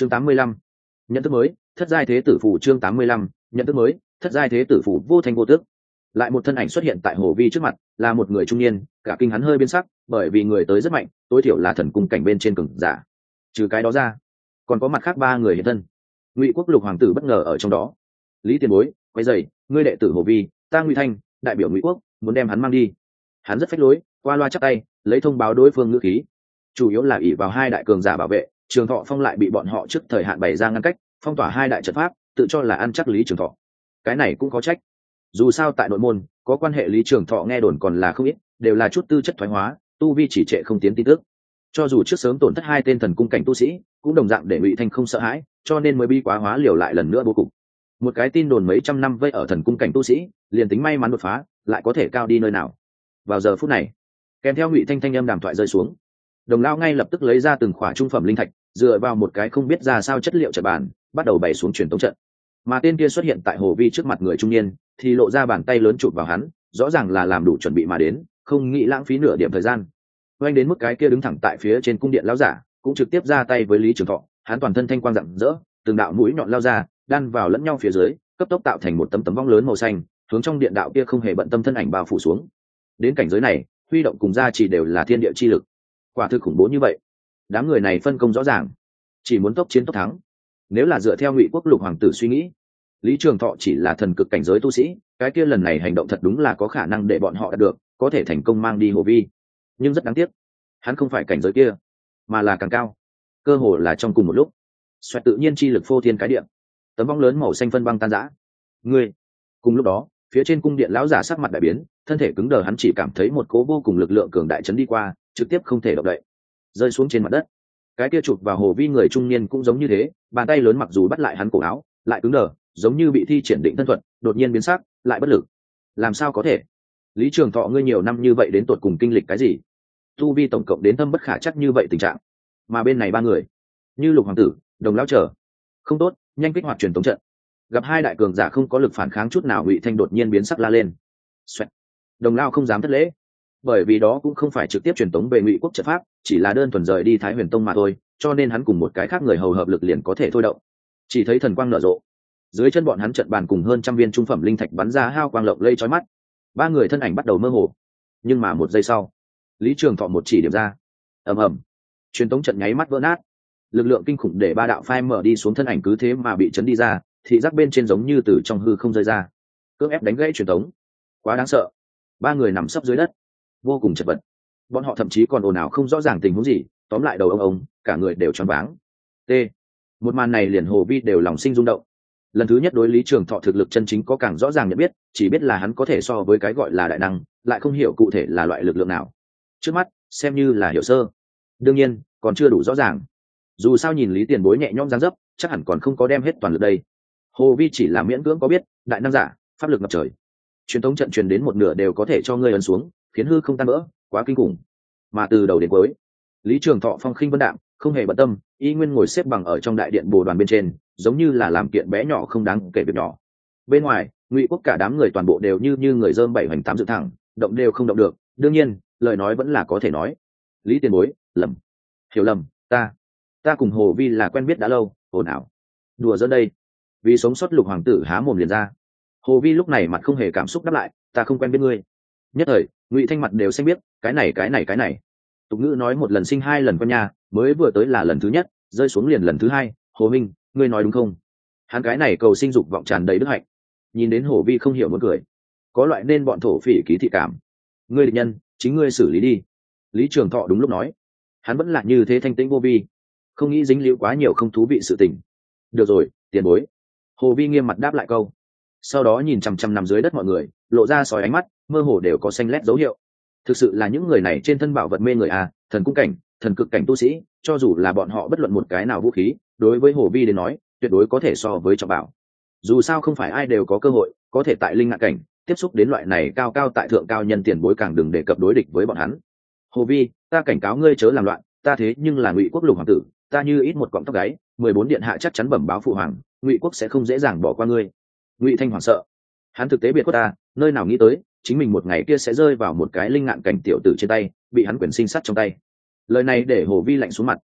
chương tám mươi lăm. Nhận thức mới, thất giai thế tử phủ chương tám mươi lăm, nhận thức mới, thất giai thế tử phủ vô thành vô tước. Lại một thân ảnh xuất hiện tại hồ vi trước mặt, là một người trung niên, cả kinh hắn hơi biến sắc, bởi vì người tới rất mạnh, tối thiểu là thần cung cảnh bên trên cừng giả. Trừ cái đó ra, còn có mặt khác ba người hiện thân. Ngụy quốc lục hoàng tử bất ngờ ở trong đó. Lý tiền bối, quay dày ngươi đệ tử hồ vi, ta ngụy thanh, đại biểu ngụy quốc, muốn đem hắn mang đi. Hắn rất phách lối, qua loa chắc tay, lấy thông báo đối phương ngữ khí. Chủ yếu là ỷ vào hai đại cường giả bảo vệ trường thọ phong lại bị bọn họ trước thời hạn bày ra ngăn cách, phong tỏa hai đại trận pháp, tự cho là ăn chắc lý trường thọ. Cái này cũng có trách. Dù sao tại nội môn, có quan hệ lý trường thọ nghe đồn còn là không ít, đều là chút tư chất thoái hóa, tu vi chỉ trệ không tiến tin tức. Cho dù trước sớm tổn thất hai tên thần cung cảnh tu sĩ, cũng đồng dạng để ngụy thanh không sợ hãi, cho nên mới bi quá hóa liều lại lần nữa vô cùng một cái tin đồn mấy trăm năm vây ở thần cung cảnh tu sĩ, liền tính may mắn đột phá, lại có thể cao đi nơi nào. Vào giờ phút này, kèm theo ngụy thanh thanh âm đàm thoại rơi xuống. Đồng lao ngay lập tức lấy ra từng khỏa trung phẩm linh thạch dựa vào một cái không biết ra sao chất liệu trận bàn, bắt đầu bày xuống truyền tống trận. Mà tên kia xuất hiện tại hồ vi trước mặt người trung niên, thì lộ ra bàn tay lớn chụp vào hắn, rõ ràng là làm đủ chuẩn bị mà đến, không nghĩ lãng phí nửa điểm thời gian. Oanh đến mức cái kia đứng thẳng tại phía trên cung điện lão giả, cũng trực tiếp ra tay với lý trường thọ, hắn toàn thân thanh quang rạng rỡ, từng đạo mũi nhọn lao ra, đan vào lẫn nhau phía dưới, cấp tốc tạo thành một tấm tấm vong lớn màu xanh, hướng trong điện đạo kia không hề bận tâm thân ảnh bao phủ xuống. Đến cảnh giới này, huy động cùng ra chỉ đều là thiên địa chi lực. Quả thực khủng bố như vậy đám người này phân công rõ ràng. Chỉ muốn tốc chiến tốc thắng. Nếu là dựa theo ngụy quốc lục hoàng tử suy nghĩ, lý trường thọ chỉ là thần cực cảnh giới tu sĩ, cái kia lần này hành động thật đúng là có khả năng để bọn họ đạt được, có thể thành công mang đi hồ vi. Nhưng rất đáng tiếc, hắn không phải cảnh giới kia, mà là càng cao. Cơ hồ là trong cùng một lúc. Xoẹt tự nhiên chi lực phô thiên cái điện tấm bóng lớn màu xanh phân băng tan rã. Người. cùng lúc đó, phía trên cung điện lão giả sắc mặt đại biến, thân thể cứng đờ hắn chỉ cảm thấy một cố vô cùng lực lượng cường đại chấn đi qua, trực tiếp không thể động đậy rơi xuống trên mặt đất. Cái kia chụp vào hồ vi người trung niên cũng giống như thế, bàn tay lớn mặc dù bắt lại hắn cổ áo, lại cứng đờ, giống như bị thi triển định thân thuật, đột nhiên biến sắc, lại bất lực. Làm sao có thể? Lý trường thọ ngươi nhiều năm như vậy đến tột cùng kinh lịch cái gì? Tu vi tổng cộng đến thâm bất khả chắc như vậy tình trạng, mà bên này ba người, như lục hoàng tử, đồng lão trở không tốt, nhanh kích hoạt truyền tống trận. Gặp hai đại cường giả không có lực phản kháng chút nào, ngụy thanh đột nhiên biến sắc la lên. Xoẹt. đồng lao không dám thất lễ. Bởi vì đó cũng không phải trực tiếp truyền tống về ngụy quốc trận pháp chỉ là đơn thuần rời đi thái huyền tông mà thôi, cho nên hắn cùng một cái khác người hầu hợp lực liền có thể thôi động. Chỉ thấy thần quang nở rộ. Dưới chân bọn hắn trận bàn cùng hơn trăm viên trung phẩm linh thạch bắn ra hao quang lộng lây trói mắt. Ba người thân ảnh bắt đầu mơ hồ. Nhưng mà một giây sau, lý trường thọ một chỉ điểm ra. Ầm ầm. Truyền tống trận nháy mắt vỡ nát. Lực lượng kinh khủng để ba đạo phai mở đi xuống thân ảnh cứ thế mà bị chấn đi ra, thị giác bên trên giống như từ trong hư không rơi ra. Cưỡng ép đánh gãy truyền tống. Quá đáng sợ. Ba người nằm sấp dưới đất. Vô cùng chật vật bọn họ thậm chí còn ồn ào không rõ ràng tình huống gì, tóm lại đầu ông ông, cả người đều choáng váng. T. Một màn này liền hồ vi đều lòng sinh rung động. Lần thứ nhất đối lý trường thọ thực lực chân chính có càng rõ ràng nhận biết, chỉ biết là hắn có thể so với cái gọi là đại năng, lại không hiểu cụ thể là loại lực lượng nào. Trước mắt, xem như là hiểu sơ. Đương nhiên, còn chưa đủ rõ ràng. Dù sao nhìn lý tiền bối nhẹ nhõm giáng dấp, chắc hẳn còn không có đem hết toàn lực đây. Hồ vi chỉ là miễn cưỡng có biết, đại năng giả, pháp lực ngập trời. Truyền thống trận truyền đến một nửa đều có thể cho ngươi ấn xuống, khiến hư không tan vỡ quá kinh khủng. Mà từ đầu đến cuối, lý trường thọ phong khinh vân đạm, không hề bận tâm, y nguyên ngồi xếp bằng ở trong đại điện bồ đoàn bên trên, giống như là làm kiện bé nhỏ không đáng kể việc nhỏ. Bên ngoài, ngụy quốc cả đám người toàn bộ đều như như người dơm bảy hoành tám dự thẳng, động đều không động được, đương nhiên, lời nói vẫn là có thể nói. Lý tiền bối, lầm. Hiểu lầm, ta ta cùng hồ vi là quen biết đã lâu, ồn ào. Đùa dẫn đây. Vì sống sót lục hoàng tử há mồm liền ra. Hồ vi lúc này mặt không hề cảm xúc đáp lại, ta không quen biết ngươi. Nhất thời ngụy thanh mặt đều xanh biết, cái này cái này cái này. Tục ngữ nói một lần sinh hai lần con nhà mới vừa tới là lần thứ nhất, rơi xuống liền lần thứ hai. Hồ minh, ngươi nói đúng không? Hắn cái này cầu sinh dục vọng tràn đầy đức hạnh. Nhìn đến hồ vi không hiểu muốn cười. Có loại nên bọn thổ phỉ ký thị cảm. Ngươi địch nhân, chính ngươi xử lý đi. Lý trường thọ đúng lúc nói. Hắn vẫn là như thế thanh tĩnh vô vi. Không nghĩ dính liễu quá nhiều không thú vị sự tình. Được rồi, tiền bối. Hồ vi nghiêm mặt đáp lại câu. Sau đó nhìn chằm chằm nằm dưới đất mọi người, lộ ra sói ánh mắt mơ hồ đều có xanh lét dấu hiệu. Thực sự là những người này trên thân bảo vật mê người à thần cung cảnh, thần cực cảnh tu sĩ, cho dù là bọn họ bất luận một cái nào vũ khí, đối với hồ vi đến nói, tuyệt đối có thể so với trọng bảo. Dù sao không phải ai đều có cơ hội, có thể tại linh ngạn cảnh, tiếp xúc đến loại này cao cao tại thượng cao nhân tiền bối càng đừng đề cập đối địch với bọn hắn. Hồ vi, ta cảnh cáo ngươi chớ làm loạn, ta thế nhưng là ngụy quốc lục hoàng tử, ta như ít một cọng tóc gáy, mười bốn điện hạ chắc chắn bẩm báo phụ hoàng, ngụy quốc sẽ không dễ dàng bỏ qua ngươi. Ngụy thanh hoàng sợ. Hắn thực tế biệt quốc ta, nơi nào nghĩ tới chính mình một ngày kia sẽ rơi vào một cái linh ngạn cảnh tiểu tử trên tay, bị hắn quyền sinh sắt trong tay. Lời này để hồ vi lạnh xuống mặt.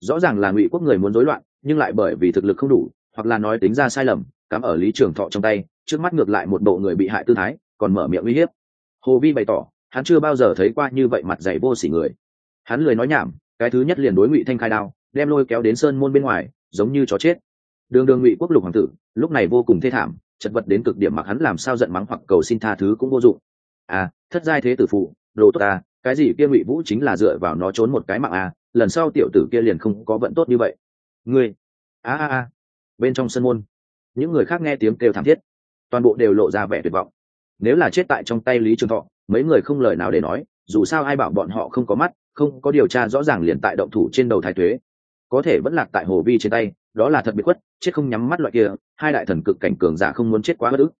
Rõ ràng là ngụy quốc người muốn rối loạn, nhưng lại bởi vì thực lực không đủ, hoặc là nói tính ra sai lầm, cắm ở lý trường thọ trong tay, trước mắt ngược lại một bộ người bị hại tư thái, còn mở miệng uy hiếp. Hồ vi bày tỏ, hắn chưa bao giờ thấy qua như vậy mặt dày vô sỉ người. Hắn lười nói nhảm, cái thứ nhất liền đối ngụy thanh khai đao, đem lôi kéo đến sơn môn bên ngoài, giống như chó chết. Đường đường ngụy quốc lục hoàng tử, lúc này vô cùng thê thảm chật vật đến cực điểm mặc hắn làm sao giận mắng hoặc cầu xin tha thứ cũng vô dụng. À thất giai thế tử phụ, đồ tốt à cái gì kia ngụy vũ chính là dựa vào nó trốn một cái mạng à lần sau tiểu tử kia liền không có vận tốt như vậy. Ngươi, a a a, bên trong sân môn, những người khác nghe tiếng kêu thảm thiết, toàn bộ đều lộ ra vẻ tuyệt vọng. Nếu là chết tại trong tay lý trường thọ, mấy người không lời nào để nói, dù sao ai bảo bọn họ không có mắt, không có điều tra rõ ràng liền tại động thủ trên đầu thái thuế có thể vẫn lạc tại hồ vi trên tay đó là thật biệt quất chết không nhắm mắt loại kia, hai đại thần cực cảnh cường giả không muốn chết quá bất ức.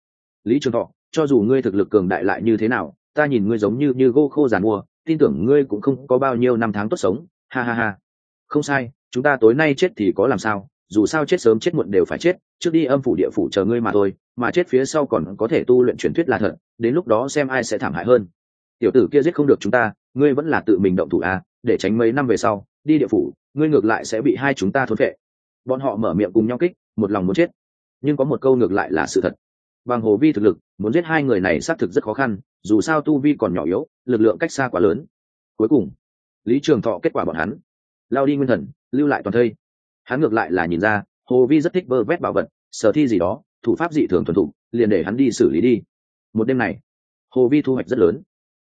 Lý trường thọ, cho dù ngươi thực lực cường đại lại như thế nào, ta nhìn ngươi giống như như gô khô giàn mua, tin tưởng ngươi cũng không có bao nhiêu năm tháng tốt sống. Ha ha ha. Không sai, chúng ta tối nay chết thì có làm sao, dù sao chết sớm chết muộn đều phải chết, trước đi âm phủ địa phủ chờ ngươi mà thôi, mà chết phía sau còn có thể tu luyện truyền thuyết là thật, đến lúc đó xem ai sẽ thảm hại hơn. Tiểu tử kia giết không được chúng ta, ngươi vẫn là tự mình động thủ à để tránh mấy năm về sau, đi địa phủ, ngươi ngược lại sẽ bị hai chúng ta thốn vệ bọn họ mở miệng cùng nhau kích, một lòng muốn chết. Nhưng có một câu ngược lại là sự thật. Bằng hồ vi thực lực, muốn giết hai người này xác thực rất khó khăn, dù sao tu vi còn nhỏ yếu, lực lượng cách xa quá lớn. Cuối cùng, lý trường thọ kết quả bọn hắn. Lao đi nguyên thần, lưu lại toàn thây. Hắn ngược lại là nhìn ra, hồ vi rất thích vơ vét bảo vật, sở thi gì đó, thủ pháp dị thường thuần thục, liền để hắn đi xử lý đi. Một đêm này, hồ vi thu hoạch rất lớn.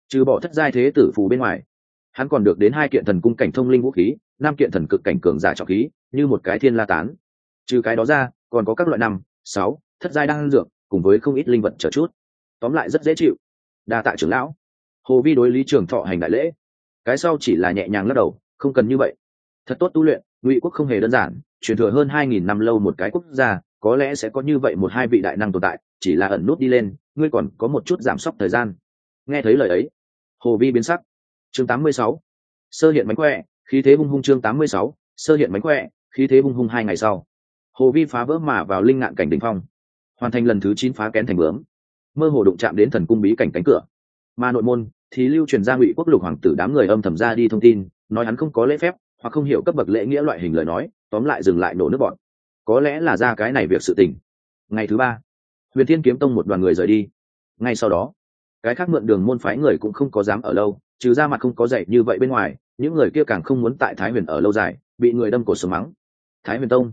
Trừ bỏ thất giai thế tử phù bên ngoài, hắn còn được đến hai kiện thần cung cảnh thông linh vũ khí, năm kiện thần cực cảnh cường giả trọng khí như một cái thiên la tán. Trừ cái đó ra, còn có các loại năm, sáu, thất giai đang dược, cùng với không ít linh vật chờ chút. Tóm lại rất dễ chịu. Đa tạ trưởng lão. Hồ vi đối lý trường thọ hành đại lễ. Cái sau chỉ là nhẹ nhàng lắc đầu, không cần như vậy. Thật tốt tu luyện, ngụy quốc không hề đơn giản, truyền thừa hơn hai nghìn năm lâu một cái quốc gia, có lẽ sẽ có như vậy một hai vị đại năng tồn tại, chỉ là ẩn nút đi lên, ngươi còn có một chút giảm sốc thời gian. Nghe thấy lời ấy, hồ vi biến sắc. Chương tám mươi sáu. Sơ hiện mánh khỏe, khí thế hung hung chương tám mươi sáu, sơ hiện mánh khỏe khí thế hung hung hai ngày sau. Hồ vi phá vỡ mà vào linh ngạn cảnh đ ỉ n h phong. Hoàn thành lần thứ chín phá kén thành bướm. Mơ hồ đụng chạm đến thần cung bí cảnh cánh cửa. Mà nội môn thì lưu truyền ra ngụy quốc lục hoàng tử đám người âm thầm ra đi thông tin, nói hắn không có lễ phép, hoặc không hiểu cấp bậc lễ nghĩa loại hình lời nói, tóm lại dừng lại nổ nước bọn. Có lẽ là ra cái này việc sự tình. Ngày thứ ba, huyền thiên kiếm tông một đoàn người rời đi. Ngay sau đó, cái khác mượn đường môn phái người cũng không có dám ở lâu, trừ ra mặt không có dạy như vậy bên ngoài, những người kia càng không muốn tại thái huyền ở lâu dài, bị người đâm cổ sớm mắng thái huyền tông.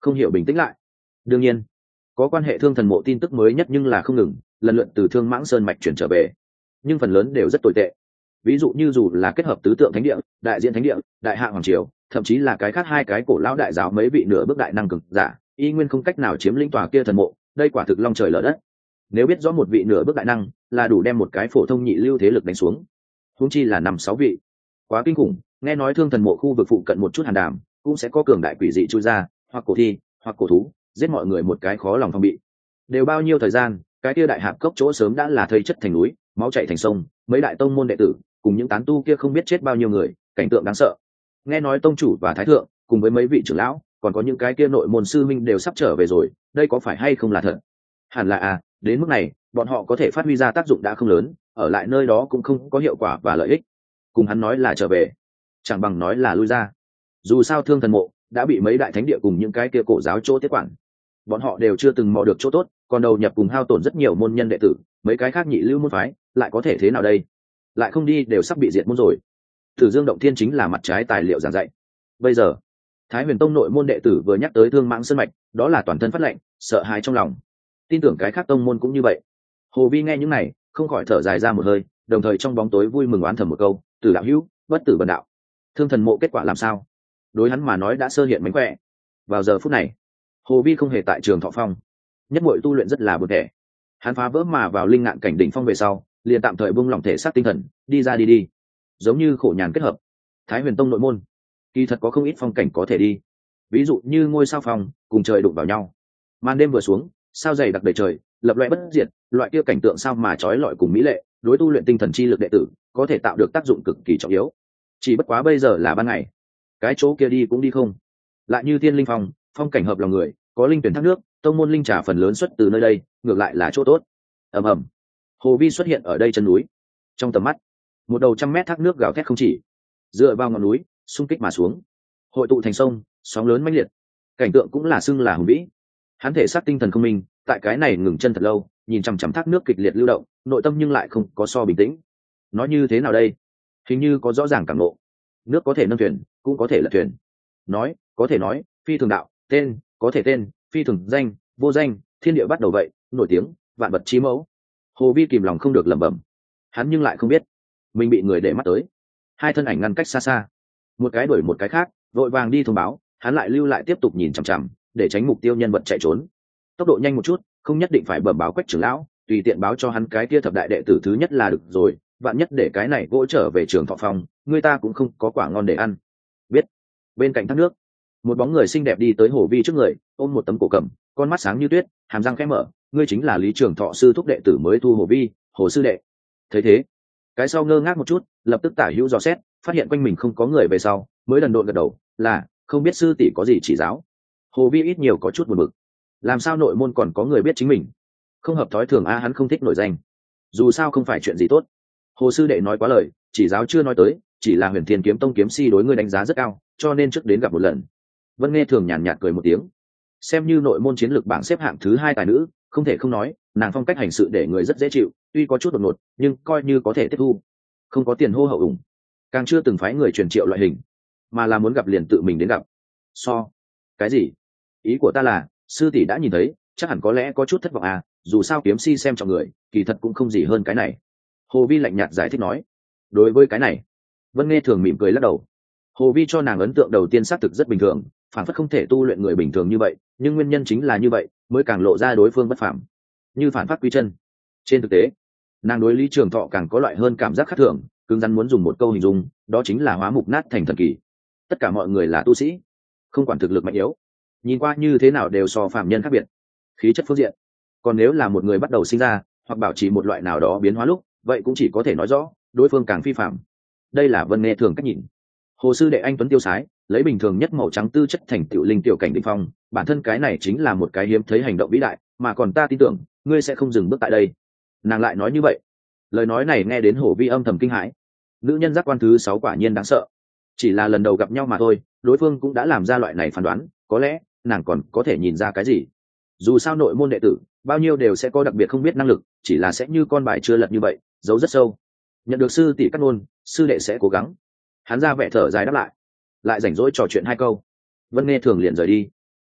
Không hiểu bình tĩnh lại. Đương nhiên, có quan hệ thương thần mộ tin tức mới nhất nhưng là không ngừng, lần lượt từ thương mãng sơn mạch chuyển trở về. Nhưng phần lớn đều rất tồi tệ. Ví dụ như dù là kết hợp tứ tượng thánh địa, đại diện thánh địa, đại hạ hoàng triều, thậm chí là cái khác hai cái cổ lão đại giáo mấy vị nửa bước đại năng cực giả, y nguyên không cách nào chiếm lĩnh tòa kia thần mộ, đây quả thực long trời lở đất. Nếu biết rõ một vị nửa bước đại năng, là đủ đem một cái phổ thông nhị lưu thế lực đánh xuống. Huống chi là năm sáu vị. Quá kinh khủng, nghe nói thương thần mộ khu vực phụ cận một chút hàn đàm cũng sẽ có cường đại quỷ dị chui ra, hoặc cổ thi, hoặc cổ thú, giết mọi người một cái khó lòng phòng bị. Đều bao nhiêu thời gian, cái kia đại hạp cốc chỗ sớm đã là thây chất thành núi, máu chạy thành sông, mấy đại tông môn đệ tử, cùng những tán tu kia không biết chết bao nhiêu người, cảnh tượng đáng sợ. Nghe nói tông chủ và thái thượng, cùng với mấy vị trưởng lão, còn có những cái kia nội môn sư minh đều sắp trở về rồi, đây có phải hay không là thật? Hẳn là à đến mức này, bọn họ có thể phát huy ra tác dụng đã không lớn, ở lại nơi đó cũng không có hiệu quả và lợi ích. Cùng hắn nói là trở về, chẳng bằng nói là lui ra dù sao thương thần mộ đã bị mấy đại thánh địa cùng những cái kia cổ giáo chỗ tiếp quản. Bọn họ đều chưa từng mò được chỗ tốt, còn đầu nhập cùng hao tổn rất nhiều môn nhân đệ tử, mấy cái khác nhị lưu môn phái, lại có thể thế nào đây? Lại không đi đều sắp bị diệt môn rồi. Thử dương động thiên chính là mặt trái tài liệu giảng dạy. Bây giờ, thái huyền tông nội môn đệ tử vừa nhắc tới thương mãng sân mạch, đó là toàn thân phát lệnh, sợ hãi trong lòng. Tin tưởng cái khác tông môn cũng như vậy. Hồ vi nghe những này, không khỏi thở dài ra một hơi, đồng thời trong bóng tối vui mừng oán thầm một câu từ đạo hữu, bất tử bần đạo, thương thần mộ kết quả làm sao? Đối hắn mà nói đã sơ hiện mánh khỏe. Vào giờ phút này, hồ vi không hề tại trường thọ phong. Nhất mội tu luyện rất là bực thẻ. Hắn phá vỡ mà vào linh ngạn cảnh đỉnh phong về sau, liền tạm thời bung lỏng thể xác tinh thần, đi ra đi đi. Giống như khổ nhàn kết hợp. Thái huyền tông nội môn, kỳ thật có không ít phong cảnh có thể đi. Ví dụ như ngôi sao phong, cùng trời đụng vào nhau. Màn đêm vừa xuống, sao dày đặc đầy trời, lập loại bất diệt, loại kia cảnh tượng sao mà trói lọi cùng mỹ lệ, đối tu luyện tinh thần chi lực đệ tử, có thể tạo được tác dụng cực kỳ trọng yếu. Chỉ bất quá bây giờ là ban ngày cái chỗ kia đi cũng đi không. Lại như tiên linh phong phong cảnh hợp lòng người, có linh tuyển thác nước, tông môn linh trả phần lớn xuất từ nơi đây, ngược lại là chỗ tốt. Ầm ầm. Hồ vi xuất hiện ở đây chân núi. Trong tầm mắt, một đầu trăm mét thác nước gào thét không chỉ. Dựa vào ngọn núi, xung kích mà xuống. Hội tụ thành sông, sóng lớn mãnh liệt. Cảnh tượng cũng là xưng là hùng vĩ. Hắn thể xác tinh thần không minh, tại cái này ngừng chân thật lâu, nhìn chằm chằm thác nước kịch liệt lưu động, nội tâm nhưng lại không có so bình tĩnh. Nói như thế nào đây? Hình như có rõ ràng cảm lộ nước có thể nâng thuyền cũng có thể là thuyền. Nói, có thể nói, phi thường đạo, tên, có thể tên, phi thường danh, vô danh, thiên địa bắt đầu vậy, nổi tiếng, vạn vật trí mẫu. Hồ vi kìm lòng không được lẩm bẩm. Hắn nhưng lại không biết. Mình bị người để mắt tới. Hai thân ảnh ngăn cách xa xa. Một cái đuổi một cái khác, vội vàng đi thông báo, hắn lại lưu lại tiếp tục nhìn chằm chằm, để tránh mục tiêu nhân vật chạy trốn. Tốc độ nhanh một chút, không nhất định phải bẩm báo quách trưởng lão, tùy tiện báo cho hắn cái kia thập đại đệ tử thứ nhất là được rồi, vạn nhất để cái này gỗ trở về trường thọ phòng, người ta cũng không có quả ngon để ăn bên cạnh thác nước. Một bóng người xinh đẹp đi tới hồ vi trước người, ôm một tấm cổ cầm, con mắt sáng như tuyết, hàm răng khẽ mở. Ngươi chính là lý trường thọ sư thúc đệ tử mới thu hồ vi, hồ sư đệ. Thấy thế, cái sau ngơ ngác một chút, lập tức tả hữu dò xét, phát hiện quanh mình không có người về sau, mới đần độn gật đầu, là, không biết sư tỷ có gì chỉ giáo. Hồ vi ít nhiều có chút buồn bực. Làm sao nội môn còn có người biết chính mình? Không hợp thói thường a, hắn không thích nổi danh. Dù sao không phải chuyện gì tốt. Hồ sư đệ nói quá lời chỉ giáo chưa nói tới, chỉ là huyền thiên kiếm tông kiếm si đối ngươi đánh giá rất cao, cho nên trước đến gặp một lần. Vân nghe thường nhàn nhạt cười một tiếng. Xem như nội môn chiến lược bảng xếp hạng thứ hai tài nữ, không thể không nói, nàng phong cách hành sự để người rất dễ chịu, tuy có chút đột ngột, nhưng coi như có thể tiếp thu. Không có tiền hô hậu ủng. Càng chưa từng phái người truyền triệu loại hình, mà là muốn gặp liền tự mình đến gặp. So, cái gì? Ý của ta là, sư tỷ đã nhìn thấy, chắc hẳn có lẽ có chút thất vọng à dù sao kiếm si xem trọng người, kỳ thật cũng không gì hơn cái này. Hồ vi lạnh nhạt giải thích nói đối với cái này, vân nghe thường mỉm cười lắc đầu. Hồ vi cho nàng ấn tượng đầu tiên xác thực rất bình thường, phản phất không thể tu luyện người bình thường như vậy, nhưng nguyên nhân chính là như vậy, mới càng lộ ra đối phương bất phạm như phản phát quy chân. Trên thực tế, nàng đối lý trường thọ càng có loại hơn cảm giác khác thường, cứng rắn muốn dùng một câu hình dung, đó chính là hóa mục nát thành thần kỳ. Tất cả mọi người là tu sĩ, không quản thực lực mạnh yếu, nhìn qua như thế nào đều so phạm nhân khác biệt. Khí chất phương diện. Còn nếu là một người bắt đầu sinh ra, hoặc bảo trì một loại nào đó biến hóa lúc, vậy cũng chỉ có thể nói rõ đối phương càng phi phạm. Đây là vân nghệ thường cách nhìn. Hồ sư đệ anh tuấn tiêu sái, lấy bình thường nhất màu trắng tư chất thành tựu linh tiểu cảnh định phong, bản thân cái này chính là một cái hiếm thấy hành động vĩ đại, mà còn ta tin tưởng, ngươi sẽ không dừng bước tại đây. Nàng lại nói như vậy. Lời nói này nghe đến hồ vi âm thầm kinh hãi. Nữ nhân giác quan thứ sáu quả nhiên đáng sợ. Chỉ là lần đầu gặp nhau mà thôi, đối phương cũng đã làm ra loại này phán đoán, có lẽ, nàng còn có thể nhìn ra cái gì. Dù sao nội môn đệ tử, bao nhiêu đều sẽ có đặc biệt không biết năng lực, chỉ là sẽ như con bài chưa lật như vậy giấu rất sâu nhận được sư tỷ cắt ngôn, sư đệ sẽ cố gắng. Hắn ra vẻ thở dài đáp lại lại rảnh rỗi trò chuyện hai câu. Vân nghe thường liền rời đi.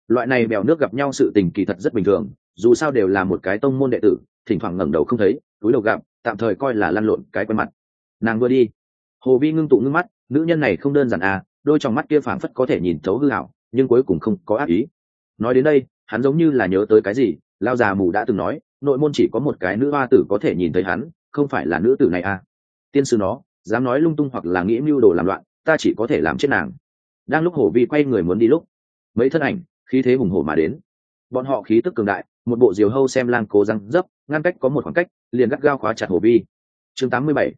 Loại này bèo nước gặp nhau sự tình kỳ thật rất bình thường, dù sao đều là một cái tông môn đệ tử, thỉnh thoảng ngẩng đầu không thấy, túi đầu gặp, tạm thời coi là lăn lộn cái quen mặt. Nàng vừa đi, hồ vi ngưng tụ ngưng mắt, nữ nhân này không đơn giản à đôi trong mắt kia phảng phất có thể nhìn thấu hư hảo nhưng cuối cùng không có ác ý. Nói đến đây, hắn giống như là nhớ tới cái gì, lao già mù đã từng nói, nội môn chỉ có một cái nữ hoa tử có thể nhìn thấy hắn, không phải là nữ tử này à tiên sư nó, dám nói lung tung hoặc là nghĩ mưu đồ làm loạn, ta chỉ có thể làm chết nàng đang lúc hổ vi quay người muốn đi lúc, mấy thân ảnh, khí thế hùng hổ mà đến bọn họ khí tức cường đại, một bộ diều hâu xem lang cố răng dấp, ngăn cách có một khoảng cách, liền gắt gao khóa chặt hổ vi chương 87.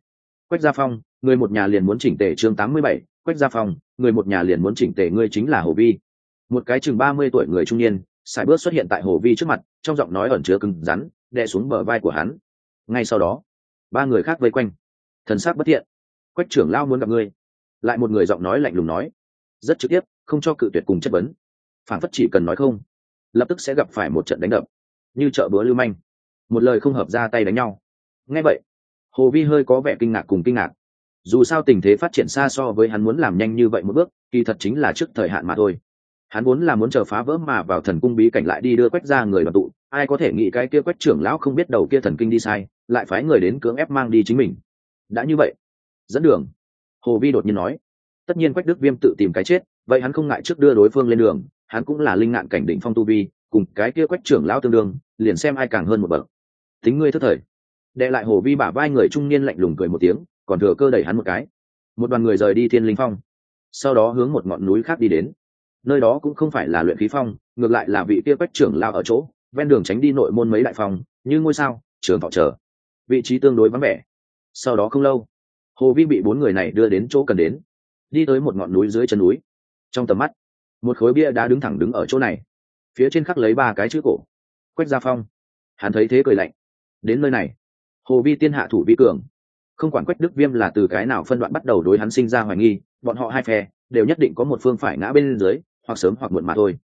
quách gia phong, người một nhà liền muốn chỉnh tề chương 87. quách gia phong, người một nhà liền muốn chỉnh tề ngươi chính là hổ vi một cái chừng ba mươi tuổi người trung niên, sải bước xuất hiện tại hồ vi trước mặt, trong giọng nói ẩn chứa cứng rắn, đè xuống bờ vai của hắn ngay sau đó, ba người khác vây quanh thần sắc bất thiện. Quách trưởng lao muốn gặp ngươi. Lại một người giọng nói lạnh lùng nói. Rất trực tiếp, không cho cự tuyệt cùng chất vấn. Phản phất chỉ cần nói không, lập tức sẽ gặp phải một trận đánh đập. Như chợ bữa lưu manh. Một lời không hợp ra tay đánh nhau. Ngay vậy, hồ vi hơi có vẻ kinh ngạc cùng kinh ngạc. Dù sao tình thế phát triển xa so với hắn muốn làm nhanh như vậy một bước, kỳ thật chính là trước thời hạn mà thôi. Hắn vốn là muốn chờ phá vỡ mà vào thần cung bí cảnh lại đi đưa quách ra người đoàn tụ. Ai có thể nghĩ cái kia quách trưởng lão không biết đầu kia thần kinh đi sai, lại phái người đến cưỡng ép mang đi chính mình đã như vậy. Dẫn đường. Hồ vi đột nhiên nói. Tất nhiên quách đức viêm tự tìm cái chết, vậy hắn không ngại trước đưa đối phương lên đường, hắn cũng là linh ngạn cảnh đỉnh phong tu vi, cùng cái kia quách trưởng lão tương đương, liền xem ai càng hơn một bậc. Tính ngươi thất thời. Đệ lại hồ vi bả vai người trung niên lạnh lùng cười một tiếng, còn thừa cơ đẩy hắn một cái. Một đoàn người rời đi thiên linh phong. Sau đó hướng một ngọn núi khác đi đến. Nơi đó cũng không phải là luyện khí phong, ngược lại là vị kia quách trưởng lao ở chỗ, ven đường tránh đi nội môn mấy đại phòng như ngôi sao, trường thọ chờ. Vị trí tương đối vắng vẻ sau đó không lâu, hồ vi bị bốn người này đưa đến chỗ cần đến, đi tới một ngọn núi dưới chân núi. Trong tầm mắt, một khối bia đã đứng thẳng đứng ở chỗ này. Phía trên khắc lấy ba cái chữ cổ. Quách gia phong. Hắn thấy thế cười lạnh. Đến nơi này, hồ vi tiên hạ thủ vi cường. Không quản quách đức viêm là từ cái nào phân đoạn bắt đầu đối hắn sinh ra hoài nghi, bọn họ hai phe đều nhất định có một phương phải ngã bên dưới, hoặc sớm hoặc muộn mà thôi.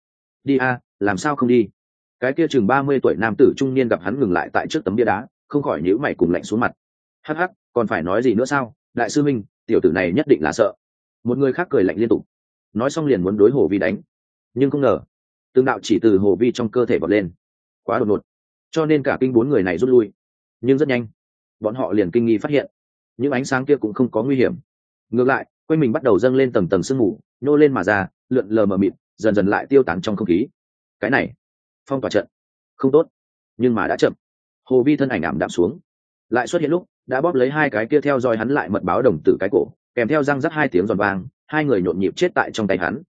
Đi a, làm sao không đi? Cái kia chừng ba mươi tuổi nam tử trung niên gặp hắn ngừng lại tại trước tấm bia đá, không khỏi nhữ mày cùng lạnh xuống mặt hắc hắc, còn phải nói gì nữa sao? Đại sư minh tiểu tử này nhất định là sợ. Một người khác cười lạnh liên tục. Nói xong liền muốn đối hồ vi đánh. Nhưng không ngờ, tương đạo chỉ từ hồ vi trong cơ thể bật lên. Quá đột ngột. Cho nên cả kinh bốn người này rút lui. Nhưng rất nhanh, bọn họ liền kinh nghi phát hiện, những ánh sáng kia cũng không có nguy hiểm. Ngược lại, quanh mình bắt đầu dâng lên tầng tầng sương mù, nhô lên mà ra, lượn lờ mờ mịt, dần dần lại tiêu tán trong không khí. Cái này, phong tỏa trận. Không tốt, nhưng mà đã chậm. Hồ vi thân ảnh ảm đạm xuống. Lại xuất hiện lúc đã bóp lấy hai cái kia theo dõi hắn lại mật báo đồng tử cái cổ, kèm theo răng rắc hai tiếng giòn vang, hai người nhộn nhịp chết tại trong tay hắn.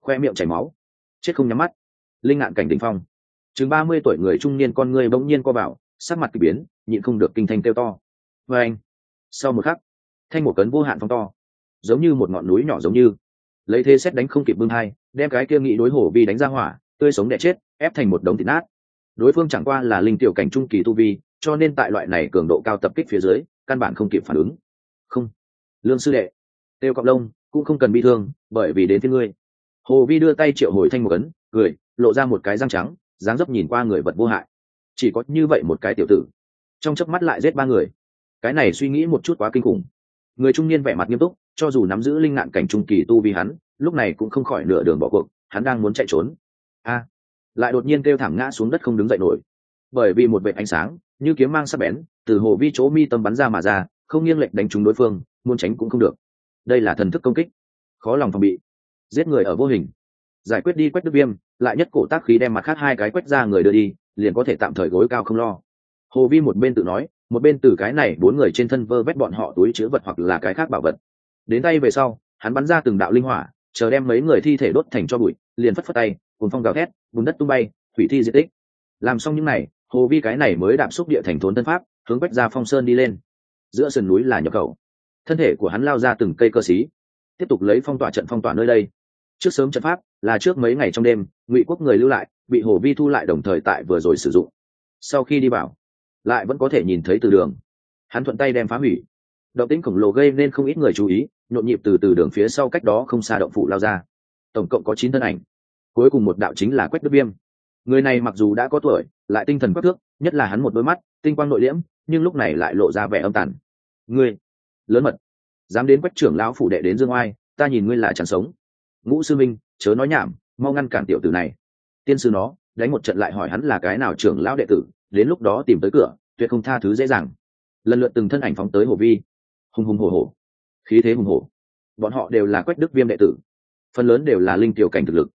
Khoe miệng chảy máu, chết không nhắm mắt. Linh ngạn cảnh đ ỉ n h phong. Chừng ba mươi tuổi người trung niên con người bỗng nhiên co vào, sắc mặt k ỳ biến, nhịn không được kinh thanh kêu to. Vê anh, sau một khắc, thanh một cấn vô hạn phong to, giống như một ngọn núi nhỏ giống như. Lấy thế xét đánh không kịp bưng hai, đem cái kia nghị đối hổ vi đánh ra hỏa, tươi sống đẻ chết, ép thành một đống thịt nát. Đối phương chẳng qua là linh tiểu cảnh trung kỳ tu vi cho nên tại loại này cường độ cao tập kích phía dưới, căn bản không kịp phản ứng. Không. Lương sư đệ. Têu cọc lông cũng không cần bị thương, bởi vì đến thiên ngươi. Hồ vi đưa tay triệu hồi thanh một ấn, cười, lộ ra một cái răng trắng, dáng dấp nhìn qua người vật vô hại. Chỉ có như vậy một cái tiểu tử. Trong chớp mắt lại giết ba người. Cái này suy nghĩ một chút quá kinh khủng. Người trung niên vẻ mặt nghiêm túc, cho dù nắm giữ linh ngạn cảnh trung kỳ tu vì hắn, lúc này cũng không khỏi nửa đường bỏ cuộc, hắn đang muốn chạy trốn. A. Lại đột nhiên kêu thẳng ngã xuống đất không đứng dậy nổi. Bởi vì một vệ ánh sáng như kiếm mang sắc bén, từ hồ vi chỗ mi tâm bắn ra mà ra, không nghiêng lệch đánh trúng đối phương, muốn tránh cũng không được. Đây là thần thức công kích. Khó lòng phòng bị. Giết người ở vô hình. Giải quyết đi quách đức viêm, lại nhất cổ tác khí đem mặt khác hai cái quách ra người đưa đi, liền có thể tạm thời gối cao không lo. Hồ vi một bên tự nói, một bên từ cái này bốn người trên thân vơ vét bọn họ túi chứa vật hoặc là cái khác bảo vật. Đến tay về sau, hắn bắn ra từng đạo linh hỏa, chờ đem mấy người thi thể đốt thành cho bụi, liền phất phất tay cùng phong gào thét, bùn đất tung bay, thủy thi diệt tích. Làm xong những này hồ vi cái này mới đạp xúc địa thành thốn tân pháp, hướng quách ra phong sơn đi lên. Giữa sườn núi là nhập khẩu. Thân thể của hắn lao ra từng cây cơ xí. Tiếp tục lấy phong tỏa trận phong tỏa nơi đây. Trước sớm trận pháp là trước mấy ngày trong đêm, ngụy quốc người lưu lại, bị hồ vi thu lại đồng thời tại vừa rồi sử dụng. Sau khi đi vào, lại vẫn có thể nhìn thấy từ đường. Hắn thuận tay đem phá hủy. Động tĩnh khổng lồ gây nên không ít người chú ý, nhộn nhịp từ từ đường phía sau cách đó không xa động phụ lao ra. Tổng cộng có chín thân ảnh. Cuối cùng một đạo chính là quách đức viêm người này mặc dù đã có tuổi, lại tinh thần quắc thước, nhất là hắn một đôi mắt, tinh quang nội liễm, nhưng lúc này lại lộ ra vẻ âm tàn. Ngươi, lớn mật, dám đến quách trưởng lão phủ đệ đến dương oai, ta nhìn ngươi là chẳng sống. Ngũ sư minh, chớ nói nhảm, mau ngăn cản tiểu tử này. Tiên sư nó, đánh một trận lại hỏi hắn là cái nào trưởng lão đệ tử, đến lúc đó tìm tới cửa, tuyệt không tha thứ dễ dàng. Lần lượt từng thân ảnh phóng tới hồ vi. Hùng hùng hồ hồ khí thế hùng hồ bọn họ đều là quách đức viêm đệ tử. Phần lớn đều là linh tiểu cảnh thực lực.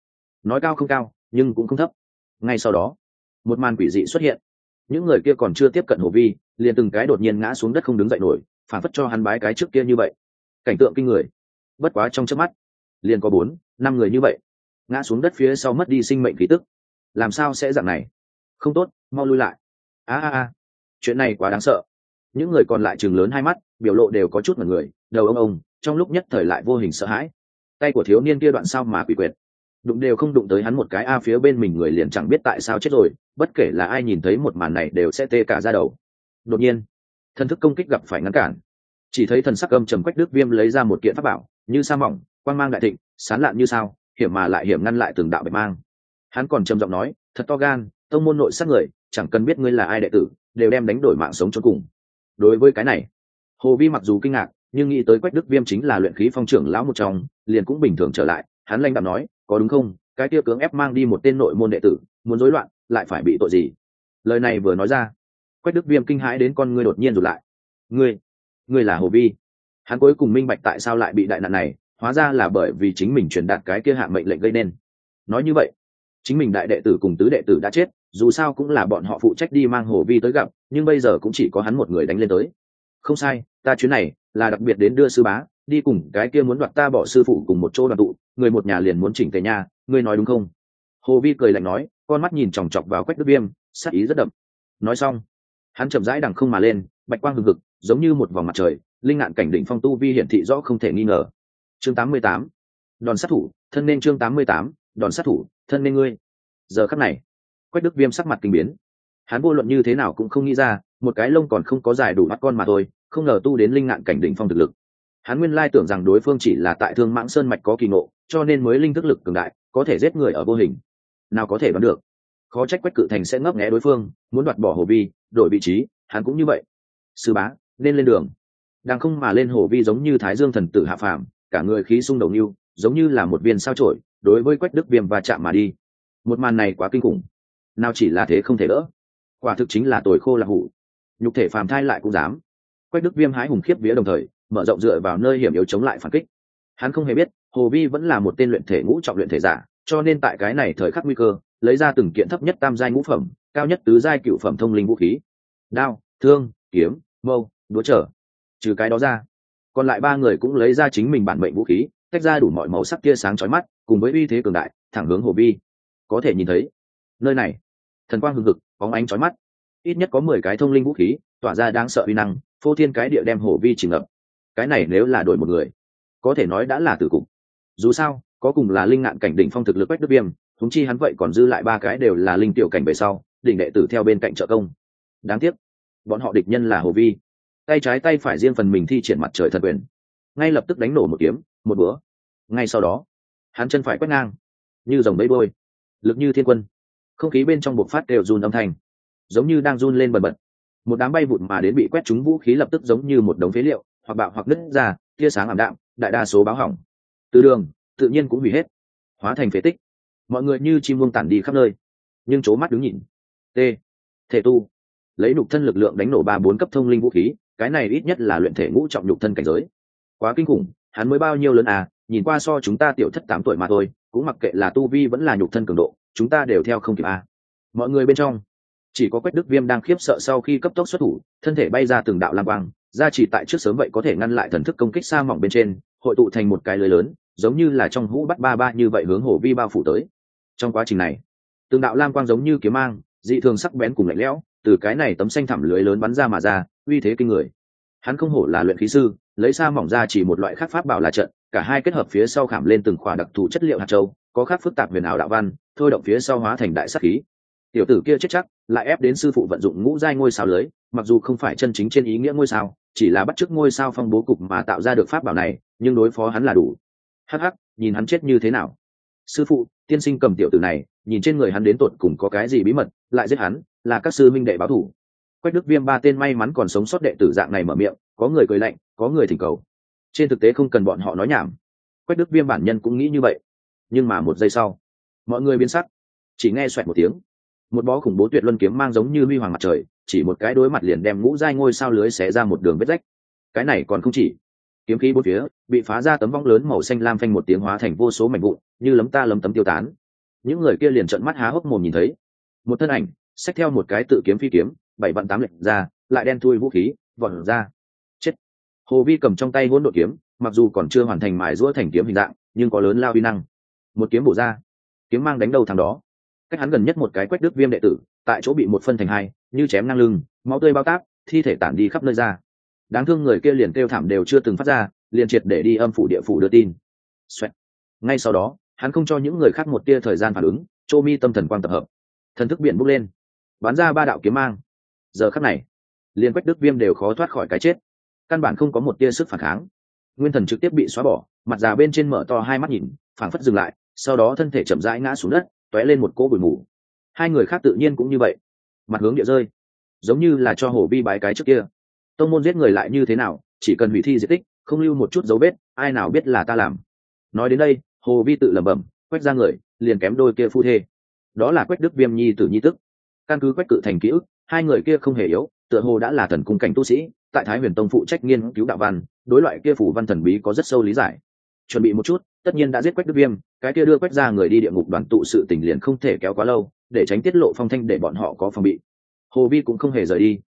Nói cao không cao, nhưng cũng không thấp ngay sau đó, một màn quỷ dị xuất hiện. Những người kia còn chưa tiếp cận hồ vi, liền từng cái đột nhiên ngã xuống đất không đứng dậy nổi, phản phất cho hắn bái cái trước kia như vậy. Cảnh tượng kinh người. Bất quá trong chớp mắt, liền có bốn, năm người như vậy. Ngã xuống đất phía sau mất đi sinh mệnh khí tức. Làm sao sẽ dạng này? Không tốt, mau lui lại. A a a. Chuyện này quá đáng sợ. Những người còn lại chừng lớn hai mắt, biểu lộ đều có chút mật người, đầu ông ông, trong lúc nhất thời lại vô hình sợ hãi. Tay của thiếu niên kia đoạn sao mà quỷ quyệt? Đụng đều không đụng tới hắn một cái, a, phía bên mình người liền chẳng biết tại sao chết rồi, bất kể là ai nhìn thấy một màn này đều sẽ tê cả ra đầu. Đột nhiên, thần thức công kích gặp phải ngăn cản. Chỉ thấy thần sắc âm trầm quách đức viêm lấy ra một kiện pháp bảo, như sa mỏng, quang mang đại thịnh, sán lạn như sao, hiểm mà lại hiểm ngăn lại từng đạo bạch mang. Hắn còn trầm giọng nói, thật to gan, tông môn nội sát người, chẳng cần biết ngươi là ai đệ tử, đều đem đánh đổi mạng sống cho cùng. Đối với cái này, hồ vi mặc dù kinh ngạc, nhưng nghĩ tới quách đức viêm chính là luyện khí phong trưởng lão một trong, liền cũng bình thường trở lại. Hắn lanh đạm nói có đúng không? Cái kia cưỡng ép mang đi một tên nội môn đệ tử, muốn rối loạn, lại phải bị tội gì? Lời này vừa nói ra, quách đức viêm kinh hãi đến con ngươi đột nhiên rụt lại. Ngươi ngươi là hồ vi. Hắn cuối cùng minh bạch tại sao lại bị đại nạn này, hóa ra là bởi vì chính mình truyền đạt cái kia hạ mệnh lệnh gây nên. Nói như vậy, chính mình đại đệ tử cùng tứ đệ tử đã chết, dù sao cũng là bọn họ phụ trách đi mang hồ vi tới gặp, nhưng bây giờ cũng chỉ có hắn một người đánh lên tới. Không sai, ta chuyến này là đặc biệt đến đưa sư bá đi cùng cái kia muốn đoạt ta bỏ sư phụ cùng một chỗ đoàn tụ, người một nhà liền muốn chỉnh tề nhà ngươi nói đúng không hồ vi cười lạnh nói, con mắt nhìn chòng chọc vào quách đức viêm, sắc ý rất đậm nói xong, hắn chậm rãi đằng không mà lên, bạch quang hừng hực, giống như một vòng mặt trời, linh ngạn cảnh đỉnh phong tu vi hiển thị rõ không thể nghi ngờ chương 88. đòn sát thủ, thân nên chương 88. đòn sát thủ, thân nên ngươi giờ khắc này, quách đức viêm sắc mặt kinh biến hắn vô luận như thế nào cũng không nghĩ ra, một cái lông còn không có dài đủ mắt con mà thôi, không ngờ tu đến linh ngạn cảnh đỉnh phong thực lực hắn nguyên lai tưởng rằng đối phương chỉ là tại thương mãng sơn mạch có kỳ ngộ, cho nên mới linh thức lực cường đại, có thể giết người ở vô hình. Nào có thể đoán được. Khó trách quách cự thành sẽ ngấp nghé đối phương, muốn đoạt bỏ hồ vi, đổi vị trí, hắn cũng như vậy. Sư bá, nên lên đường. Đang không mà lên hồ vi giống như thái dương thần tử hạ phàm, cả người khí sung đầu như, giống như là một viên sao trổi đối với quách đức viêm và chạm mà đi. Một màn này quá kinh khủng. Nào chỉ là thế không thể đỡ. Quả thực chính là tồi khô là hủ. Nhục thể phàm thai lại cũng dám. Quách đức viêm hái hùng khiếp vía đồng thời mở rộng dựa vào nơi hiểm yếu chống lại phản kích. Hắn không hề biết, hồ vi vẫn là một tên luyện thể ngũ trọng luyện thể giả, cho nên tại cái này thời khắc nguy cơ, lấy ra từng kiện thấp nhất tam giai ngũ phẩm, cao nhất tứ giai cựu phẩm thông linh vũ khí. Đao, thương, kiếm, mâu, đũa trở. Trừ cái đó ra, còn lại ba người cũng lấy ra chính mình bản mệnh vũ khí, tách ra đủ mọi màu sắc tia sáng chói mắt, cùng với uy thế cường đại, thẳng hướng hồ vi. Có thể nhìn thấy, nơi này, thần quang hừng hực, bóng ánh chói mắt. Ít nhất có mười cái thông linh vũ khí, tỏa ra đáng sợ uy năng, phô thiên cái địa đem hồ vi chìm ngập cái này nếu là đổi một người, có thể nói đã là tử cục. Dù sao, có cùng là linh ngạn cảnh đỉnh phong thực lực quách đức viêm thúng chi hắn vậy còn dư lại ba cái đều là linh tiểu cảnh về sau, đỉnh đệ tử theo bên cạnh trợ công. Đáng tiếc, bọn họ địch nhân là hồ vi. Tay trái tay phải riêng phần mình thi triển mặt trời thần quyền. Ngay lập tức đánh nổ một kiếm, một búa ngay sau đó, hắn chân phải quét ngang, như dòng bẫy bôi. Lực như thiên quân. Không khí bên trong bộc phát đều run âm thanh, giống như đang run lên bần bật. Một đám bay vụt mà đến bị quét trúng vũ khí lập tức giống như một đống phế liệu hoặc bạo hoặc nứt ra, tia sáng ảm đạm, đại đa số báo hỏng. Từ đường, tự nhiên cũng hủy hết, hóa thành phế tích. Mọi người như chim muông tản đi khắp nơi, nhưng c mắt đứng nhìn. T. Thể tu. Lấy nhục thân lực lượng đánh nổ ba bốn cấp thông linh vũ khí, cái này ít nhất là luyện thể ngũ trọng nhục thân cảnh giới. Quá kinh khủng, hắn mới bao nhiêu lớn à nhìn qua so chúng ta tiểu thất tám tuổi mà thôi, cũng mặc kệ là tu vi vẫn là nhục thân cường độ, chúng ta đều theo không kịp à. mọi người bên trong, chỉ có quách đức viêm đang khiếp sợ sau khi cấp tốc xuất thủ, thân thể bay ra từng đạo lam quang gia chỉ tại trước sớm vậy có thể ngăn lại thần thức công kích xa mỏng bên trên, hội tụ thành một cái lưới lớn, giống như là trong hũ bắt ba ba như vậy hướng hồ vi bao phủ tới. Trong quá trình này, từng đạo lam quang giống như kiếm mang, dị thường sắc bén cùng lạnh lẽo, từ cái này tấm xanh thẳm lưới lớn bắn ra mà ra, uy thế kinh người. Hắn không hổ là luyện khí sư, lấy xa mỏng ra chỉ một loại khác pháp bảo là trận, cả hai kết hợp phía sau khảm lên từng khỏa đặc thù chất liệu hạt châu, có khác phức tạp huyền ảo đạo văn, thôi động phía sau hóa thành đại sắc khí tiểu tử kia chết chắc, lại ép đến sư phụ vận dụng ngũ giai ngôi sao lưới, mặc dù không phải chân chính trên ý nghĩa ngôi sao, chỉ là bắt chước ngôi sao phong bố cục mà tạo ra được pháp bảo này, nhưng đối phó hắn là đủ. Hắc hắc, nhìn hắn chết như thế nào. Sư phụ, tiên sinh cầm tiểu tử này, nhìn trên người hắn đến tột cùng có cái gì bí mật, lại giết hắn, là các sư minh đệ báo thủ. Quách đức viêm ba tên may mắn còn sống sót đệ tử dạng này mở miệng, có người cười lạnh, có người thỉnh cầu. Trên thực tế không cần bọn họ nói nhảm. Quách đức viêm bản nhân cũng nghĩ như vậy. Nhưng mà một giây sau, mọi người biến sắc. Chỉ nghe xoẹt một tiếng một bó khủng bố tuyệt luân kiếm mang giống như huy hoàng mặt trời, chỉ một cái đối mặt liền đem ngũ giai ngôi sao lưới xé ra một đường vết rách. Cái này còn không chỉ. Kiếm khí bốn phía, bị phá ra tấm vong lớn màu xanh lam phanh một tiếng hóa thành vô số mảnh vụn, như lấm ta lấm tấm tiêu tán. Những người kia liền trợn mắt há hốc mồm nhìn thấy. Một thân ảnh, xách theo một cái tự kiếm phi kiếm, bảy vạn tám lệnh ra, lại đen thui vũ khí, vọt ra. Chết. Hồ vi cầm trong tay hỗn độ kiếm, mặc dù còn chưa hoàn thành mài rũa thành kiếm hình dạng, nhưng có lớn lao vi năng. Một kiếm bổ ra. Kiếm mang đánh đầu thằng đó cách hắn gần nhất một cái quét đứt viêm đệ tử, tại chỗ bị một phân thành hai, như chém ngang lưng, máu tươi bao tác, thi thể tản đi khắp nơi ra. Đáng thương người kia liền kêu thảm đều chưa từng phát ra, liền triệt để đi âm phủ địa phủ đưa tin、Xoẹt. Ngay sau đó, hắn không cho những người khác một tia thời gian phản ứng, chô mi tâm thần quan tập hợp. Thần thức biển bốc lên. Bắn ra ba đạo kiếm mang. Giờ khắc này, liền quách đức viêm đều khó thoát khỏi cái chết. Căn bản không có một tia sức phản kháng. Nguyên thần trực tiếp bị xóa bỏ, mặt già bên trên mở to hai mắt nhìn, phảng phất dừng lại, sau đó thân thể chậm rãi ngã xuống đất tóe lên một cỗ bụi mù. Hai người khác tự nhiên cũng như vậy. Mặt hướng địa rơi, giống như là cho hồ vi bái cái trước kia. Tông môn giết người lại như thế nào, chỉ cần hủy thi di tích, không lưu một chút dấu vết, ai nào biết là ta làm. Nói đến đây, hồ vi tự lẩm bẩm, quét ra người, liền kém đôi kia phu thê. Đó là quách đức viêm nhi tử nhi tức. Căn cứ quét cự thành ký ức, hai người kia không hề yếu, tựa hồ đã là thần cung cảnh tu sĩ, tại thái huyền tông phụ trách nghiên cứu đạo văn, đối loại kia phủ văn thần bí có rất sâu lý giải chuẩn bị một chút, tất nhiên đã giết quách đức viêm, cái kia đưa quách ra người đi địa ngục đoàn tụ sự tình liền không thể kéo quá lâu, để tránh tiết lộ phong thanh để bọn họ có phòng bị. Hồ vi cũng không hề rời đi.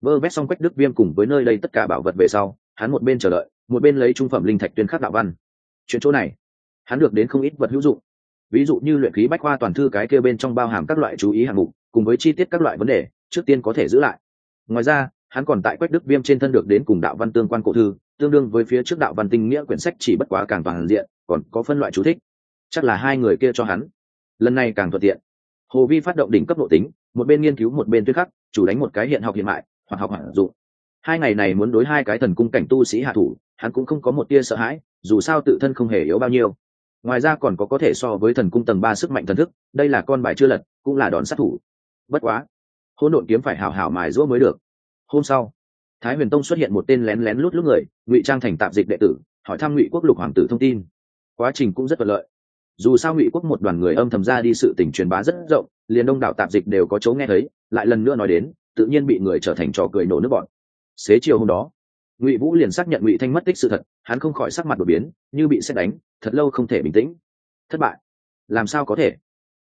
Vơ vét xong quách đức viêm cùng với nơi đây tất cả bảo vật về sau, hắn một bên chờ đợi, một bên lấy trung phẩm linh thạch tuyên khắc đạo văn. Chuyện chỗ này, hắn được đến không ít vật hữu dụng. Ví dụ như luyện khí bách khoa toàn thư cái kia bên trong bao hàm các loại chú ý hạng mục, cùng với chi tiết các loại vấn đề, trước tiên có thể giữ lại. Ngoài ra hắn còn tại quách đức viêm trên thân được đến cùng đạo văn tương quan cổ thư, tương đương với phía trước đạo văn tinh nghĩa quyển sách chỉ bất quá càng toàn diện, còn có phân loại chú thích. Chắc là hai người kia cho hắn. Lần này càng thuận tiện. Hồ vi phát động đỉnh cấp độ tính, một bên nghiên cứu một bên tuyết khắc, chủ đánh một cái hiện học hiện mại, hoặc học hẳn dụng. Hai ngày này muốn đối hai cái thần cung cảnh tu sĩ hạ thủ, hắn cũng không có một tia sợ hãi, dù sao tự thân không hề yếu bao nhiêu. Ngoài ra còn có có thể so với thần cung tầng ba sức mạnh thần thức, đây là con bài chưa lật, cũng là đòn sát thủ. Bất quá, hỗn độn kiếm phải hảo hảo mài rũa mới được hôm sau, thái huyền tông xuất hiện một tên lén lén lút lút người, ngụy trang thành tạp dịch đệ tử, hỏi thăm ngụy quốc lục hoàng tử thông tin. Quá trình cũng rất thuận lợi. Dù sao ngụy quốc một đoàn người âm thầm ra đi sự tình truyền bá rất rộng, liền đông đảo tạp dịch đều có chỗ nghe thấy, lại lần nữa nói đến, tự nhiên bị người trở thành trò cười nổ nước bọn. Xế chiều hôm đó, ngụy vũ liền xác nhận ngụy thanh mất tích sự thật, hắn không khỏi sắc mặt đột biến, như bị xét đánh, thật lâu không thể bình tĩnh. Thất bại. Làm sao có thể?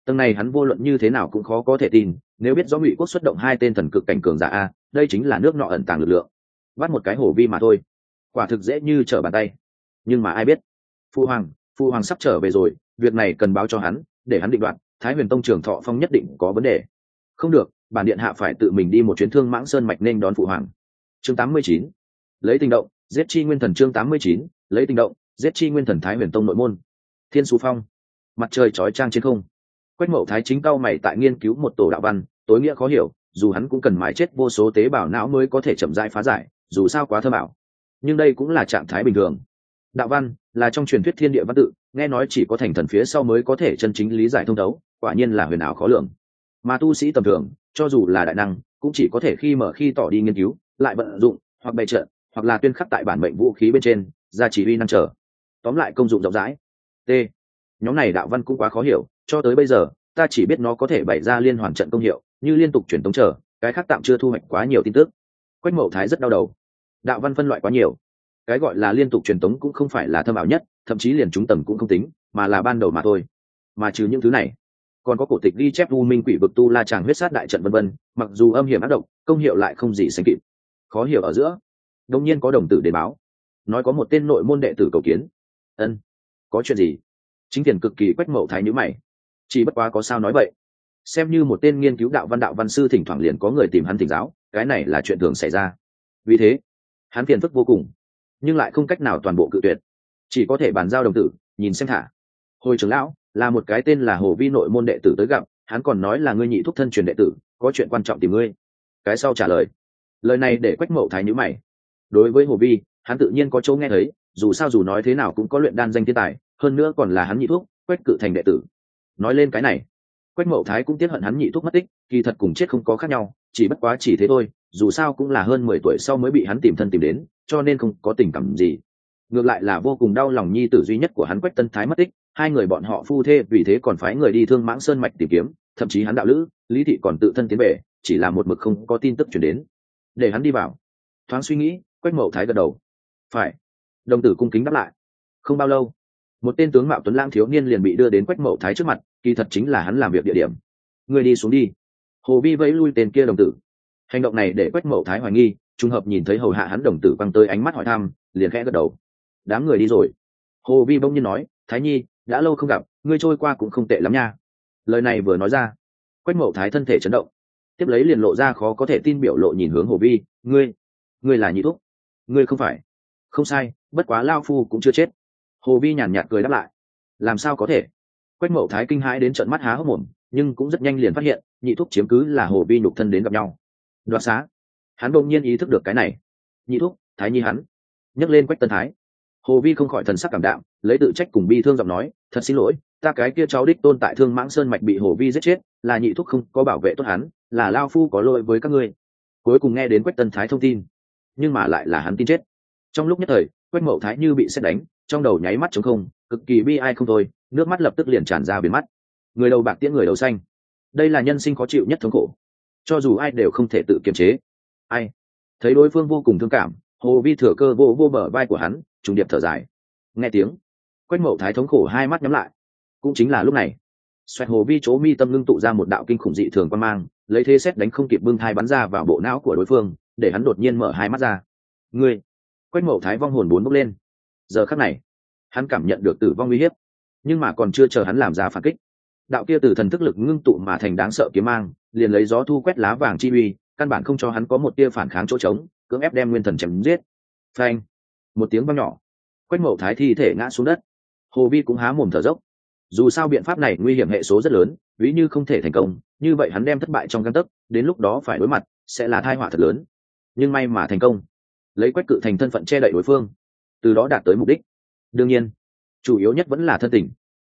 Tầng này hắn vô luận như thế nào cũng khó có thể tin, nếu biết rõ ngụy quốc xuất động hai tên thần cực cảnh cường giả a đây chính là nước nọ ẩn tàng lực lượng. Bắt một cái hổ vi mà thôi. Quả thực dễ như trở bàn tay. Nhưng mà ai biết? Phu hoàng phu hoàng sắp trở về rồi việc này cần báo cho hắn để hắn định đoạt thái huyền tông trường thọ phong nhất định có vấn đề. Không được bản điện hạ phải tự mình đi một chuyến thương mãng sơn mạch nên đón phụ hoàng. Chương 89. lấy tình động giết chi nguyên thần chương 89, lấy tình động giết chi nguyên thần thái huyền tông nội môn. Thiên su phong. Mặt trời chói trang trên không. Quách mậu thái chính cao mày tại nghiên cứu một tổ đạo văn tối nghĩa khó hiểu dù hắn cũng cần mãi chết vô số tế bào não mới có thể chậm rãi phá giải dù sao quá thơ bảo nhưng đây cũng là trạng thái bình thường. Đạo văn là trong truyền thuyết thiên địa văn tự nghe nói chỉ có thành thần phía sau mới có thể chân chính lý giải thông đấu, quả nhiên là huyền ảo khó lường. Mà tu sĩ tầm thường cho dù là đại năng cũng chỉ có thể khi mở khi tỏ đi nghiên cứu lại vận dụng hoặc bày trợ hoặc là tuyên khắc tại bản mệnh vũ khí bên trên ra chỉ huy năng trở. Tóm lại công dụng rộng rãi. T. Nhóm này đạo văn cũng quá khó hiểu cho tới bây giờ ta chỉ biết nó có thể bày ra liên hoàn trận công hiệu như liên tục chuyển tống trở cái khác tạm chưa thu hoạch quá nhiều tin tức. Quách mậu thái rất đau đầu. Đạo văn phân loại quá nhiều. Cái gọi là liên tục truyền tống cũng không phải là thâm ảo nhất, thậm chí liền chúng tầm cũng không tính, mà là ban đầu mà thôi. Mà trừ những thứ này, còn có cổ tịch ghi chép u minh quỷ vực tu la tràng huyết sát đại trận vân vân, mặc dù âm hiểm ác độc, công hiệu lại không gì sánh kịp. Khó hiểu ở giữa đông nhiên có đồng tử đến báo. Nói có một tên nội môn đệ tử cầu kiến. Ân, có chuyện gì? Chính tiền cực kỳ quách mậu thái nhữ mày. Chỉ bất quá có sao nói vậy xem như một tên nghiên cứu đạo văn đạo văn sư thỉnh thoảng liền có người tìm hắn thỉnh giáo, cái này là chuyện thường xảy ra. Vì thế, hắn phiền phức vô cùng, nhưng lại không cách nào toàn bộ cự tuyệt. Chỉ có thể bàn giao đồng tử, nhìn xem thả. Hồi trưởng lão, là một cái tên là hồ vi nội môn đệ tử tới gặp, hắn còn nói là ngươi nhị thúc thân truyền đệ tử, có chuyện quan trọng tìm ngươi. Cái sau trả lời. Lời này để quách mậu thái nhữ mày. Đối với hồ vi, hắn tự nhiên có chỗ nghe thấy, dù sao dù nói thế nào cũng có luyện đan danh thiên tài, hơn nữa còn là hắn nhị thúc, quách cự thành đệ tử. Nói lên cái này quách mậu thái cũng tiếc hận hắn nhị thuốc mất tích, kỳ thật cùng chết không có khác nhau, chỉ bất quá chỉ thế thôi, dù sao cũng là hơn mười tuổi sau mới bị hắn tìm thân tìm đến, cho nên không có tình cảm gì. Ngược lại là vô cùng đau lòng nhi tử duy nhất của hắn quách tân thái mất tích, hai người bọn họ phu thê vì thế còn phái người đi thương mãng sơn mạch tìm kiếm, thậm chí hắn đạo lữ, lý thị còn tự thân tiến về, chỉ là một mực không có tin tức chuyển đến. Để hắn đi vào. Thoáng suy nghĩ, quách mậu thái gật đầu. Phải. Đồng tử cung kính đáp lại. Không bao lâu một tên tướng mạo tuấn lang thiếu niên liền bị đưa đến quách mậu thái trước mặt, kỳ thật chính là hắn làm việc địa điểm. Người đi xuống đi. Hồ vi vẫy lui tên kia đồng tử. Hành động này để quách mậu thái hoài nghi, trùng hợp nhìn thấy hầu hạ hắn đồng tử băng tới ánh mắt hỏi thăm, liền khẽ gật đầu. Đám người đi rồi. Hồ vi bỗng nhiên nói, thái nhi, đã lâu không gặp, ngươi trôi qua cũng không tệ lắm nha. Lời này vừa nói ra, quách mậu thái thân thể chấn động. Tiếp lấy liền lộ ra khó có thể tin biểu lộ nhìn hướng hồ vi, ngươi ngươi là nhị thúc. Ngươi không phải. Không sai, bất quá lao phu cũng chưa chết hồ vi nhàn nhạt cười đáp lại. Làm sao có thể? Quách mậu thái kinh hãi đến trận mắt há hốc mồm, nhưng cũng rất nhanh liền phát hiện, nhị thúc chiếm cứ là hồ vi nhục thân đến gặp nhau. Đoạt xá. Hắn đột nhiên ý thức được cái này. Nhị thúc, thái nhi hắn. Nhấc lên quách tân thái. Hồ vi không khỏi thần sắc cảm đạm, lấy tự trách cùng bi thương giọng nói, thật xin lỗi, ta cái kia cháu đích tôn tại thương mãng sơn mạch bị hồ vi giết chết, là nhị thúc không có bảo vệ tốt hắn, là lao phu có lỗi với các ngươi. Cuối cùng nghe đến quách tân thái thông tin, nhưng mà lại là hắn tin chết. Trong lúc nhất thời, quách mậu thái như bị xét đánh trong đầu nháy mắt chống không, cực kỳ bi ai không thôi, nước mắt lập tức liền tràn ra biến mắt. Người đầu bạc tiễn người đầu xanh. Đây là nhân sinh khó chịu nhất thống khổ. Cho dù ai đều không thể tự kiềm chế. Ai? Thấy đối phương vô cùng thương cảm, hồ vi thừa cơ vô vô bờ vai của hắn, trùng điệp thở dài. Nghe tiếng, quách mậu thái thống khổ hai mắt nhắm lại. Cũng chính là lúc này, xoẹt hồ vi chỗ mi tâm ngưng tụ ra một đạo kinh khủng dị thường quan mang, lấy thế xét đánh không kịp bưng thai bắn ra vào bộ não của đối phương, để hắn đột nhiên mở hai mắt ra. Ngươi! Quách mậu thái vong hồn bốn bốc lên giờ khắc này, hắn cảm nhận được tử vong uy hiếp, nhưng mà còn chưa chờ hắn làm ra phản kích. Đạo kia từ thần thức lực ngưng tụ mà thành đáng sợ kiếm mang, liền lấy gió thu quét lá vàng chi uy, căn bản không cho hắn có một tia phản kháng chỗ trống, cưỡng ép đem nguyên thần chém giết. Phanh! Một tiếng văng nhỏ, quách mậu thái thi thể ngã xuống đất. Hồ vi cũng há mồm thở dốc. Dù sao biện pháp này nguy hiểm hệ số rất lớn, ví như không thể thành công, như vậy hắn đem thất bại trong găng tấc, đến lúc đó phải đối mặt, sẽ là thai họa thật lớn. Nhưng may mà thành công. Lấy quách cự thành thân phận che đậy đối phương từ đó đạt tới mục đích. Đương nhiên, chủ yếu nhất vẫn là thân tình.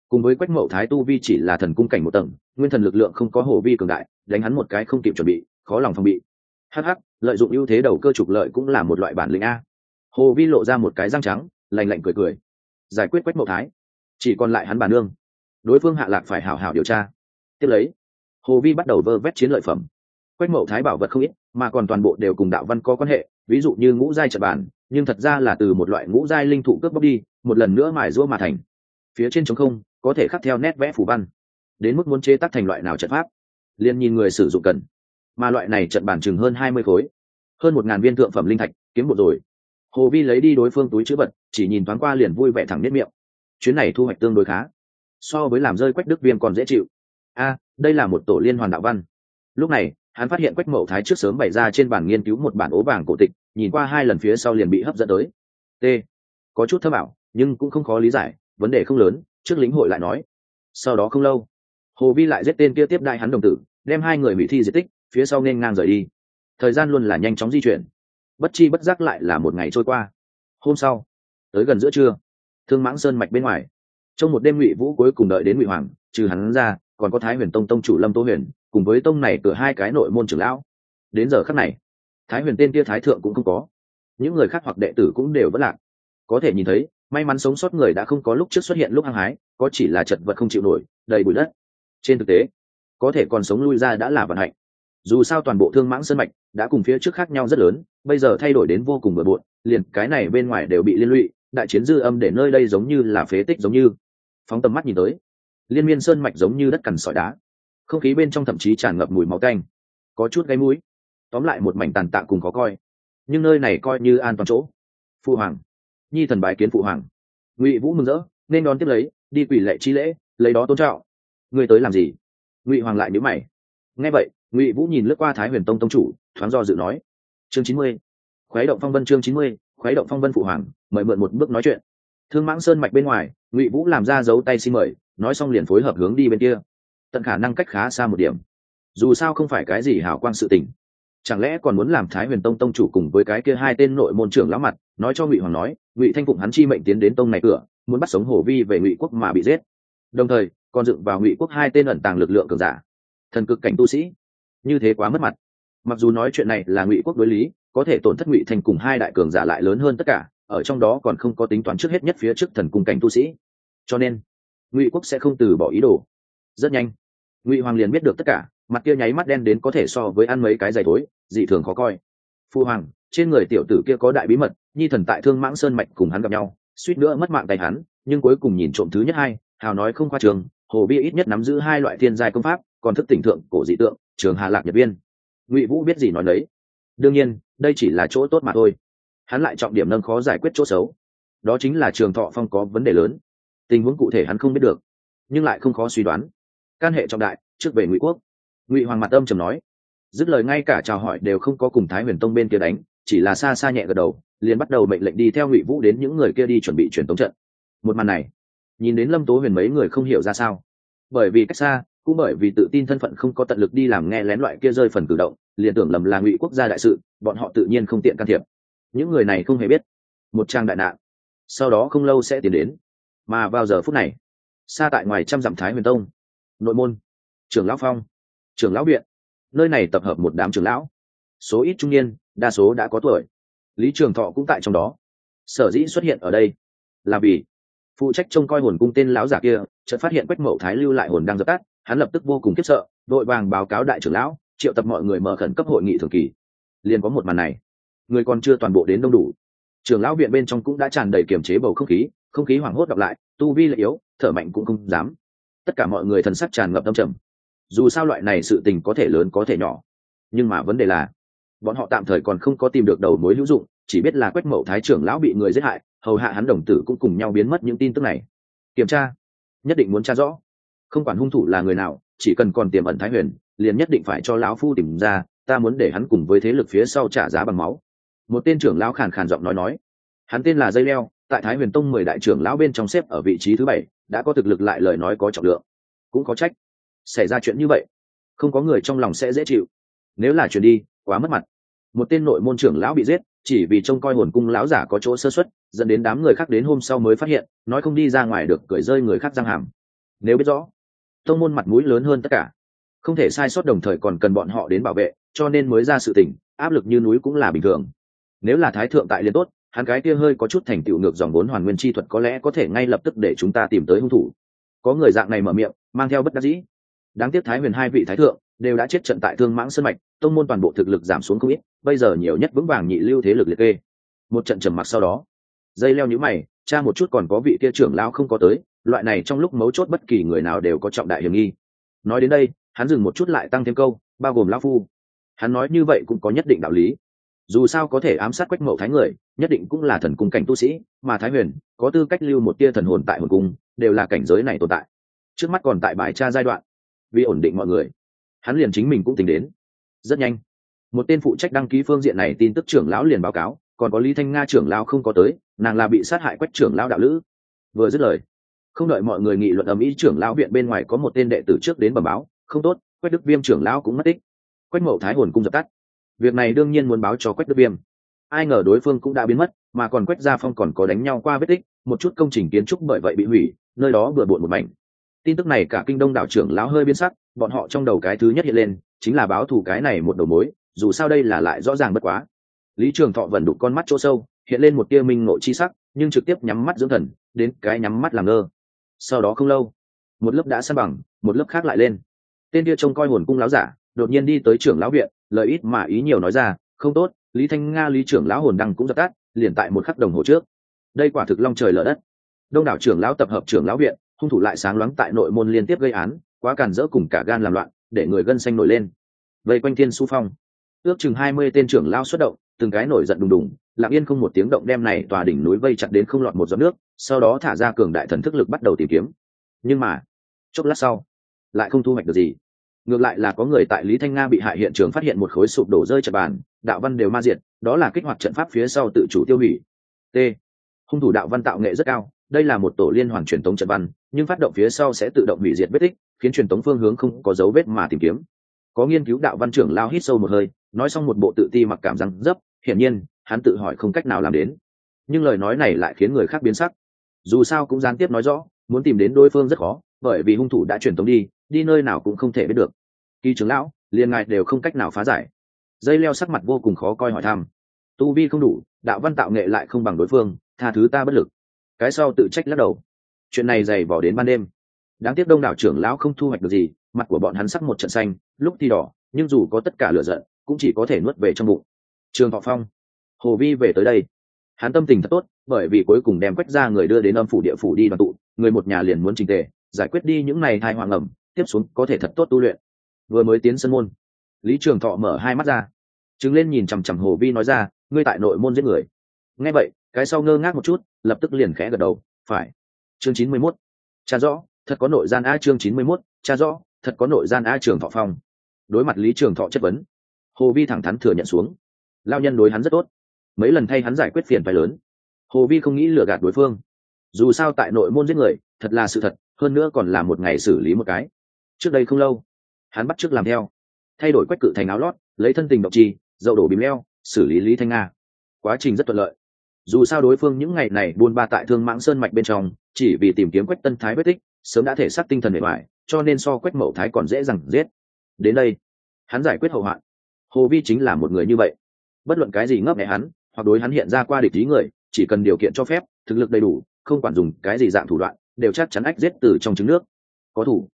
Cùng với quách mậu thái tu vi chỉ là thần cung cảnh một tầng, nguyên thần lực lượng không có hồ vi cường đại, đánh hắn một cái không kịp chuẩn bị, khó lòng phòng bị. Hh lợi dụng ưu thế đầu cơ trục lợi cũng là một loại bản lĩnh a. Hồ vi lộ ra một cái răng trắng lành lạnh cười cười. Giải quyết quách mậu thái. Chỉ còn lại hắn bà nương. Đối phương hạ lạc phải hảo hảo điều tra. Tiếp lấy, hồ vi bắt đầu vơ vét chiến lợi phẩm. Quách mậu thái bảo vật không ít, mà còn toàn bộ đều cùng đạo văn có quan hệ, ví dụ như ngũ giai trật bản nhưng thật ra là từ một loại ngũ giai linh thụ cướp bóc đi, một lần nữa mài rũa mà thành. Phía trên trống không, có thể khắc theo nét vẽ phủ văn. Đến mức muốn chế tác thành loại nào trận pháp, liền nhìn người sử dụng cần. Mà loại này trận bản chừng hơn hai mươi khối, hơn một ngàn viên thượng phẩm linh thạch, kiếm một rồi. Hồ vi lấy đi đối phương túi chữ vật, chỉ nhìn thoáng qua liền vui vẻ thẳng nếp miệng. Chuyến này thu hoạch tương đối khá, so với làm rơi quách đức viêm còn dễ chịu. A, đây là một tổ liên hoàn đạo văn. Lúc này, hắn phát hiện quách mậu thái trước sớm bày ra trên bàn nghiên cứu một bản ố vàng cổ tịch nhìn qua hai lần phía sau liền bị hấp dẫn tới. T. Có chút thơ bảo nhưng cũng không khó lý giải, vấn đề không lớn, trước lĩnh hội lại nói. Sau đó không lâu, hồ vi lại giết tên kia tiếp đại hắn đồng tử, đem hai người bị thi di tích, phía sau nên ngang rời đi. Thời gian luôn là nhanh chóng di chuyển. Bất chi bất giác lại là một ngày trôi qua. Hôm sau, tới gần giữa trưa, thương mãng sơn mạch bên ngoài. Trong một đêm ngụy vũ cuối cùng đợi đến ngụy hoàng, trừ hắn ra, còn có thái huyền tông tông chủ lâm tô huyền, cùng với tông này cửa hai cái nội môn trưởng lão. Đến giờ khắc này thái huyền tên tia thái thượng cũng không có. Những người khác hoặc đệ tử cũng đều vất lạc. Có thể nhìn thấy, may mắn sống sót người đã không có lúc trước xuất hiện lúc hăng hái, có chỉ là chật vật không chịu nổi, đầy bụi đất. Trên thực tế, có thể còn sống lui ra đã là vận hạnh. Dù sao toàn bộ thương mãng sơn mạch đã cùng phía trước khác nhau rất lớn, bây giờ thay đổi đến vô cùng bừa bộn, liền cái này bên ngoài đều bị liên lụy, đại chiến dư âm để nơi đây giống như là phế tích giống như. Phóng tầm mắt nhìn tới, liên miên sơn mạch giống như đất cằn sỏi đá. Không khí bên trong thậm chí tràn ngập mùi máu tanh. Có chút gáy mũi tóm lại một mảnh tàn tạ cùng có coi. Nhưng nơi này coi như an toàn chỗ. Phụ hoàng. Nhi thần bài kiến phụ hoàng. Ngụy vũ mừng rỡ, nên đón tiếp lấy, đi quỷ lệ chi lễ, lấy đó tôn trọng. Ngươi tới làm gì? Ngụy hoàng lại nhớ mày. Nghe vậy, ngụy vũ nhìn lướt qua thái huyền tông tông chủ, thoáng do dự nói. Chương chín mươi. Khuấy động phong vân chương chín mươi, khuấy động phong vân phụ hoàng, mời mượn một bước nói chuyện. Thương mãng sơn mạch bên ngoài, ngụy vũ làm ra dấu tay xin mời, nói xong liền phối hợp hướng đi bên kia. Tận khả năng cách khá xa một điểm. Dù sao không phải cái gì hảo quang sự tình chẳng lẽ còn muốn làm thái huyền tông tông chủ cùng với cái kia hai tên nội môn trưởng lão mặt, nói cho ngụy hoàng nói, ngụy thanh phụng hắn chi mệnh tiến đến tông này cửa, muốn bắt sống hổ vi về ngụy quốc mà bị giết. Đồng thời, còn dựng vào ngụy quốc hai tên ẩn tàng lực lượng cường giả. Thần cực cảnh tu sĩ. Như thế quá mất mặt. Mặc dù nói chuyện này là ngụy quốc đối lý, có thể tổn thất ngụy thành cùng hai đại cường giả lại lớn hơn tất cả, ở trong đó còn không có tính toán trước hết nhất phía trước thần cung cảnh tu sĩ. Cho nên, ngụy quốc sẽ không từ bỏ ý đồ. Rất nhanh, ngụy hoàng liền biết được tất cả mặt kia nháy mắt đen đến có thể so với ăn mấy cái giày tối dị thường khó coi. Phu hoàng, trên người tiểu tử kia có đại bí mật, nhi thần tại thương mãng sơn mạch cùng hắn gặp nhau, suýt nữa mất mạng tay hắn, nhưng cuối cùng nhìn trộm thứ nhất hai, hào nói không khoa trường, hồ bia ít nhất nắm giữ hai loại thiên giai công pháp, còn thức tỉnh thượng, cổ dị tượng, trường hà lạc nhật viên. Ngụy vũ biết gì nói đấy đương nhiên, đây chỉ là chỗ tốt mà thôi. Hắn lại trọng điểm nâng khó giải quyết chỗ xấu. Đó chính là trường thọ phong có vấn đề lớn. Tình huống cụ thể hắn không biết được, nhưng lại không khó suy đoán. Can hệ trọng đại, trước về ngụy quốc ngụy hoàng mặt âm trầm nói, dứt lời ngay cả chào hỏi đều không có cùng thái huyền tông bên kia đánh, chỉ là xa xa nhẹ gật đầu, liền bắt đầu mệnh lệnh đi theo ngụy vũ đến những người kia đi chuẩn bị truyền tống trận. Một màn này, nhìn đến lâm tố huyền mấy người không hiểu ra sao. Bởi vì cách xa, cũng bởi vì tự tin thân phận không có tận lực đi làm nghe lén loại kia rơi phần cử động, liền tưởng lầm là ngụy quốc gia đại sự, bọn họ tự nhiên không tiện can thiệp. Những người này không hề biết. Một trang đại nạn, sau đó không lâu sẽ tiến đến. Mà vào giờ phút này, xa tại ngoài trăm dặm thái huyền tông, nội môn, trưởng lão phong trưởng lão viện. Nơi này tập hợp một đám trưởng lão. Số ít trung niên, đa số đã có tuổi. Lý trường thọ cũng tại trong đó. Sở dĩ xuất hiện ở đây là vì phụ trách trông coi hồn cung tên lão giả kia, chợt phát hiện quách mậu thái lưu lại hồn đang dập tắt, hắn lập tức vô cùng khiếp sợ, đội vàng báo cáo đại trưởng lão, triệu tập mọi người mở khẩn cấp hội nghị thường kỳ. Liền có một màn này. Người còn chưa toàn bộ đến đông đủ. Trưởng lão viện bên trong cũng đã tràn đầy kiềm chế bầu không khí không khí hoảng hốt đọc lại, tu vi lại yếu, thở mạnh cũng không dám. Tất cả mọi người thần sắc tràn ngập tâm trầm dù sao loại này sự tình có thể lớn có thể nhỏ. Nhưng mà vấn đề là, bọn họ tạm thời còn không có tìm được đầu mối hữu dụng, chỉ biết là quách mậu thái trưởng lão bị người giết hại, hầu hạ hắn đồng tử cũng cùng nhau biến mất những tin tức này. Kiểm tra, nhất định muốn tra rõ. Không quản hung thủ là người nào, chỉ cần còn tiềm ẩn thái huyền, liền nhất định phải cho lão phu tìm ra, ta muốn để hắn cùng với thế lực phía sau trả giá bằng máu. Một tên trưởng lão khàn khàn giọng nói nói. Hắn tên là dây leo, tại thái huyền tông mười đại trưởng lão bên trong xếp ở vị trí thứ bảy, đã có thực lực lại lời nói có trọng lượng. Cũng có trách xảy ra chuyện như vậy, không có người trong lòng sẽ dễ chịu. Nếu là chuyện đi, quá mất mặt. Một tên nội môn trưởng lão bị giết, chỉ vì trông coi hồn cung lão giả có chỗ sơ xuất dẫn đến đám người khác đến hôm sau mới phát hiện, nói không đi ra ngoài được, cười rơi người khác răng hàm. Nếu biết rõ, tông môn mặt mũi lớn hơn tất cả. Không thể sai sót đồng thời còn cần bọn họ đến bảo vệ, cho nên mới ra sự tình, áp lực như núi cũng là bình thường. Nếu là thái thượng tại liên tốt, hắn cái kia hơi có chút thành tựu ngược dòng vốn hoàn nguyên chi thuật có lẽ có thể ngay lập tức để chúng ta tìm tới hung thủ. Có người dạng này mở miệng, mang theo bất đắc dĩ đáng tiếc thái huyền hai vị thái thượng đều đã chết trận tại thương mãng sân mạch, tông môn toàn bộ thực lực giảm xuống không ít, bây giờ nhiều nhất vững vàng nhị lưu thế lực liệt kê. Một trận trầm mặc sau đó, dây leo nhữ mày, cha một chút còn có vị kia trưởng lão không có tới, loại này trong lúc mấu chốt bất kỳ người nào đều có trọng đại hiểm nghi. Nói đến đây, hắn dừng một chút lại tăng thêm câu, bao gồm lão phu. Hắn nói như vậy cũng có nhất định đạo lý. Dù sao có thể ám sát quách mậu thái người, nhất định cũng là thần cung cảnh tu sĩ, mà thái huyền, có tư cách lưu một tia thần hồn tại hồn cung, đều là cảnh giới này tồn tại. Trước mắt còn tại bài tra giai đoạn vì ổn định mọi người. Hắn liền chính mình cũng tính đến. Rất nhanh, một tên phụ trách đăng ký phương diện này tin tức trưởng lão liền báo cáo, còn có lý thanh nga trưởng lão không có tới, nàng là bị sát hại quách trưởng lão đạo lữ. Vừa dứt lời, không đợi mọi người nghị luận ầm ĩ, trưởng lão viện bên ngoài có một tên đệ tử trước đến bẩm báo, không tốt, quách đức viêm trưởng lão cũng mất tích. Quách mậu thái hồn cung dập tắt. Việc này đương nhiên muốn báo cho quách đức viêm. Ai ngờ đối phương cũng đã biến mất, mà còn quách gia phong còn có đánh nhau qua vết tích, một chút công trình kiến trúc bởi vậy bị hủy, nơi đó bừa bộn một mảnh tin tức này cả kinh đông đảo trưởng lão hơi biến sắc, bọn họ trong đầu cái thứ nhất hiện lên, chính là báo thù cái này một đầu mối, dù sao đây là lại rõ ràng bất quá. Lý trường thọ vẫn đục con mắt chỗ sâu, hiện lên một tia minh ngộ chi sắc, nhưng trực tiếp nhắm mắt dưỡng thần, đến cái nhắm mắt làm ngơ. Sau đó không lâu, một lớp đã săn bằng, một lớp khác lại lên. Tên kia trông coi hồn cung láo giả, đột nhiên đi tới trưởng lão viện, lời ít mà ý nhiều nói ra, không tốt, lý thanh nga, lý trưởng lão hồn đăng cũng dập tắt, liền tại một khắc đồng hồ trước. Đây quả thực long trời lở đất. Đông đảo trưởng lão tập hợp trưởng lão viện hung thủ lại sáng loáng tại nội môn liên tiếp gây án, quá cản rỡ cùng cả gan làm loạn, để người gân xanh nổi lên. Vây quanh thiên su phong. Ước chừng hai mươi tên trưởng lao xuất động, từng cái nổi giận đùng đùng, lặng yên không một tiếng động đem này tòa đỉnh núi vây chặt đến không lọt một giọt nước, sau đó thả ra cường đại thần thức lực bắt đầu tìm kiếm. Nhưng mà, chốc lát sau, lại không thu hoạch được gì. Ngược lại là có người tại lý thanh nga bị hại hiện trường phát hiện một khối sụp đổ rơi chật bàn, đạo văn đều ma diệt, đó là kích hoạt trận pháp phía sau tự chủ tiêu hủy. T. Hung thủ đạo văn tạo nghệ rất cao đây là một tổ liên hoàn truyền tống trận văn, nhưng phát động phía sau sẽ tự động hủy diệt vết tích, khiến truyền tống phương hướng không có dấu vết mà tìm kiếm. Có nghiên cứu đạo văn trưởng lao hít sâu một hơi, nói xong một bộ tự ti mặc cảm răng dấp, hiển nhiên, hắn tự hỏi không cách nào làm đến. Nhưng lời nói này lại khiến người khác biến sắc. Dù sao cũng gián tiếp nói rõ, muốn tìm đến đối phương rất khó, bởi vì hung thủ đã truyền tống đi đi nơi nào cũng không thể biết được. Kỳ trưởng lão liền ngại đều không cách nào phá giải. Dây leo sắc mặt vô cùng khó coi hỏi thăm. Tu vi không đủ, đạo văn tạo nghệ lại không bằng đối phương, tha thứ ta bất lực cái sau tự trách lắc đầu. Chuyện này dày vỏ đến ban đêm. Đáng tiếc đông đảo trưởng lão không thu hoạch được gì, mặt của bọn hắn sắc một trận xanh, lúc thì đỏ, nhưng dù có tất cả lửa giận, cũng chỉ có thể nuốt về trong bụng. Trường thọ phong, hồ vi về tới đây. Hắn tâm tình thật tốt, bởi vì cuối cùng đem quách ra người đưa đến âm phủ địa phủ đi đoàn tụ, người một nhà liền muốn trình tề, giải quyết đi những này thai hoàng ẩm tiếp xuống có thể thật tốt tu luyện. Vừa mới tiến sân môn, lý trường thọ mở hai mắt ra chứng lên nhìn chằm chằm hồ vi nói ra, ngươi tại nội môn giết người. Nghe vậy cái sau ngơ ngác một chút, lập tức liền khẽ gật đầu, phải. Chương chín mươi mốt. Cha rõ, thật có nội gian a chương chín mươi mốt, cha rõ, thật có nội gian a trường thọ phong. Đối mặt lý trường thọ chất vấn, hồ vi thẳng thắn thừa nhận xuống. Lao nhân đối hắn rất tốt. Mấy lần thay hắn giải quyết phiền phái lớn. Hồ vi không nghĩ lừa gạt đối phương. Dù sao tại nội môn giết người, thật là sự thật, hơn nữa còn là một ngày xử lý một cái. Trước đây không lâu, hắn bắt trước làm theo. Thay đổi quách cự thành áo lót, lấy thân tình độc chi dậu đổ bìm leo, xử lý lý thanh nga. Quá trình rất thuận lợi dù sao đối phương những ngày này buôn ba tại thương mãng sơn mạch bên trong, chỉ vì tìm kiếm quách tân thái vết tích, sớm đã thể xác tinh thần bề ngoài cho nên so quách mậu thái còn dễ dàng giết. Đến đây, hắn giải quyết hậu hoạn. Hồ vi chính là một người như vậy. Bất luận cái gì ngấp nghẽ hắn, hoặc đối hắn hiện ra qua địch ý người, chỉ cần điều kiện cho phép, thực lực đầy đủ, không quản dùng cái gì dạng thủ đoạn, đều chắc chắn ách giết từ trong trứng nước. Có thủ.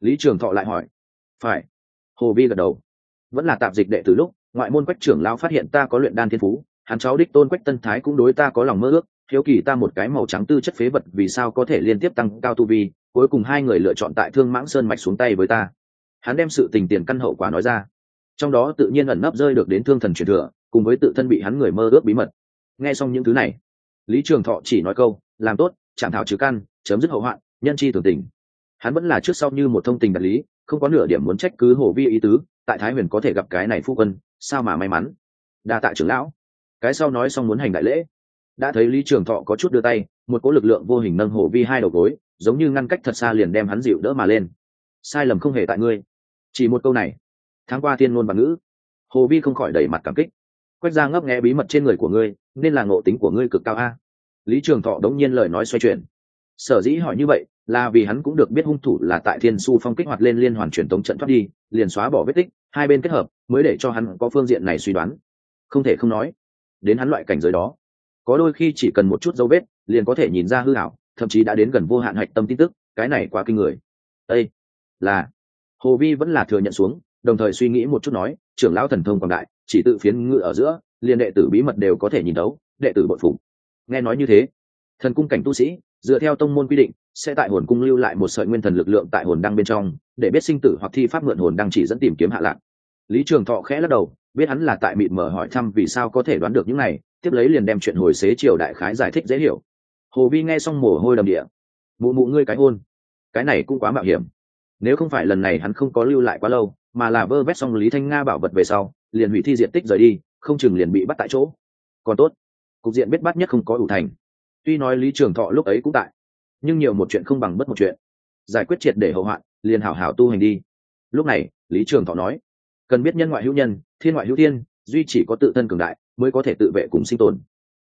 Lý trường thọ lại hỏi. Phải. Hồ vi gật đầu. Vẫn là tạp dịch đệ từ lúc, ngoại môn quách trưởng lao phát hiện ta có luyện đan thiên phú hắn cháu đích tôn quách tân thái cũng đối ta có lòng mơ ước thiếu kỳ ta một cái màu trắng tư chất phế vật vì sao có thể liên tiếp tăng cao tu vi, cuối cùng hai người lựa chọn tại thương mãng sơn mạch xuống tay với ta. Hắn đem sự tình tiền căn hậu quả nói ra. Trong đó tự nhiên ẩn nấp rơi được đến thương thần truyền thừa, cùng với tự thân bị hắn người mơ ước bí mật. Nghe xong những thứ này, lý trường thọ chỉ nói câu, làm tốt, chạm thảo trừ căn, chấm dứt hậu hoạn, nhân chi tưởng tình. Hắn vẫn là trước sau như một thông tình đạt lý, không có nửa điểm muốn trách cứ hồ vi ý tứ, tại thái huyền có thể gặp cái này phu quân, sao mà may mắn? Đa tạ trưởng lão cái sau nói xong muốn hành đại lễ. Đã thấy lý trường thọ có chút đưa tay, một cỗ lực lượng vô hình nâng hồ vi hai đầu gối, giống như ngăn cách thật xa liền đem hắn dịu đỡ mà lên. Sai lầm không hề tại ngươi. Chỉ một câu này, tháng qua thiên ngôn và ngữ, hồ vi không khỏi đẩy mặt cảm kích. Quách ra ngấp nghe bí mật trên người của ngươi, nên là ngộ tính của ngươi cực cao a. Lý trường thọ đống nhiên lời nói xoay chuyển. Sở dĩ hỏi như vậy, là vì hắn cũng được biết hung thủ là tại thiên su phong kích hoạt lên liên hoàn truyền tống trận thoát đi, liền xóa bỏ vết tích, hai bên kết hợp, mới để cho hắn có phương diện này suy đoán. Không thể không nói đến hắn loại cảnh giới đó. Có đôi khi chỉ cần một chút dấu vết, liền có thể nhìn ra hư hảo thậm chí đã đến gần vô hạn hạch tâm tin tức, cái này quá kinh người. Ây là, hồ vi vẫn là thừa nhận xuống, đồng thời suy nghĩ một chút nói, trưởng lão thần thông quảng đại, chỉ tự phiến ngự ở giữa, liền đệ tử bí mật đều có thể nhìn đấu đệ tử bội phục. Nghe nói như thế, thần cung cảnh tu sĩ, dựa theo tông môn quy định, sẽ tại hồn cung lưu lại một sợi nguyên thần lực lượng tại hồn đăng bên trong, để biết sinh tử hoặc thi pháp mượn hồn đăng chỉ dẫn tìm kiếm hạ lạc. Lý trường thọ khẽ lắc đầu biết hắn là tại mịt mở hỏi thăm vì sao có thể đoán được những này, tiếp lấy liền đem chuyện hồi xế triều đại khái giải thích dễ hiểu. Hồ vi nghe xong mồ hôi đầm địa. Mụ mụ ngươi cái hôn. Cái này cũng quá mạo hiểm. Nếu không phải lần này hắn không có lưu lại quá lâu, mà là vơ vét xong lý thanh nga bảo vật về sau, liền hủy thi diện tích rời đi, không chừng liền bị bắt tại chỗ. Còn tốt, cục diện biết bắt nhất không có ủ thành. Tuy nói lý trường thọ lúc ấy cũng tại, nhưng nhiều một chuyện không bằng bất một chuyện. Giải quyết triệt để hậu hoạn, liền hảo hảo tu hành đi. Lúc này, lý trường thọ nói cần biết nhân ngoại hữu nhân, thiên ngoại hữu thiên, duy chỉ có tự thân cường đại mới có thể tự vệ cùng sinh tồn.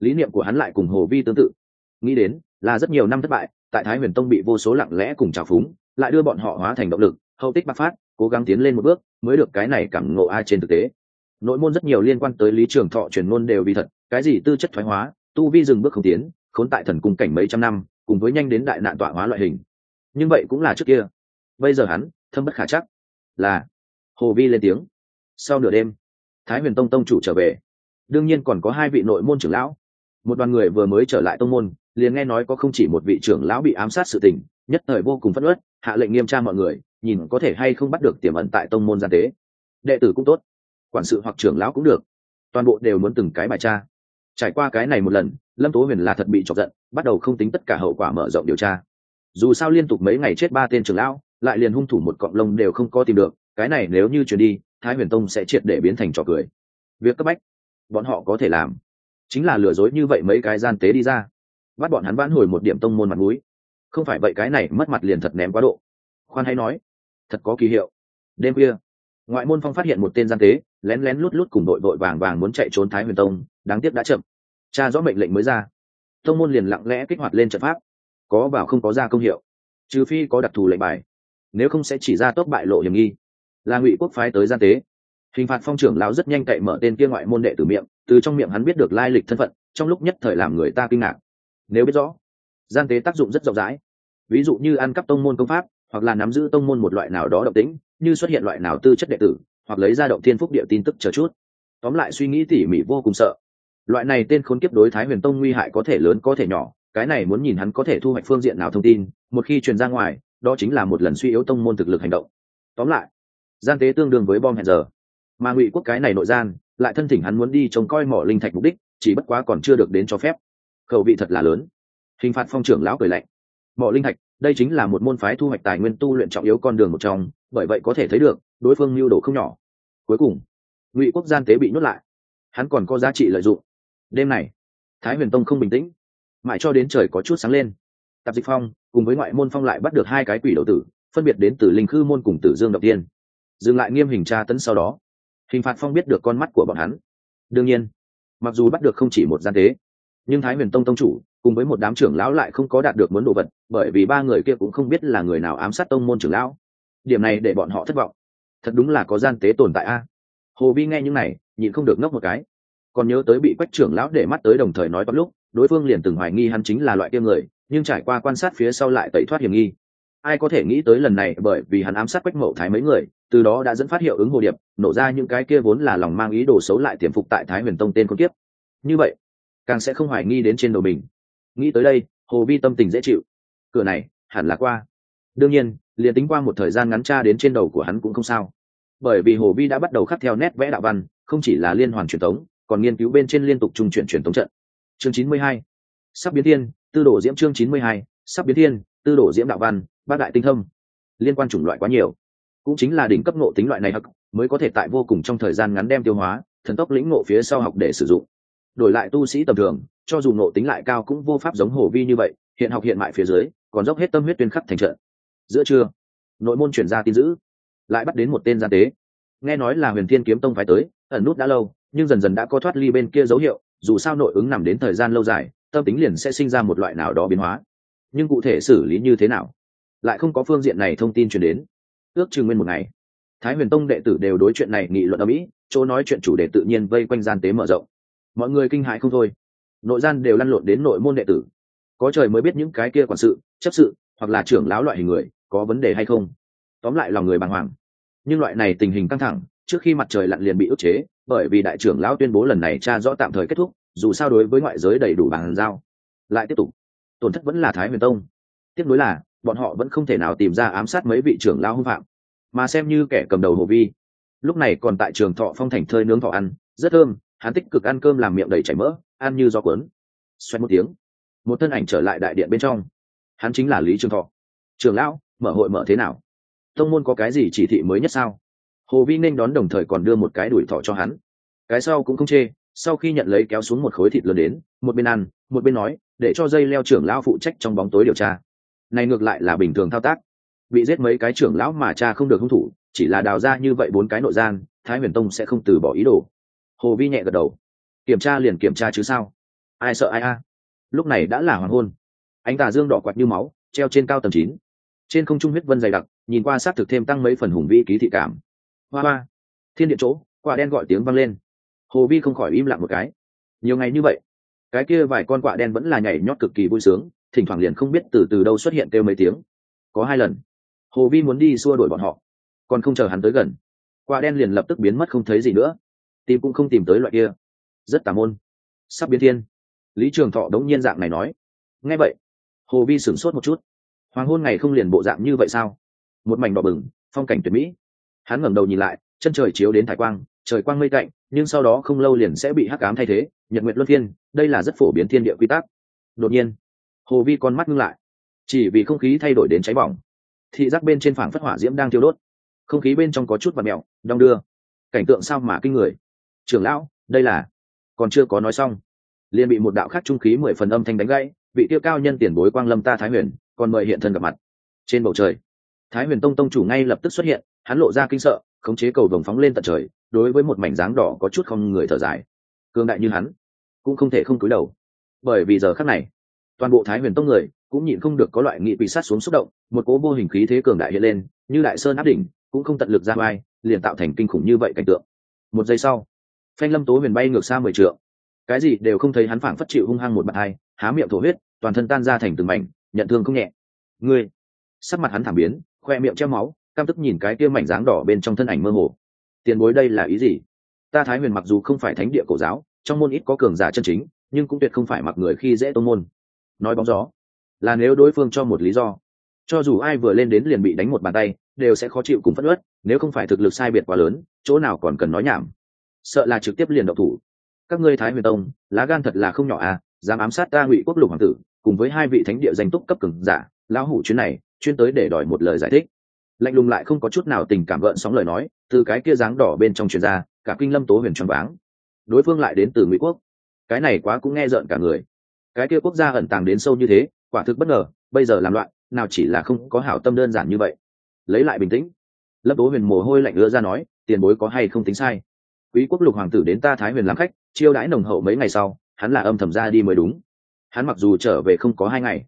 Lý niệm của hắn lại cùng hồ vi tương tự. Nghĩ đến, là rất nhiều năm thất bại, tại thái huyền tông bị vô số lặng lẽ cùng trào phúng, lại đưa bọn họ hóa thành động lực, hậu tích bắc phát, cố gắng tiến lên một bước mới được cái này cảm ngộ ai trên thực tế. Nội môn rất nhiều liên quan tới lý trường thọ truyền môn đều vì thật, cái gì tư chất thoái hóa, tu vi dừng bước không tiến, khốn tại thần cung cảnh mấy trăm năm, cùng với nhanh đến đại nạn tọa hóa loại hình. Nhưng vậy cũng là trước kia. Bây giờ hắn, thâm bất khả chắc. Là hồ vi lên tiếng. Sau nửa đêm, thái huyền tông tông chủ trở về. Đương nhiên còn có hai vị nội môn trưởng lão. Một đoàn người vừa mới trở lại tông môn, liền nghe nói có không chỉ một vị trưởng lão bị ám sát sự tình, nhất thời vô cùng phất ớt hạ lệnh nghiêm tra mọi người, nhìn có thể hay không bắt được tiềm ẩn tại tông môn gian tế. Đệ tử cũng tốt, quản sự hoặc trưởng lão cũng được. Toàn bộ đều muốn từng cái bài tra. Trải qua cái này một lần, lâm tố huyền là thật bị chọc giận, bắt đầu không tính tất cả hậu quả mở rộng điều tra. Dù sao liên tục mấy ngày chết ba tên trưởng lão, lại liền hung thủ một cọng lông đều không có tìm được cái này nếu như chuyển đi, thái huyền tông sẽ triệt để biến thành trò cười. Việc cấp bách, bọn họ có thể làm, chính là lừa dối như vậy mấy cái gian tế đi ra. Bắt bọn hắn vãn hồi một điểm tông môn mặt mũi. Không phải vậy cái này mất mặt liền thật ném quá độ. Khoan hay nói, thật có kỳ hiệu. Đêm khuya, ngoại môn phong phát hiện một tên gian tế, lén lén lút lút cùng đội đội vàng vàng muốn chạy trốn thái huyền tông, đáng tiếc đã chậm. Cha rõ mệnh lệnh mới ra. Tông môn liền lặng lẽ kích hoạt lên trận pháp. Có vào không có ra công hiệu. Trừ phi có đặc thù lệnh bài. Nếu không sẽ chỉ ra tốc bại lộ hiểm nghi là ngụy quốc phái tới gian tế. Hình phạt phong trưởng lão rất nhanh cậy mở tên kia ngoại môn đệ từ miệng, từ trong miệng hắn biết được lai lịch thân phận, trong lúc nhất thời làm người ta kinh ngạc. Nếu biết rõ, gian tế tác dụng rất rộng rãi. Ví dụ như ăn cắp tông môn công pháp, hoặc là nắm giữ tông môn một loại nào đó độc tính như xuất hiện loại nào tư chất đệ tử, hoặc lấy ra động thiên phúc địa tin tức chờ chút. Tóm lại suy nghĩ tỉ mỉ vô cùng sợ. Loại này tên khốn kiếp đối thái huyền tông nguy hại có thể lớn có thể nhỏ, cái này muốn nhìn hắn có thể thu hoạch phương diện nào thông tin, một khi truyền ra ngoài, đó chính là một lần suy yếu tông môn thực lực hành động. Tóm lại gian tế tương đương với bom hẹn giờ. Mà ngụy quốc cái này nội gian, lại thân thỉnh hắn muốn đi trông coi mỏ linh thạch mục đích, chỉ bất quá còn chưa được đến cho phép. Khẩu vị thật là lớn. Hình phạt phong trưởng lão cười lạnh. Mỏ linh thạch, đây chính là một môn phái thu hoạch tài nguyên tu luyện trọng yếu con đường một trong, bởi vậy có thể thấy được, đối phương mưu đồ không nhỏ. Cuối cùng, ngụy quốc gian tế bị nhốt lại. Hắn còn có giá trị lợi dụng. Đêm này, thái huyền tông không bình tĩnh. Mãi cho đến trời có chút sáng lên, tạp dịch phong cùng với ngoại môn phong lại bắt được hai cái quỷ đầu tử, phân biệt đến từ linh khư môn cùng tử dương đầu tiên dừng lại nghiêm hình tra tấn sau đó. Hình phạt phong biết được con mắt của bọn hắn. Đương nhiên, mặc dù bắt được không chỉ một gian tế, nhưng thái huyền tông tông chủ cùng với một đám trưởng lão lại không có đạt được muốn đồ vật, bởi vì ba người kia cũng không biết là người nào ám sát tông môn trưởng lão. Điểm này để bọn họ thất vọng. Thật đúng là có gian tế tồn tại a. Hồ vi nghe những này, nhịn không được ngốc một cái. Còn nhớ tới bị quách trưởng lão để mắt tới đồng thời nói tóm lúc, đối phương liền từng hoài nghi hắn chính là loại kia người, nhưng trải qua quan sát phía sau lại tẩy thoát hiểm nghi. Ai có thể nghĩ tới lần này bởi vì hắn ám sát quách mậu thái mấy người từ đó đã dẫn phát hiệu ứng hồ điệp, nổ ra những cái kia vốn là lòng mang ý đồ xấu lại tiềm phục tại thái huyền tông tên con kiếp. Như vậy, càng sẽ không hoài nghi đến trên đầu mình. Nghĩ tới đây, hồ vi tâm tình dễ chịu. Cửa này, hẳn là qua. Đương nhiên, liền tính qua một thời gian ngắn tra đến trên đầu của hắn cũng không sao. Bởi vì hồ vi đã bắt đầu khắc theo nét vẽ đạo văn, không chỉ là liên hoàn truyền thống, còn nghiên cứu bên trên liên tục trung chuyển truyền thống trận. Chương chín mươi hai. Sắp biến thiên, tư đồ diễm chương chín mươi hai. Sắp biến thiên, tư đồ diễm đạo văn bác đại tinh thông. Liên quan chủng loại quá nhiều cũng chính là đỉnh cấp ngộ tính loại này hắc mới có thể tại vô cùng trong thời gian ngắn đem tiêu hóa, thần tốc lĩnh ngộ phía sau học để sử dụng. Đổi lại tu sĩ tầm thường, cho dù ngộ tính lại cao cũng vô pháp giống hồ vi như vậy, hiện học hiện mại phía dưới, còn dốc hết tâm huyết tuyên khắc thành trận. Giữa trưa, nội môn chuyển ra tin dữ, lại bắt đến một tên gian tế. Nghe nói là huyền thiên kiếm tông phải tới, ẩn nút đã lâu, nhưng dần dần đã có thoát ly bên kia dấu hiệu, dù sao nội ứng nằm đến thời gian lâu dài, tâm tính liền sẽ sinh ra một loại nào đó biến hóa. Nhưng cụ thể xử lý như thế nào, lại không có phương diện này thông tin truyền đến ước chừng nguyên một ngày. Thái huyền tông đệ tử đều đối chuyện này nghị luận ở mỹ, chỗ nói chuyện chủ đề tự nhiên vây quanh gian tế mở rộng. Mọi người kinh hãi không thôi. Nội gian đều lăn lộn đến nội môn đệ tử. Có trời mới biết những cái kia quản sự, chấp sự, hoặc là trưởng lão loại hình người, có vấn đề hay không. Tóm lại lòng người bàng hoàng. Nhưng loại này tình hình căng thẳng, trước khi mặt trời lặn liền bị ức chế, bởi vì đại trưởng lão tuyên bố lần này tra rõ tạm thời kết thúc, dù sao đối với ngoại giới đầy đủ bàn giao. Lại tiếp tục. Tổn thất vẫn là thái huyền tông. Tiếp nối là bọn họ vẫn không thể nào tìm ra ám sát mấy vị trưởng lão hung phạm. Mà xem như kẻ cầm đầu hồ vi, lúc này còn tại trường thọ phong thành thơi nướng thọ ăn, rất thơm, hắn tích cực ăn cơm làm miệng đầy chảy mỡ, ăn như gió cuốn. Xoay một tiếng, một thân ảnh trở lại đại điện bên trong. Hắn chính là lý trường thọ. Trường lão, mở hội mở thế nào? Tông môn có cái gì chỉ thị mới nhất sao? Hồ vi nên đón đồng thời còn đưa một cái đuổi thọ cho hắn. Cái sau cũng không chê, sau khi nhận lấy kéo xuống một khối thịt lớn đến, một bên ăn, một bên nói, để cho dây leo trưởng lão phụ trách trong bóng tối điều tra này ngược lại là bình thường thao tác. Bị giết mấy cái trưởng lão mà cha không được hung thủ, chỉ là đào ra như vậy bốn cái nội gian, thái huyền tông sẽ không từ bỏ ý đồ. Hồ vi nhẹ gật đầu. Kiểm tra liền kiểm tra chứ sao? Ai sợ ai a? Lúc này đã là hoàng hôn. Ánh tà dương đỏ quạt như máu, treo trên cao tầng chín. Trên không trung huyết vân dày đặc, nhìn qua s á t thực thêm tăng mấy phần hùng vĩ ký thị cảm. Hoa hoa. Thiên điện chỗ, quả đen gọi tiếng vang lên. Hồ vi không khỏi im lặng một cái. Nhiều ngày như vậy, cái kia vài con quạ đen vẫn là nhảy nhót cực kỳ vui sướng thỉnh thoảng liền không biết từ từ đâu xuất hiện kêu mấy tiếng. Có hai lần hồ vi muốn đi xua đuổi bọn họ còn không chờ hắn tới gần quả đen liền lập tức biến mất không thấy gì nữa. Tìm cũng không tìm tới loại kia. Rất tà môn. Sắp biến thiên. Lý trường thọ đống nhiên dạng này nói. Nghe vậy hồ vi sửng sốt một chút. Hoàng hôn ngày không liền bộ dạng như vậy sao? Một mảnh đỏ bừng phong cảnh tuyệt mỹ. Hắn ngẩng đầu nhìn lại chân trời chiếu đến thải quang trời quang mây cạnh nhưng sau đó không lâu liền sẽ bị hắc ám thay thế nhật nguyệt luân thiên, đây là rất phổ biến thiên địa quy tắc. Đột nhiên hồ vi con mắt ngưng lại. Chỉ vì không khí thay đổi đến cháy bỏng, thị giác bên trên phảng phất hỏa diễm đang thiêu đốt. Không khí bên trong có chút và mẹo đong đưa. Cảnh tượng sao mà kinh người. Trưởng lão, đây là còn chưa có nói xong, liền bị một đạo khác trung khí mười phần âm thanh đánh gãy, vị tiêu cao nhân tiền bối quang lâm ta thái huyền, còn mời hiện thân gặp mặt. Trên bầu trời, thái huyền tông tông chủ ngay lập tức xuất hiện, hắn lộ ra kinh sợ, khống chế cầu vồng phóng lên tận trời, đối với một mảnh dáng đỏ có chút không người thở dài. Cương đại như hắn, cũng không thể không cúi đầu. Bởi vì giờ khắc này toàn bộ thái huyền tông người cũng nhịn không được có loại nghị bị sát xuống xúc động, một cố vô hình khí thế cường đại hiện lên, như đại sơn áp đỉnh, cũng không tận lực ra vai liền tạo thành kinh khủng như vậy cảnh tượng. Một giây sau, phanh lâm tố huyền bay ngược xa mười trượng. Cái gì đều không thấy hắn phảng phất chịu hung hăng một bàn hai há miệng thổ huyết, toàn thân tan ra thành từng mảnh, nhận thương không nhẹ. Ngươi! Sắc mặt hắn thảm biến, khoe miệng treo máu cam tức nhìn cái kia mảnh dáng đỏ bên trong thân ảnh mơ hồ. Tiền bối đây là ý gì? Ta thái huyền mặc dù không phải thánh địa cổ giáo, trong môn ít có cường giả chân chính, nhưng cũng tuyệt không phải mặc người khi dễ tôn môn nói bóng gió. Là nếu đối phương cho một lý do, cho dù ai vừa lên đến liền bị đánh một bàn tay, đều sẽ khó chịu cùng phất ớt nếu không phải thực lực sai biệt quá lớn, chỗ nào còn cần nói nhảm. Sợ là trực tiếp liền độc thủ. Các ngươi thái huyền tông, lá gan thật là không nhỏ à dám ám sát ta ngụy quốc lục hoàng tử, cùng với hai vị thánh địa danh túc cấp cường giả, lão hủ chuyến này, chuyên tới để đòi một lời giải thích. Lạnh lùng lại không có chút nào tình cảm gợn sóng lời nói, từ cái kia dáng đỏ bên trong chuyên ra, cả kinh lâm tố huyền choáng váng. Đối phương lại đến từ ngụy quốc. Cái này quá cũng nghe rợn cả người cái kia quốc gia ẩn tàng đến sâu như thế, quả thực bất ngờ, bây giờ làm loạn, nào chỉ là không có hảo tâm đơn giản như vậy. Lấy lại bình tĩnh. Lâm tố huyền mồ hôi lạnh ưa ra nói, tiền bối có hay không tính sai? Quý quốc lục hoàng tử đến ta thái huyền làm khách, chiêu đãi nồng hậu mấy ngày sau, hắn là âm thầm ra đi mới đúng. Hắn mặc dù trở về không có hai ngày,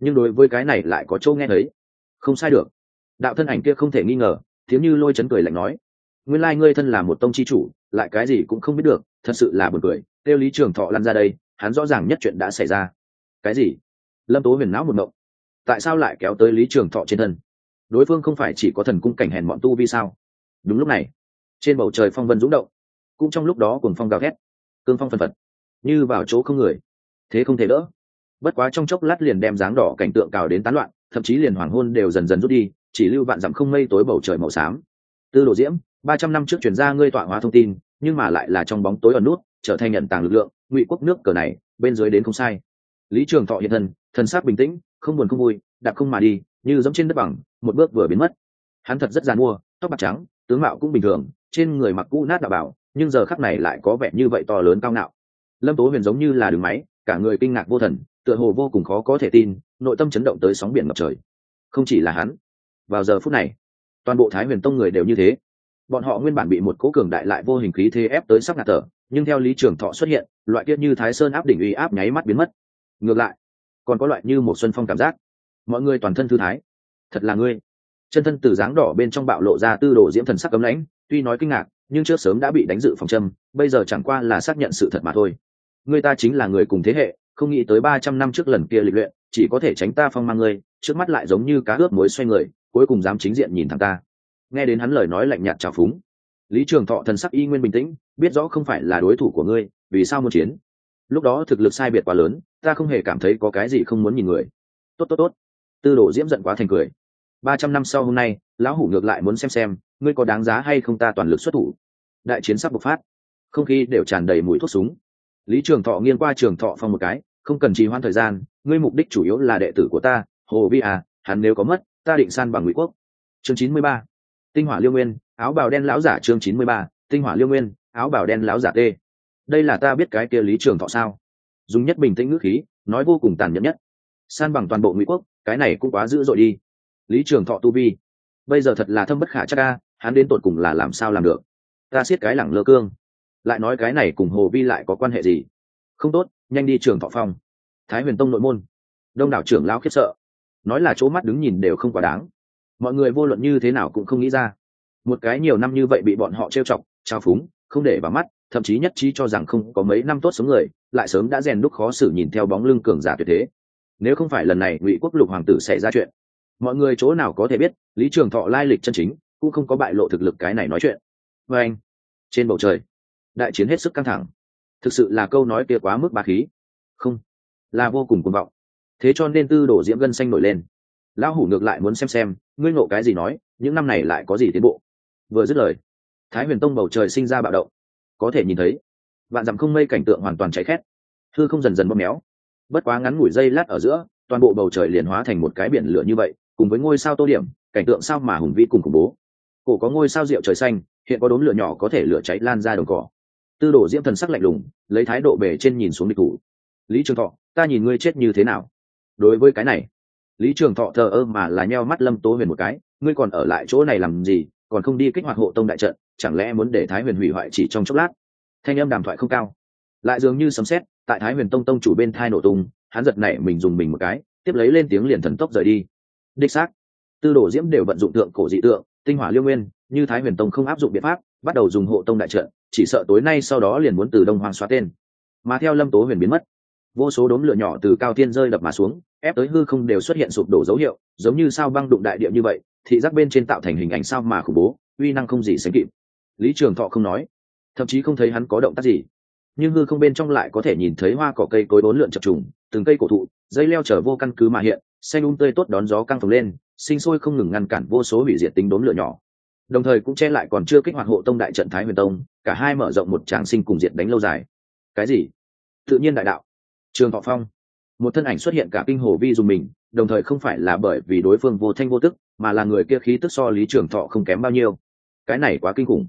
nhưng đối với cái này lại có châu nghe thấy. Không sai được. Đạo thân ảnh kia không thể nghi ngờ Tiếng như lôi chấn cười lạnh nói, nguyên lai ngươi thân là một tông chi chủ, lại cái gì cũng không biết được, thật sự là buồn cười. Tiêu lý trường thọ lăn ra đây hắn rõ ràng nhất chuyện đã xảy ra. Cái gì? Lâm tố huyền não một mộng tại sao lại kéo tới lý trường thọ trên thân? Đối phương không phải chỉ có thần cung cảnh hèn bọn tu vi sao? Đúng lúc này, trên bầu trời phong vân rúng động. Cũng trong lúc đó cùng phong gào thét, cương phong phân phật. Như vào chỗ không người. Thế không thể đỡ. Bất quá trong chốc lát liền đem dáng đỏ cảnh tượng cào đến tán loạn, thậm chí liền hoàng hôn đều dần dần rút đi, chỉ lưu vạn dặm không mây tối bầu trời màu xám. Tư đồ diễm, ba trăm năm trước chuyển ra ngươi tọa hóa thông tin, nhưng mà lại là trong bóng tối ẩn nút trở thành nhận tàng lực lượng, ngụy quốc nước cờ này, bên dưới đến không sai. Lý trường thọ hiện thân thần sắc bình tĩnh, không buồn không vui, đạp không mà đi, như giống trên đất bằng, một bước vừa biến mất. Hắn thật rất g mua tóc bạc trắng, tướng mạo cũng bình thường, trên người mặc cũ nát đạo bảo, nhưng giờ khắc này lại có vẻ như vậy to lớn cao ngạo. Lâm tố huyền giống như là đường máy, cả người kinh ngạc vô thần, tựa hồ vô cùng khó có thể tin, nội tâm chấn động tới sóng biển ngập trời. Không chỉ là hắn, vào giờ phút này, toàn bộ thái huyền tông người đều như thế bọn họ nguyên bản bị một cố cường đại lại vô hình khí thế ép tới sắp ngạt thở, nhưng theo lý trường thọ xuất hiện, loại kiết như thái sơn áp đỉnh uy áp nháy mắt biến mất. Ngược lại, còn có loại như một xuân phong cảm giác. Mọi người toàn thân thư thái. Thật là ngươi. Chân thân từ dáng đỏ bên trong bạo lộ ra tư đồ diễm thần sắc cấm lãnh, tuy nói kinh ngạc, nhưng trước sớm đã bị đánh dự phòng châm, bây giờ chẳng qua là xác nhận sự thật mà thôi. Người ta chính là người cùng thế hệ, không nghĩ tới ba trăm năm trước lần kia lịch luyện, chỉ có thể tránh ta phong mang ngươi, trước mắt lại giống như cá ướp muối xoay người, cuối cùng dám chính diện nhìn thẳng ta nghe đến hắn lời nói lạnh nhạt trào phúng, lý trường thọ thần sắc y nguyên bình tĩnh, biết rõ không phải là đối thủ của ngươi, vì sao muốn chiến? Lúc đó thực lực sai biệt quá lớn, ta không hề cảm thấy có cái gì không muốn nhìn người. Tốt tốt tốt. Tư đồ diễm giận quá thành cười. Ba trăm năm sau hôm nay, lão hủ ngược lại muốn xem xem, ngươi có đáng giá hay không ta toàn lực xuất thủ. Đại chiến sắp bộc phát. Không khí đều tràn đầy mùi thuốc súng. Lý trường thọ nghiêng qua trường thọ phong một cái, không cần trì hoãn thời gian, ngươi mục đích chủ yếu là đệ tử của ta, hồ vi à hắn nếu có mất, ta định san bằng ngụy quốc. Chương chín mươi ba tinh hỏa liêu nguyên, áo bào đen lão giả chương chín mươi ba, tinh hỏa liêu nguyên, áo bào đen lão giả tê. Đây là ta biết cái kia lý trường thọ sao? Dùng nhất bình tĩnh ngữ khí, nói vô cùng tàn nhẫn nhất. San bằng toàn bộ ngụy quốc, cái này cũng quá dữ dội đi. Lý trường thọ tu vi. Bây giờ thật là thâm bất khả chắc ca hắn đến tột cùng là làm sao làm được? Ta siết cái lẳng lơ cương. Lại nói cái này cùng hồ vi lại có quan hệ gì? Không tốt, nhanh đi trường thọ phong. Thái huyền tông nội môn. Đông đảo trưởng lao khiếp sợ. Nói là chỗ mắt đứng nhìn đều không quá đáng mọi người vô luận như thế nào cũng không nghĩ ra. Một cái nhiều năm như vậy bị bọn họ trêu chọc, trao phúng, không để vào mắt, thậm chí nhất trí cho rằng không có mấy năm tốt sống người, lại sớm đã rèn đúc khó xử nhìn theo bóng lưng cường giả tuyệt thế. Nếu không phải lần này ngụy quốc lục hoàng tử xảy ra chuyện, mọi người chỗ nào có thể biết, lý trường thọ lai lịch chân chính, cũng không có bại lộ thực lực cái này nói chuyện. Vê anh, trên bầu trời, đại chiến hết sức căng thẳng. Thực sự là câu nói kia quá mức ba khí. Không, là vô cùng cuồng vọng. Thế cho nên tư đổ diễm gân xanh nổi lên. Lão hủ ngược lại muốn xem xem ngươi ngộ cái gì nói, những năm này lại có gì tiến bộ? Vừa dứt lời, thái huyền tông bầu trời sinh ra bạo động. Có thể nhìn thấy, vạn dặm không mây cảnh tượng hoàn toàn cháy khét. Thư không dần dần bóp méo. Bất quá ngắn ngủi dây lát ở giữa, toàn bộ bầu trời liền hóa thành một cái biển lửa như vậy, cùng với ngôi sao tô điểm, cảnh tượng sao mà hùng vĩ cùng khủng bố. Cổ có ngôi sao rượu trời xanh, hiện có đốm lửa nhỏ có thể lửa cháy lan ra đồng cỏ. Tư đồ diễm thần sắc lạnh lùng, lấy thái độ bề trên nhìn xuống địch thủ. Lý trường thọ, ta nhìn ngươi chết như thế nào? Đối với cái này lý trường thọ thờ ơ mà là nheo mắt lâm tố huyền một cái, ngươi còn ở lại chỗ này làm gì? Còn không đi kích hoạt hộ tông đại trận, chẳng lẽ muốn để thái huyền hủy hoại chỉ trong chốc lát? Thanh âm đàm thoại không cao. Lại dường như sấm xét tại thái huyền tông tông chủ bên thai nổ tung, hắn giật nảy mình dùng mình một cái, tiếp lấy lên tiếng liền thần tốc rời đi. Đích xác, tư đồ diễm đều vận dụng tượng cổ dị tượng, tinh hỏa liêu nguyên, như thái huyền tông không áp dụng biện pháp, bắt đầu dùng hộ tông đại trận, chỉ sợ tối nay sau đó liền muốn từ đông hoàng xóa tên. Mà theo lâm tố huyền biến mất, vô số đốm lửa nhỏ từ cao thiên rơi đập mà xuống ép tới hư không đều xuất hiện sụp đổ dấu hiệu, giống như sao băng đụng đại địa như vậy, thị giác bên trên tạo thành hình ảnh sao mà khủng bố, uy năng không gì sánh kịp. Lý trường thọ không nói, thậm chí không thấy hắn có động tác gì. Nhưng hư không bên trong lại có thể nhìn thấy hoa cỏ cây cối bốn lượn chập trùng, từng cây cổ thụ, dây leo chở vô căn cứ mà hiện, xanh un tươi tốt đón gió căng phồng lên, sinh sôi không ngừng ngăn cản vô số hủy diệt tính đốn lửa nhỏ. Đồng thời cũng che lại còn chưa kích hoạt hộ tông đại trận thái huyền tông, cả hai mở rộng một tràng sinh cùng diệt đánh lâu dài. Cái gì? Tự nhiên đại đạo. Trường thọ phong một thân ảnh xuất hiện cả kinh hồ vi dùng mình, đồng thời không phải là bởi vì đối phương vô thanh vô tức, mà là người kia khí tức so lý trường thọ không kém bao nhiêu. Cái này quá kinh khủng.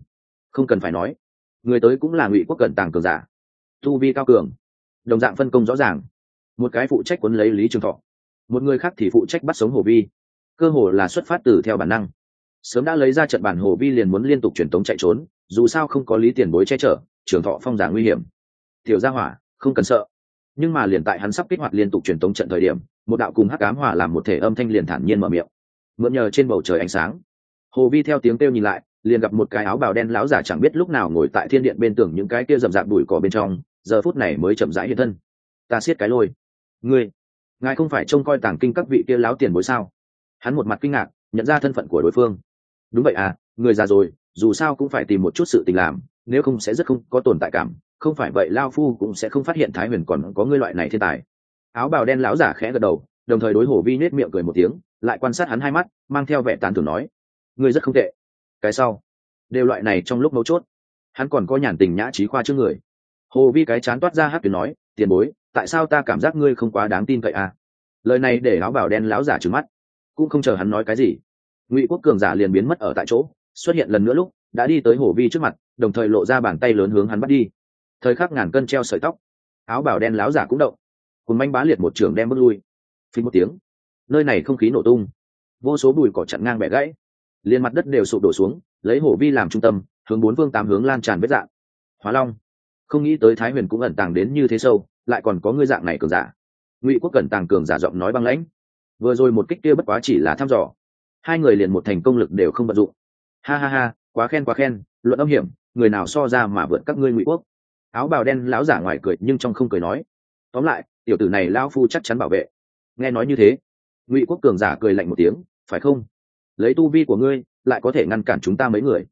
Không cần phải nói. Người tới cũng là ngụy quốc cận tàng cường giả. Tu vi cao cường. Đồng dạng phân công rõ ràng. Một cái phụ trách quấn lấy lý trường thọ. Một người khác thì phụ trách bắt sống hồ vi. Cơ hồ là xuất phát từ theo bản năng. Sớm đã lấy ra trận bản hồ vi liền muốn liên tục truyền tống chạy trốn, dù sao không có lý tiền bối che chở, trường thọ phong giả nguy hiểm. Tiểu gia hỏa, không cần sợ nhưng mà liền tại hắn sắp kích hoạt liên tục truyền tống trận thời điểm, một đạo cùng hắc ám hòa làm một thể âm thanh liền thản nhiên mở miệng. Mượn nhờ trên bầu trời ánh sáng, hồ vi theo tiếng kêu nhìn lại, liền gặp một cái áo bào đen láo giả chẳng biết lúc nào ngồi tại thiên điện bên tường những cái kia rậm rạp đùi cỏ bên trong, giờ phút này mới chậm rãi hiện thân. Ta siết cái lôi. Ngươi, ngài không phải trông coi tàng kinh các vị kia láo tiền bối sao? Hắn một mặt kinh ngạc, nhận ra thân phận của đối phương. Đúng vậy à người già rồi, dù sao cũng phải tìm một chút sự tình làm, nếu không sẽ rất không có tồn tại cảm không phải vậy lao phu cũng sẽ không phát hiện thái huyền còn có ngươi loại này thiên tài. Áo bào đen lão giả khẽ gật đầu, đồng thời đối hổ vi nết miệng cười một tiếng, lại quan sát hắn hai mắt, mang theo vẻ tàn tưởng nói, ngươi rất không tệ. Cái sau? Đều loại này trong lúc mấu chốt. Hắn còn có nhàn tình nhã trí khoa trước người. Hồ vi cái chán toát ra hát tuyến nói, tiền bối, tại sao ta cảm giác ngươi không quá đáng tin cậy à? Lời này để áo bào đen lão giả trừng mắt, cũng không chờ hắn nói cái gì. Ngụy quốc cường giả liền biến mất ở tại chỗ, xuất hiện lần nữa lúc, đã đi tới hồ vi trước mặt, đồng thời lộ ra bàn tay lớn hướng hắn bắt đi thời khắc ngàn cân treo sợi tóc. Áo bảo đen láo giả cũng động. Cùng manh bá liệt một trường đem bước lui. Phí một tiếng. Nơi này không khí nổ tung. Vô số bụi cỏ chặn ngang bẻ gãy. Liền mặt đất đều sụp đổ xuống, lấy hổ vi làm trung tâm, hướng bốn phương tám hướng lan tràn vết dạng. Hóa long. Không nghĩ tới thái huyền cũng ẩn tàng đến như thế sâu, lại còn có ngươi dạng này cường giả. Ngụy quốc cẩn tàng cường giả giọng nói băng lãnh. Vừa rồi một kích kia bất quá chỉ là thăm dò. Hai người liền một thành công lực đều không vận dụng. Ha ha ha, quá khen quá khen, luận âm hiểm, người nào so ra mà vượt các ngươi ngụy quốc? Áo bào đen lão giả ngoài cười nhưng trong không cười nói. Tóm lại, tiểu tử này lão phu chắc chắn bảo vệ. Nghe nói như thế, ngụy quốc cường giả cười lạnh một tiếng, phải không? Lấy tu vi của ngươi, lại có thể ngăn cản chúng ta mấy người.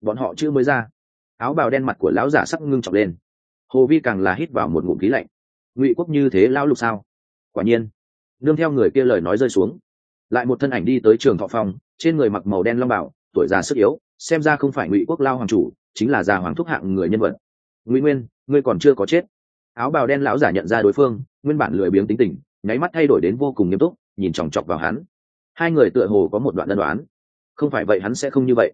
Bọn họ chưa mới ra. Áo bào đen mặt của lão giả sắc ngưng trọng lên. Hồ vi càng là hít vào một ngụm khí lạnh. Ngụy quốc như thế lao lục sao? Quả nhiên, nương theo người kia lời nói rơi xuống. Lại một thân ảnh đi tới trường thọ phòng. trên người mặc màu đen long bảo, tuổi già sức yếu, xem ra không phải ngụy quốc lao hoàng chủ, chính là già hoàng thúc hạng người nhân vật ngụy nguyên, ngươi còn chưa có chết. Áo bào đen lão giả nhận ra đối phương, nguyên bản lười biếng tính tình, nháy mắt thay đổi đến vô cùng nghiêm túc, nhìn chòng chọc vào hắn. Hai người tựa hồ có một đoạn đơn đoán không phải vậy hắn sẽ không như vậy.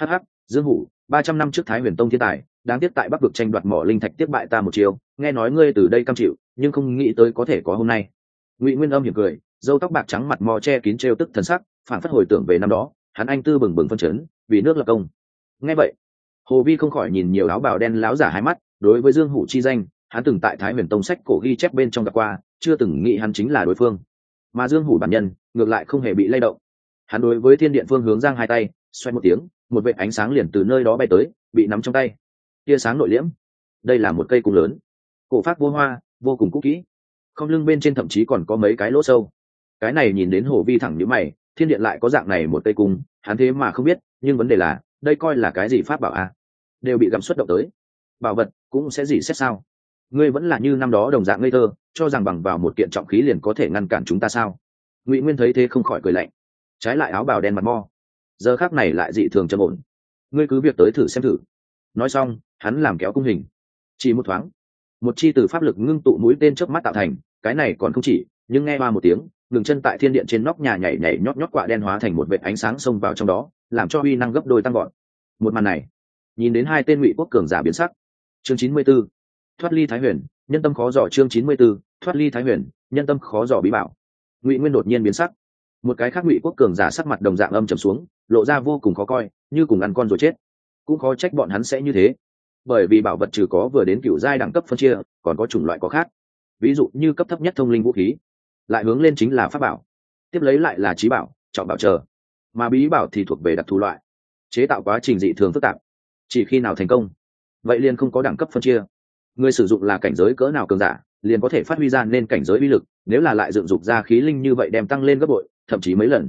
Hh dương hủ, ba trăm năm trước thái huyền tông thiên tài, đáng tiếc tại bắc vực tranh đoạt mỏ linh thạch tiếp bại ta một chiều, nghe nói ngươi từ đây cam chịu, nhưng không nghĩ tới có thể có hôm nay. Ngụy nguyên âm hiểm cười dâu tóc bạc trắng mặt mò che kín trêu tức thần sắc, phản phất hồi tưởng về năm đó, hắn anh tư bừng bừng phân chấn, vì nước lập công. Nghe vậy hồ vi không khỏi nhìn nhiều áo bào đen láo giả hai mắt, đối với dương hủ chi danh, hắn từng tại thái huyền tông sách cổ ghi chép bên trong gặp qua, chưa từng nghĩ hắn chính là đối phương. Mà dương hủ bản nhân, ngược lại không hề bị lay động. Hắn đối với thiên điện phương hướng giang hai tay, xoay một tiếng, một vệ ánh sáng liền từ nơi đó bay tới, bị nắm trong tay. Tia sáng nội liễm. Đây là một cây cung lớn. Cổ phát vô hoa, vô cùng cũ kỹ. Không lưng bên trên thậm chí còn có mấy cái lỗ sâu. Cái này nhìn đến hồ vi thẳng như mày, thiên điện lại có dạng này một cây cung, hắn thế mà không biết, nhưng vấn đề là, đây coi là cái gì pháp bảo à? Đều bị gặm xuất động tới. Bảo vật cũng sẽ gì xét sao? Ngươi vẫn là như năm đó đồng dạng ngây thơ, cho rằng bằng vào một kiện trọng khí liền có thể ngăn cản chúng ta sao? Ngụy nguyên thấy thế không khỏi cười lạnh. Trái lại áo bào đen mặt mo. Giờ khác này lại dị thường trầm ổn. Ngươi cứ việc tới thử xem thử. Nói xong, hắn làm kéo cung hình. Chỉ một thoáng, một chi từ pháp lực ngưng tụ mũi tên chớp mắt tạo thành, cái này còn không chỉ, nhưng nghe ba một tiếng, ngừng chân tại thiên điện trên nóc nhà nhảy nhảy nhót nhót quạ đen hóa thành một vệt ánh sáng xông vào trong đó, làm cho uy năng gấp đôi tăng gọn một màn này nhìn đến hai tên ngụy quốc cường giả biến sắc. Chương chín mươi 94. thoát ly thái huyền, nhân tâm khó dò chương chín mươi 94. thoát ly thái huyền, nhân tâm khó dò bí bảo. Ngụy nguyên đột nhiên biến sắc. Một cái khác ngụy quốc cường giả sắc mặt đồng dạng âm trầm xuống, lộ ra vô cùng khó coi, như cùng ăn con rồi chết. Cũng khó trách bọn hắn sẽ như thế. Bởi vì bảo vật trừ có vừa đến cựu giai đẳng cấp phân chia, còn có chủng loại có khác. Ví dụ như cấp thấp nhất thông linh vũ khí, lại hướng lên chính là pháp bảo. Tiếp lấy lại là trí bảo chọn bảo chờ. Mà bí bảo thì thuộc về đặc thù loại. Chế tạo quá trình dị thường phức tạp chỉ khi nào thành công, vậy liền không có đẳng cấp phân chia. Người sử dụng là cảnh giới cỡ nào cường giả, liền có thể phát huy ra nên cảnh giới uy lực, nếu là lại dựng dục ra khí linh như vậy đem tăng lên gấp bội, thậm chí mấy lần.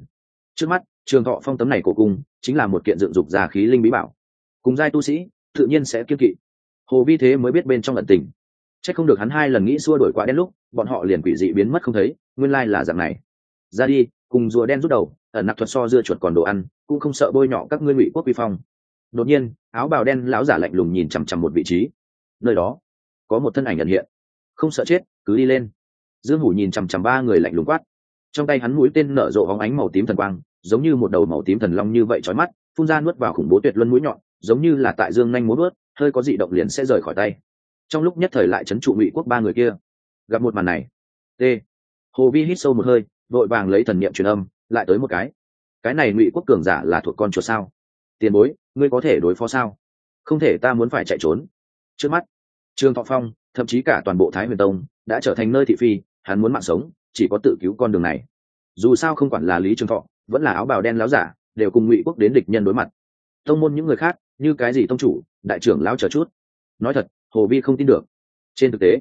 Trước mắt, trường thọ phong tấm này của cung chính là một kiện dựng dục ra khí linh bí bảo. Cùng giai tu sĩ, tự nhiên sẽ kiên kỵ. Hồ vi thế mới biết bên trong lận tình. C h ắ c không được hắn hai lần nghĩ xua đổi quá đen lúc, bọn họ liền quỷ dị biến mất không thấy, nguyên lai là dạng này. Ra đi, cùng rùa đen rút đầu, ẩn nặc thuật so dưa chuột còn đồ ăn, cũng không sợ bôi nhọ các ngươi ngụy quốc vi phong đột nhiên, áo bào đen lão giả lạnh lùng nhìn chằm chằm một vị trí. Nơi đó, có một thân ảnh nhận hiện. Không sợ chết, cứ đi lên. Dương hủ nhìn chằm chằm ba người lạnh lùng quát. Trong tay hắn mũi tên nở rộ hóng ánh màu tím thần quang, giống như một đầu màu tím thần long như vậy trói mắt, phun ra nuốt vào khủng bố tuyệt luân mũi nhọn, giống như là tại dương nhanh muốn nuốt hơi có dị động liền sẽ rời khỏi tay. Trong lúc nhất thời lại trấn trụ ngụy quốc ba người kia. Gặp một màn này t hồ vi hít sâu một hơi, vội vàng lấy thần niệm truyền âm, lại tới một cái. Cái này ngụy quốc cường giả là thuộc con chuột sao? Tiền bối, ngươi có thể đối phó sao? Không thể, ta muốn phải chạy trốn. Trước mắt, trương thọ phong, thậm chí cả toàn bộ thái huyền tông, đã trở thành nơi thị phi, hắn muốn mạng sống, chỉ có tự cứu con đường này. Dù sao không quản là lý trường thọ, vẫn là áo bào đen láo giả, đều cùng ngụy quốc đến địch nhân đối mặt. Tông môn những người khác, như cái gì tông chủ, đại trưởng lao chờ chút. Nói thật, hồ vi không tin được. Trên thực tế,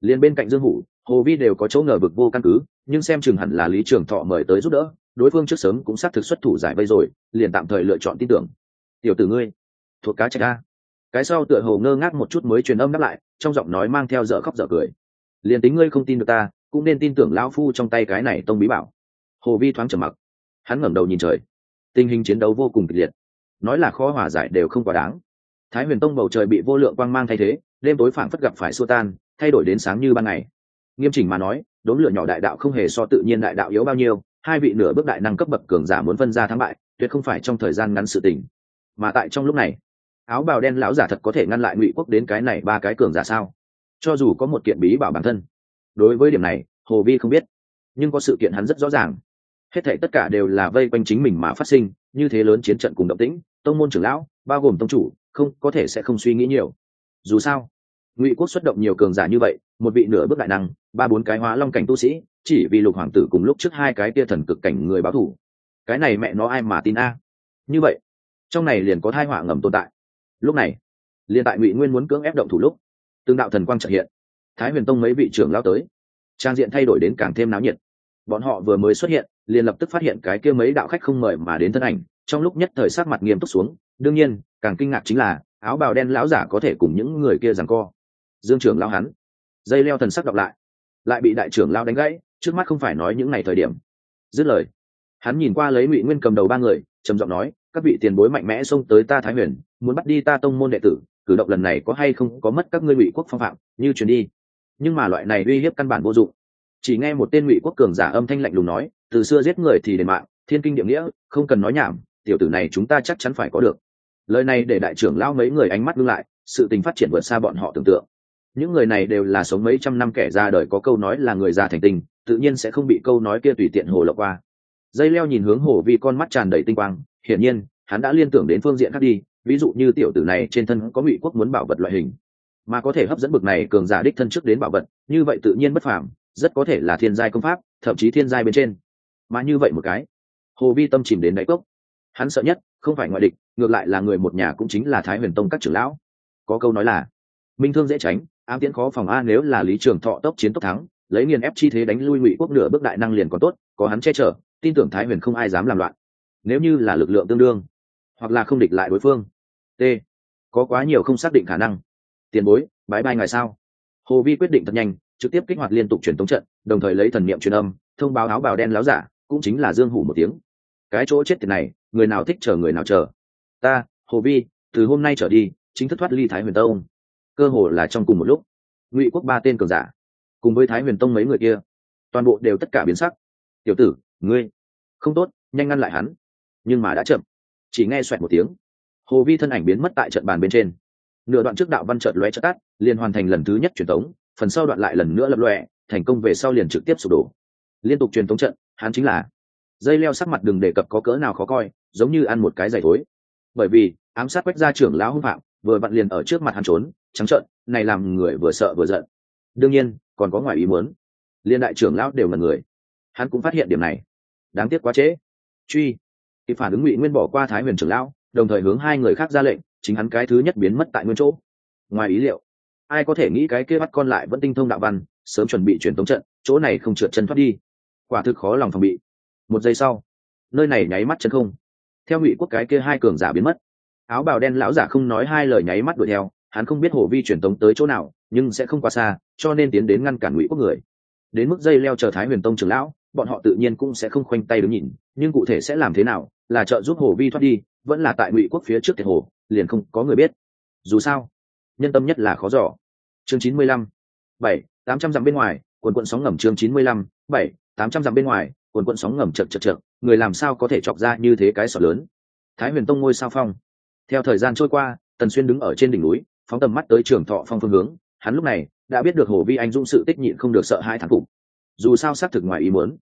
liền bên cạnh dương hủ, hồ vi đều có chỗ ngờ vực vô căn cứ, nhưng xem chừng hẳn là lý trường thọ mời tới giúp đỡ, đối phương trước sớm cũng xác thực xuất thủ giải vây rồi, liền tạm thời lựa chọn tin tưởng tiểu tử ngươi, thuộc cá trạch a. Cái sau tựa hồ ngơ ngác một chút mới truyền âm đáp lại, trong giọng nói mang theo dở khóc dở cười. Liền tính ngươi không tin được ta, cũng nên tin tưởng lão phu trong tay cái này tông bí bảo. Hồ vi thoáng trầm mặc. Hắn ngẩng đầu nhìn trời. Tình hình chiến đấu vô cùng kịch liệt. Nói là khó hòa giải đều không quá đáng. Thái huyền tông bầu trời bị vô lượng quang mang thay thế, đêm tối phảng phất gặp phải xua tan, thay đổi đến sáng như ban ngày. Nghiêm chỉnh mà nói, đốn lửa nhỏ đại đạo không hề so tự nhiên đại đạo yếu bao nhiêu, hai vị nửa bước đại năng cấp bậc cường giả muốn phân ra thắng bại, tuyệt không phải trong thời gian ngắn sự tình mà tại trong lúc này, áo bào đen lão giả thật có thể ngăn lại ngụy quốc đến cái này ba cái cường giả sao? Cho dù có một kiện bí bảo bản thân, đối với điểm này, hồ vi không biết, nhưng có sự kiện hắn rất rõ ràng. Hết thảy tất cả đều là vây quanh chính mình mà phát sinh, như thế lớn chiến trận cùng động tĩnh, tông môn trưởng lão, bao gồm tông chủ, không, có thể sẽ không suy nghĩ nhiều. Dù sao, ngụy quốc xuất động nhiều cường giả như vậy, một vị nửa bước đại năng, ba bốn cái hóa long cảnh tu sĩ, chỉ vì lục hoàng tử cùng lúc trước hai cái tia thần cực cảnh người báo thủ. Cái này mẹ nó ai mà tin a? Như vậy trong này liền có thai họa ngầm tồn tại. Lúc này, liền tại ngụy nguyên muốn cưỡng ép động thủ lúc, tương đạo thần quang trợ hiện. Thái huyền tông mấy vị trưởng lao tới, trang diện thay đổi đến càng thêm náo nhiệt. Bọn họ vừa mới xuất hiện, liền lập tức phát hiện cái kia mấy đạo khách không mời mà đến thân ảnh, trong lúc nhất thời sát mặt nghiêm túc xuống. Đương nhiên, càng kinh ngạc chính là, áo bào đen lão giả có thể cùng những người kia rằng co. Dương trưởng lao hắn, dây leo thần sắc đọc lại lại bị đại trưởng lao đánh gãy, trước mắt không phải nói những ngày thời điểm. Dứt lời, hắn nhìn qua lấy ngụy nguyên cầm đầu ba người, trầm giọng nói các vị tiền bối mạnh mẽ xông tới ta thái huyền, muốn bắt đi ta tông môn đệ tử, cử động lần này có hay không có mất các ngươi ngụy quốc phong phạm, như truyền đi. Nhưng mà loại này uy hiếp căn bản vô dụng. Chỉ nghe một tên ngụy quốc cường giả âm thanh lạnh lùng nói, từ xưa giết người thì đền mạng, thiên kinh địa nghĩa, không cần nói nhảm, tiểu tử này chúng ta chắc chắn phải có được. Lời này để đại trưởng lao mấy người ánh mắt ngưng lại, sự tình phát triển vượt xa bọn họ tưởng tượng. Những người này đều là sống mấy trăm năm kẻ ra đời có câu nói là người già thành tình, tự nhiên sẽ không bị câu nói kia tùy tiện hồ lộc qua. Dây leo nhìn hướng hồ vi con mắt tràn đầy tinh quang hiển nhiên, hắn đã liên tưởng đến phương diện khác đi, ví dụ như tiểu tử này trên thân có ngụy quốc muốn bảo vật loại hình. Mà có thể hấp dẫn bực này cường giả đích thân trước đến bảo vật, như vậy tự nhiên bất phàm, rất có thể là thiên giai công pháp, thậm chí thiên giai bên trên. Mà như vậy một cái, hồ vi tâm chìm đến đáy cốc. Hắn sợ nhất, không phải ngoại địch, ngược lại là người một nhà cũng chính là thái huyền tông các trưởng lão. Có câu nói là, minh thương dễ tránh, ám tiễn khó phòng a, nếu là lý trường thọ tốc chiến tốc thắng, lấy nghiền ép chi thế đánh lui ngụy quốc nửa bước đại năng liền còn tốt, có hắn che chở, tin tưởng thái huyền không ai dám làm loạn nếu như là lực lượng tương đương, hoặc là không địch lại đối phương. T. Có quá nhiều không xác định khả năng. Tiền bối bãi bay ngày sao? Hồ vi quyết định thật nhanh, trực tiếp kích hoạt liên tục truyền tống trận, đồng thời lấy thần niệm truyền âm, thông báo áo bào đen láo giả, cũng chính là dương hủ một tiếng. Cái chỗ chết tiền này, người nào thích chờ người nào chờ. Ta, hồ vi, từ hôm nay trở đi, chính thức thoát ly thái huyền tông. Cơ hồ là trong cùng một lúc. Ngụy quốc ba tên cường giả, cùng với thái huyền tông mấy người kia, toàn bộ đều tất cả biến sắc. Tiểu tử, ngươi, không tốt, nhanh ngăn lại hắn nhưng mà đã chậm. Chỉ nghe xoẹt một tiếng. Hồ vi thân ảnh biến mất tại trận bàn bên trên. Nửa đoạn trước đạo văn trợt lóe chất tắt, liền hoàn thành lần thứ nhất truyền tống, phần sau đoạn lại lần nữa lập lòe, thành công về sau liền trực tiếp sụp đổ. Liên tục truyền tống trận, hắn chính là dây leo sắc mặt đừng đề cập có cỡ nào khó coi, giống như ăn một cái giày thối. Bởi vì, ám sát quách gia trưởng lão hưng phạm, vừa vặn liền ở trước mặt hắn trốn, trắng trợn, này làm người vừa sợ vừa giận. Đương nhiên, còn có ngoài ý muốn. Liên đại trưởng lão đều là người. Hắn cũng phát hiện điểm này. Đáng tiếc quá trễ. Truy kịp phản ứng ngụy nguyên bỏ qua thái huyền trưởng lão, đồng thời hướng hai người khác ra lệnh, chính hắn cái thứ nhất biến mất tại nguyên chỗ. Ngoài ý liệu, ai có thể nghĩ cái kia bắt con lại vẫn tinh thông đạo văn, sớm chuẩn bị truyền tống trận, chỗ này không trượt chân thoát đi. Quả thực khó lòng phòng bị. Một giây sau, nơi này nháy mắt chân không. Theo ngụy quốc cái kia hai cường giả biến mất. Áo bào đen lão giả không nói hai lời nháy mắt đuổi theo, hắn không biết hồ vi truyền tống tới chỗ nào, nhưng sẽ không qua xa, cho nên tiến đến ngăn cản ngụy quốc người. Đến mức dây leo chờ thái huyền tông trưởng lão, bọn họ tự nhiên cũng sẽ không khoanh tay đứng nhìn, nhưng cụ thể sẽ làm thế nào là trợ giúp hồ vi thoát đi, vẫn là tại ngụy quốc phía trước thiệt hồ, liền không có người biết. Dù sao, nhân tâm nhất là khó giỏ chương chín mươi lăm, bảy, tám trăm dặm bên ngoài, quần quận sóng ngầm chương chín mươi lăm, bảy, tám trăm dặm bên ngoài, quần quận sóng ngầm chật chật chật, người làm sao có thể chọc ra như thế cái sọ lớn? Thái huyền tông ngôi sao phong. Theo thời gian trôi qua, tần xuyên đứng ở trên đỉnh núi, phóng tầm mắt tới trường thọ phong phương hướng. Hắn lúc này đã biết được hồ vi anh dũng sự tích nhịn không được sợ hai thằng phục. Dù sao xác thực ngoài ý muốn,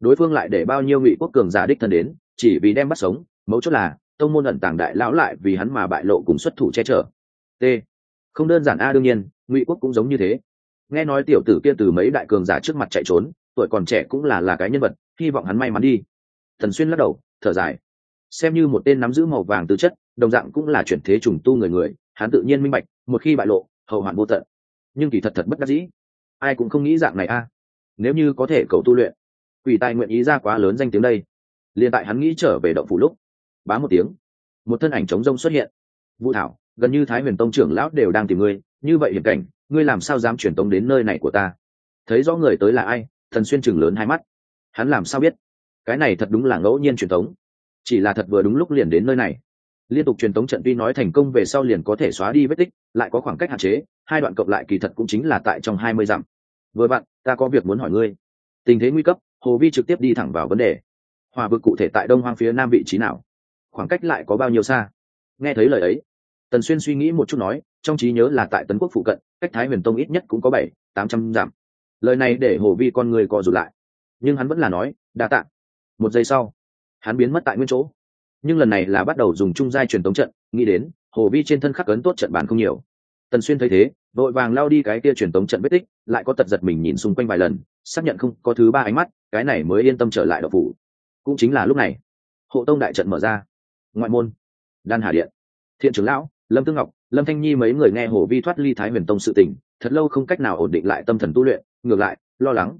đối phương lại để bao nhiêu ngụy quốc cường giả đích thân đến chỉ vì đem bắt sống, mấu chốt là, tông môn ẩn tàng đại lão lại vì hắn mà bại lộ cùng xuất thủ che chở. T. Không đơn giản a, đương nhiên, ngụy quốc cũng giống như thế. Nghe nói tiểu tử kia từ mấy đại cường giả trước mặt chạy trốn, tuổi còn trẻ cũng là là cái nhân vật, hy vọng hắn may mắn đi. Thần xuyên lắc đầu, thở dài. Xem như một tên nắm giữ màu vàng tư chất, đồng dạng cũng là chuyển thế trùng tu người người, hắn tự nhiên minh bạch, một khi bại lộ, hậu hoạn vô tận. Nhưng kỳ thật thật bất đắc dĩ. Ai cũng không nghĩ dạng này a. Nếu như có thể cầu tu luyện, quỷ tài nguyện ý ra quá lớn danh tiếng đây liền tại hắn nghĩ trở về động phủ lúc, bá một tiếng, một thân ảnh trống rông xuất hiện. Vũ thảo, gần như thái huyền tông trưởng lão đều đang tìm ngươi, như vậy hiểm cảnh, ngươi làm sao dám truyền tống đến nơi này của ta? Thấy rõ người tới là ai, thần xuyên chừng lớn hai mắt. Hắn làm sao biết? Cái này thật đúng là ngẫu nhiên truyền tống. Chỉ là thật vừa đúng lúc liền đến nơi này. Liên tục truyền tống trận tuy nói thành công về sau liền có thể xóa đi vết tích, lại có khoảng cách hạn chế, hai đoạn cộng lại kỳ thật cũng chính là tại trong hai mươi dặm. Vừa bạn ta có việc muốn hỏi ngươi. Tình thế nguy cấp, hồ vi trực tiếp đi thẳng vào vấn đề hòa vực cụ thể tại đông hoang phía nam vị trí nào? Khoảng cách lại có bao nhiêu xa? Nghe thấy lời ấy, tần xuyên suy nghĩ một chút nói, trong trí nhớ là tại tấn quốc phụ cận, cách thái huyền tông ít nhất cũng có bảy, tám trăm dặm. Lời này để hồ vi con người co rụt lại. Nhưng hắn vẫn là nói, đa t ạ một giây sau, hắn biến mất tại nguyên chỗ. Nhưng lần này là bắt đầu dùng trung giai truyền tống trận, nghĩ đến, hồ vi trên thân khắc ấn tốt trận bàn không nhiều. Tần xuyên thấy thế, vội vàng lao đi cái kia truyền tống trận vết tích, lại có tật giật mình nhìn xung quanh vài lần, xác nhận không có thứ ba ánh mắt, cái này mới yên tâm trở lại độc phủ cũng chính là lúc này. Hộ tông đại trận mở ra. Ngoại môn. Đan hà điện. Thiện trưởng lão, lâm tương ngọc, lâm thanh nhi mấy người nghe hồ vi thoát ly thái huyền tông sự tình, thật lâu không cách nào ổn định lại tâm thần tu luyện, ngược lại, lo lắng.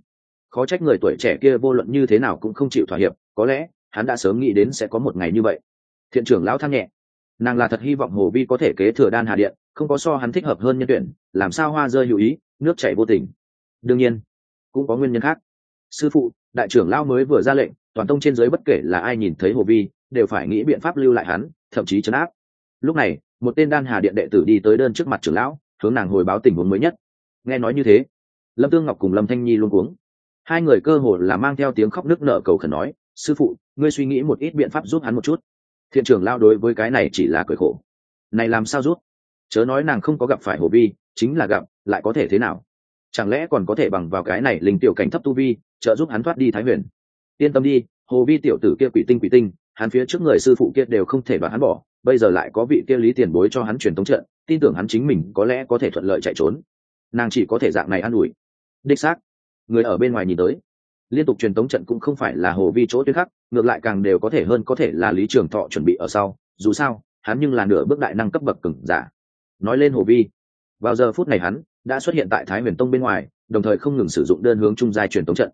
Khó trách người tuổi trẻ kia vô luận như thế nào cũng không chịu thỏa hiệp, có lẽ, hắn đã sớm nghĩ đến sẽ có một ngày như vậy. Thiện trưởng lão than nhẹ. Nàng là thật hy vọng hồ vi có thể kế thừa đan hà điện, không có so hắn thích hợp hơn nhân tuyển, làm sao hoa rơi hữu ý, nước chảy vô tình. Đương nhiên, cũng có nguyên nhân khác sư phụ, đại trưởng lao mới vừa ra lệnh, toàn tông trên giới bất kể là ai nhìn thấy hồ vi, đều phải nghĩ biện pháp lưu lại hắn, thậm chí chấn áp. Lúc này, một tên đan hà điện đệ tử đi tới đơn trước mặt trưởng lão, hướng nàng hồi báo tình huống mới nhất. Nghe nói như thế, lâm tương ngọc cùng lâm thanh nhi luôn cuống. Hai người cơ hồ là mang theo tiếng khóc nức nở cầu khẩn nói, sư phụ, ngươi suy nghĩ một ít biện pháp giúp hắn một chút. Thiện trưởng lao đối với cái này chỉ là cười khổ. Này làm sao rút chớ nói nàng không có gặp phải hồ vi, chính là gặp, lại có thể thế nào? Chẳng lẽ còn có thể bằng vào cái này linh tiểu cảnh thấp tu vi, trợ giúp hắn thoát đi thái huyền? Yên tâm đi, hồ vi tiểu tử kia quỷ tinh quỷ tinh, hắn phía trước người sư phụ kia đều không thể đoạt hắn bỏ, bây giờ lại có vị kia lý tiền bối cho hắn truyền tống trận, tin tưởng hắn chính mình có lẽ có thể thuận lợi chạy trốn. Nàng chỉ có thể dạng này an ủi. Đích xác. Người ở bên ngoài nhìn tới. Liên tục truyền tống trận cũng không phải là hồ vi chỗ tuyến khắc ngược lại càng đều có thể hơn có thể là lý trường thọ chuẩn bị ở sau. Dù sao, hắn nhưng là nửa bước đại năng cấp bậc cứng giả. Nói lên hồ vi. Vào giờ phút này hắn đã xuất hiện tại thái huyền tông bên ngoài, đồng thời không ngừng sử dụng đơn hướng trung giai truyền tống trận.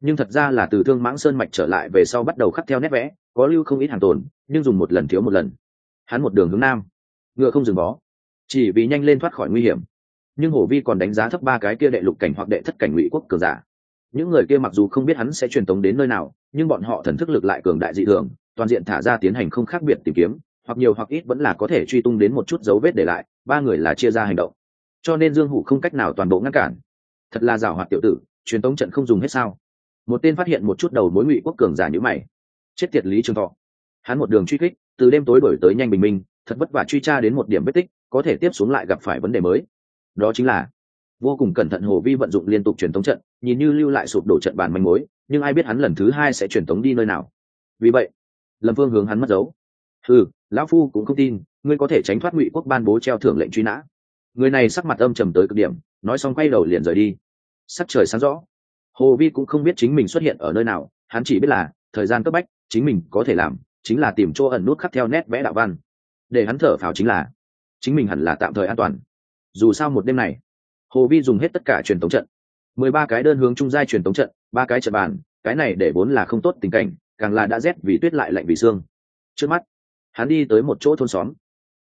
Nhưng thật ra là từ thương mãng sơn mạch trở lại về sau bắt đầu khắc theo nét vẽ, có lưu không ít hàng tồn, nhưng dùng một lần thiếu một lần. Hắn một đường hướng nam, ngựa không dừng bó, chỉ vì nhanh lên thoát khỏi nguy hiểm. Nhưng hổ vi còn đánh giá thấp ba cái kia đệ lục cảnh hoặc đệ thất cảnh ngụy quốc cường giả. Những người kia mặc dù không biết hắn sẽ truyền tống đến nơi nào, nhưng bọn họ thần thức lực lại cường đại dị thường, toàn diện thả ra tiến hành không khác biệt tìm kiếm, hoặc nhiều hoặc ít vẫn là có thể truy tung đến một chút dấu vết để lại, ba người là chia ra hành động cho nên dương hủ không cách nào toàn bộ ngăn cản. Thật là giảo hoạt tiểu tử, truyền tống trận không dùng hết sao? Một tên phát hiện một chút đầu mối ngụy quốc cường giả như mày. Chết tiệt lý trường thọ. Hắn một đường truy kích, từ đêm tối đổi tới nhanh bình minh, thật vất vả truy tra đến một điểm vết tích, có thể tiếp xuống lại gặp phải vấn đề mới. Đó chính là, vô cùng cẩn thận hồ vi vận dụng liên tục truyền tống trận, nhìn như lưu lại sụp đổ trận bàn manh mối, nhưng ai biết hắn lần thứ hai sẽ truyền tống đi nơi nào. Vì vậy, lâm phương hướng hắn mất dấu. Ừ lão phu cũng không tin, ngươi có thể tránh thoát ngụy quốc ban bố treo thưởng lệnh truy nã người này sắc mặt âm trầm tới cực điểm, nói xong quay đầu liền rời đi. Sắc trời sáng rõ. Hồ vi cũng không biết chính mình xuất hiện ở nơi nào, hắn chỉ biết là, thời gian cấp bách, chính mình có thể làm, chính là tìm chỗ ẩn nút khắc theo nét vẽ đạo văn. Để hắn thở phào chính là, chính mình hẳn là tạm thời an toàn. Dù sao một đêm này, hồ vi dùng hết tất cả truyền tống trận. Mười ba cái đơn hướng trung giai truyền tống trận, ba cái trận bàn, cái này để vốn là không tốt tình cảnh, càng là đã rét vì tuyết lại lạnh vì xương. Trước mắt, hắn đi tới một chỗ thôn xóm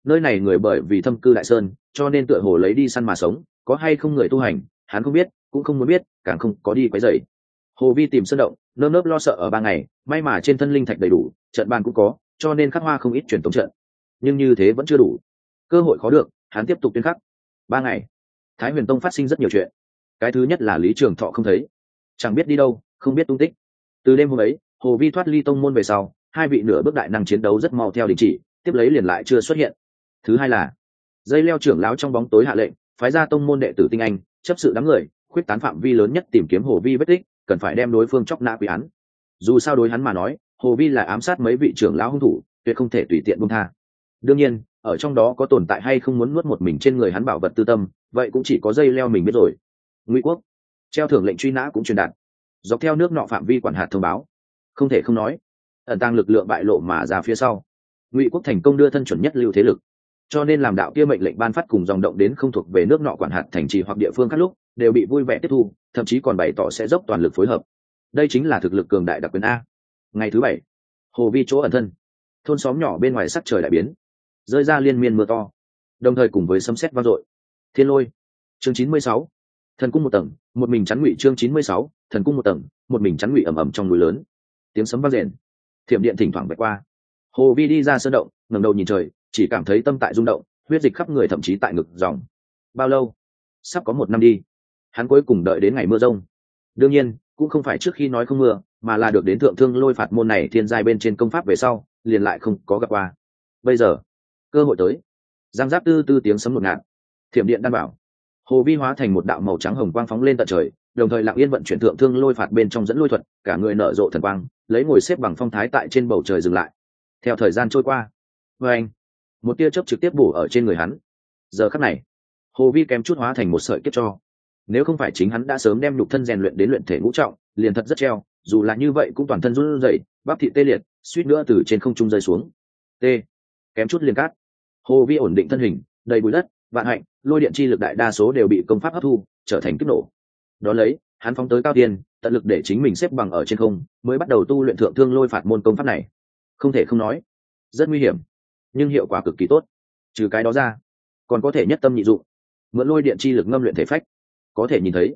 nơi này người bởi vì thâm cư đại sơn, cho nên tựa hồ lấy đi săn mà sống, có hay không người tu hành, hắn không biết, cũng không muốn biết, càng không có đi quấy rầy. Hồ vi tìm sơn động, nơm nớp lo sợ ở ba ngày, may mà trên thân linh thạch đầy đủ, trận bàn cũng có, cho nên khắc hoa không ít truyền thống trận. Nhưng như thế vẫn chưa đủ. Cơ hội khó được, hắn tiếp tục tuyên khắc. Ba ngày, thái huyền tông phát sinh rất nhiều chuyện. Cái thứ nhất là lý trường thọ không thấy. Chẳng biết đi đâu, không biết tung tích. Từ đêm hôm ấy, hồ vi thoát ly tông môn về sau, hai vị nửa bước đại năng chiến đấu rất mau theo đình chỉ, tiếp lấy liền lại chưa xuất hiện thứ hai là, dây leo trưởng lão trong bóng tối hạ lệnh, phái ra tông môn đệ tử tinh anh, chấp sự đám người, khuyết tán phạm vi lớn nhất tìm kiếm hồ vi vết tích, cần phải đem đối phương chóc nã quy án. Dù sao đối hắn mà nói, hồ vi là ám sát mấy vị trưởng lão hung thủ, tuyệt không thể tùy tiện buông tha. Đương nhiên, ở trong đó có tồn tại hay không muốn nuốt một mình trên người hắn bảo vật tư tâm, vậy cũng chỉ có dây leo mình biết rồi. Ngụy quốc, treo thưởng lệnh truy nã cũng truyền đạt. Dọc theo nước nọ phạm vi quản hạt thông báo. Không thể không nói, ẩn tăng lực lượng bại lộ mà ra phía sau. Ngụy quốc thành công đưa thân chuẩn nhất lưu thế lực cho nên làm đạo kia mệnh lệnh ban phát cùng dòng động đến không thuộc về nước nọ quản hạt thành trì hoặc địa phương các lúc, đều bị vui vẻ tiếp thu, thậm chí còn bày tỏ sẽ dốc toàn lực phối hợp. Đây chính là thực lực cường đại đặc quyền a. Ngày thứ bảy, hồ vi chỗ ẩn thân. Thôn xóm nhỏ bên ngoài sắc trời đại biến. Rơi ra liên miên mưa to. Đồng thời cùng với sấm sét vang dội. Thiên lôi. Chương chín mươi sáu. Thần cung một tầng, một mình chắn ngụy chương chín mươi sáu. Thần cung một tầng, một mình chắn ngụy ầm ầm trong núi lớn. Tiếng sấm vang rền. Thiểm điện thỉnh thoảng vạch qua. Hồ vi đi ra sơn động, ngẩng đầu nhìn trời chỉ cảm thấy tâm tại rung động, huyết dịch khắp người thậm chí tại ngực dòng. Bao lâu? Sắp có một năm đi. Hắn cuối cùng đợi đến ngày mưa rông. Đương nhiên, cũng không phải trước khi nói không mưa, mà là được đến thượng thương lôi phạt môn này thiên giai bên trên công pháp về sau, liền lại không có gặp qua. Bây giờ, cơ hội tới. Giang giáp tư tư tiếng sấm ngột ngạt. Thiểm điện đan bảo. Hồ vi hóa thành một đạo màu trắng hồng quang phóng lên tận trời, đồng thời lặng yên vận chuyển thượng thương lôi phạt bên trong dẫn lôi thuật, cả người nở rộ thần quang, lấy ngồi xếp bằng phong thái tại trên bầu trời dừng lại. Theo thời gian trôi qua. Vê anh một tia chớp trực tiếp bổ ở trên người hắn. Giờ khắc này, hồ vi kém chút hóa thành một sợi kiếp cho. Nếu không phải chính hắn đã sớm đem nhục thân rèn luyện đến luyện thể ngũ trọng, liền thật rất treo, dù là như vậy cũng toàn thân run rẩy, bắp thị tê liệt, suýt nữa từ trên không trung rơi xuống. T, kém chút liền cát. Hồ vi ổn định thân hình, đầy bụi đất, vạn hạnh, lôi điện chi lực đại đa số đều bị công pháp hấp thu, trở thành kích nổ. Đó lấy, hắn phóng tới cao tiên, tận lực để chính mình xếp bằng ở trên không, mới bắt đầu tu luyện thượng thương lôi phạt môn công pháp này. Không thể không nói, rất nguy hiểm nhưng hiệu quả cực kỳ tốt. Trừ cái đó ra, còn có thể nhất tâm nhị dụng. Mượn lôi điện chi lực ngâm luyện thể phách. Có thể nhìn thấy,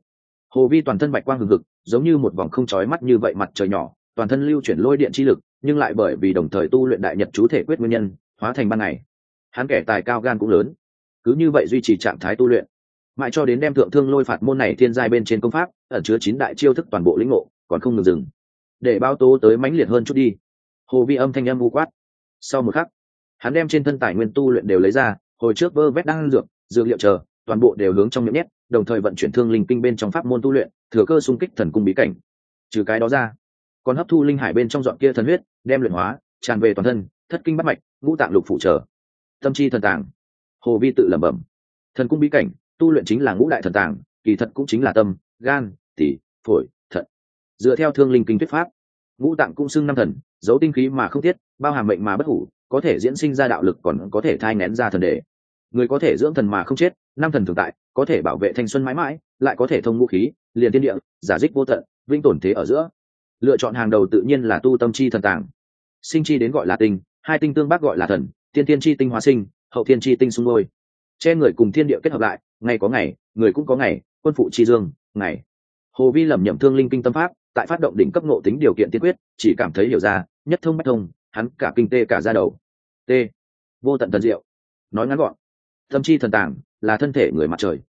hồ vi toàn thân bạch quang hừng hực, giống như một vòng không trói mắt như vậy mặt trời nhỏ, toàn thân lưu chuyển lôi điện chi lực, nhưng lại bởi vì đồng thời tu luyện đại nhật chú thể quyết nguyên nhân, hóa thành ban ngày. Hắn kẻ tài cao gan cũng lớn, cứ như vậy duy trì trạng thái tu luyện. Mãi cho đến đem thượng thương lôi phạt môn này thiên giai bên trên công pháp, ẩn chứa chín đại chiêu thức toàn bộ lĩnh ngộ, còn không ngừng dừng. Để bao tố tới mãnh liệt hơn chút đi. Hồ vi âm thanh âm u quát. Sau một khắc hắn đem trên thân tài nguyên tu luyện đều lấy ra, hồi trước vơ vét đang dược dược liệu chờ, toàn bộ đều hướng trong miệng nhét, đồng thời vận chuyển thương linh kinh bên trong pháp môn tu luyện, thừa cơ xung kích thần cung bí cảnh. Trừ cái đó ra, còn hấp thu linh hải bên trong dọn kia thần huyết, đem luyện hóa, tràn về toàn thân, thất kinh bắt mạch, ngũ tạng lục phụ trợ tâm chi thần tàng. Hồ vi tự lẩm bẩm. Thần cung bí cảnh, tu luyện chính là ngũ đại thần tàng, kỳ thật cũng chính là tâm, gan tỉ phổi, thận. Dựa theo thương linh kinh thuyết pháp, ngũ tạng cũng xưng năm thần giấu tinh khí mà không thiết, bao hàm mệnh mà bất hủ có thể diễn sinh ra đạo lực còn có thể thai nén ra thần đề. Người có thể dưỡng thần mà không chết, năm thần thường tại, có thể bảo vệ thanh xuân mãi mãi, lại có thể thông vũ khí, liền tiên địa, giả dích vô tận vinh tổn thế ở giữa. Lựa chọn hàng đầu tự nhiên là tu tâm chi thần tàng. Sinh chi đến gọi là tinh, hai tinh tương bác gọi là thần, tiên tiên chi tinh hóa sinh, hậu thiên chi tinh xung ngôi che người cùng thiên địa kết hợp lại, ngày có ngày, người cũng có ngày, quân phụ chi dương, ngày. Hồ vi lẩm nhẩm thương linh kinh tâm pháp, tại phát động đỉnh cấp nộ tính điều kiện tiên quyết, chỉ cảm thấy hiểu ra, nhất thông bách thông, hắn cả kinh tê cả ra đầu t. Vô tận thần diệu. Nói ngắn gọn, tâm chi thần tàng là thân thể người mặt trời,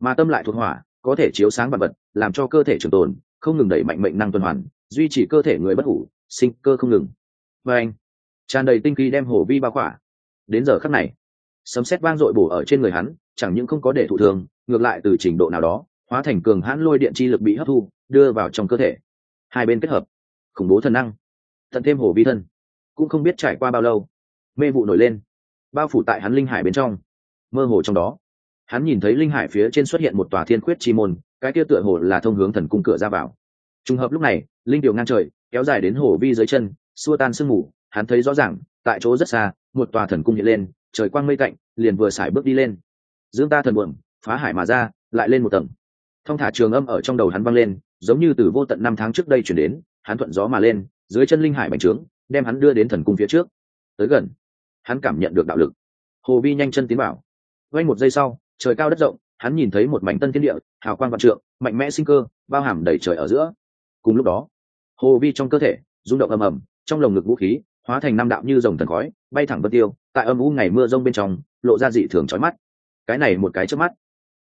mà tâm lại thuộc hỏa, có thể chiếu sáng vật vật, làm cho cơ thể trường tồn, không ngừng đẩy mạnh mệnh năng tuần hoàn, duy trì cơ thể người bất hủ, sinh cơ không ngừng. Và anh, tràn đầy tinh khí đem hồ vi bao khỏa. Đến giờ khắc này, sấm sét vang dội bổ ở trên người hắn, chẳng những không có để thụ thường ngược lại từ trình độ nào đó, hóa thành cường hãn lôi điện chi lực bị hấp thu, đưa vào trong cơ thể. Hai bên kết hợp, khủng bố thần năng, tận thêm hồ vi thân. Cũng không biết trải qua bao lâu mê vụ nổi lên. Bao phủ tại hắn linh hải bên trong. Mơ hồ trong đó, hắn nhìn thấy linh hải phía trên xuất hiện một tòa thiên khuyết chi môn, cái kia tựa hồ là thông hướng thần cung cửa ra vào. Trùng hợp lúc này, linh điều ngang trời, kéo dài đến hồ vi dưới chân, xua tan sương mù, hắn thấy rõ ràng, tại chỗ rất xa, một tòa thần cung hiện lên, trời quang mây cạnh liền vừa xài bước đi lên. Dương ta thần buồm, phá hải mà ra, lại lên một tầng. Thong thả trường âm ở trong đầu hắn vang lên, giống như từ vô tận năm tháng trước đây chuyển đến, hắn thuận gió mà lên, dưới chân linh hải bành trướng, đem hắn đưa đến thần cung phía trước. Tới gần hắn cảm nhận được đạo lực. Hồ vi nhanh chân tiến bảo quay một giây sau, trời cao đất rộng, hắn nhìn thấy một mảnh tân thiên địa, hào quang vạn trượng, mạnh mẽ sinh cơ, bao hàm đầy trời ở giữa. Cùng lúc đó, hồ vi trong cơ thể, rung động ầm ầm, trong lồng ngực vũ khí, hóa thành năm đạo như dòng thần khói, bay thẳng vân tiêu, tại âm u ngày mưa rông bên trong, lộ ra dị thường chói mắt. Cái này một cái trước mắt,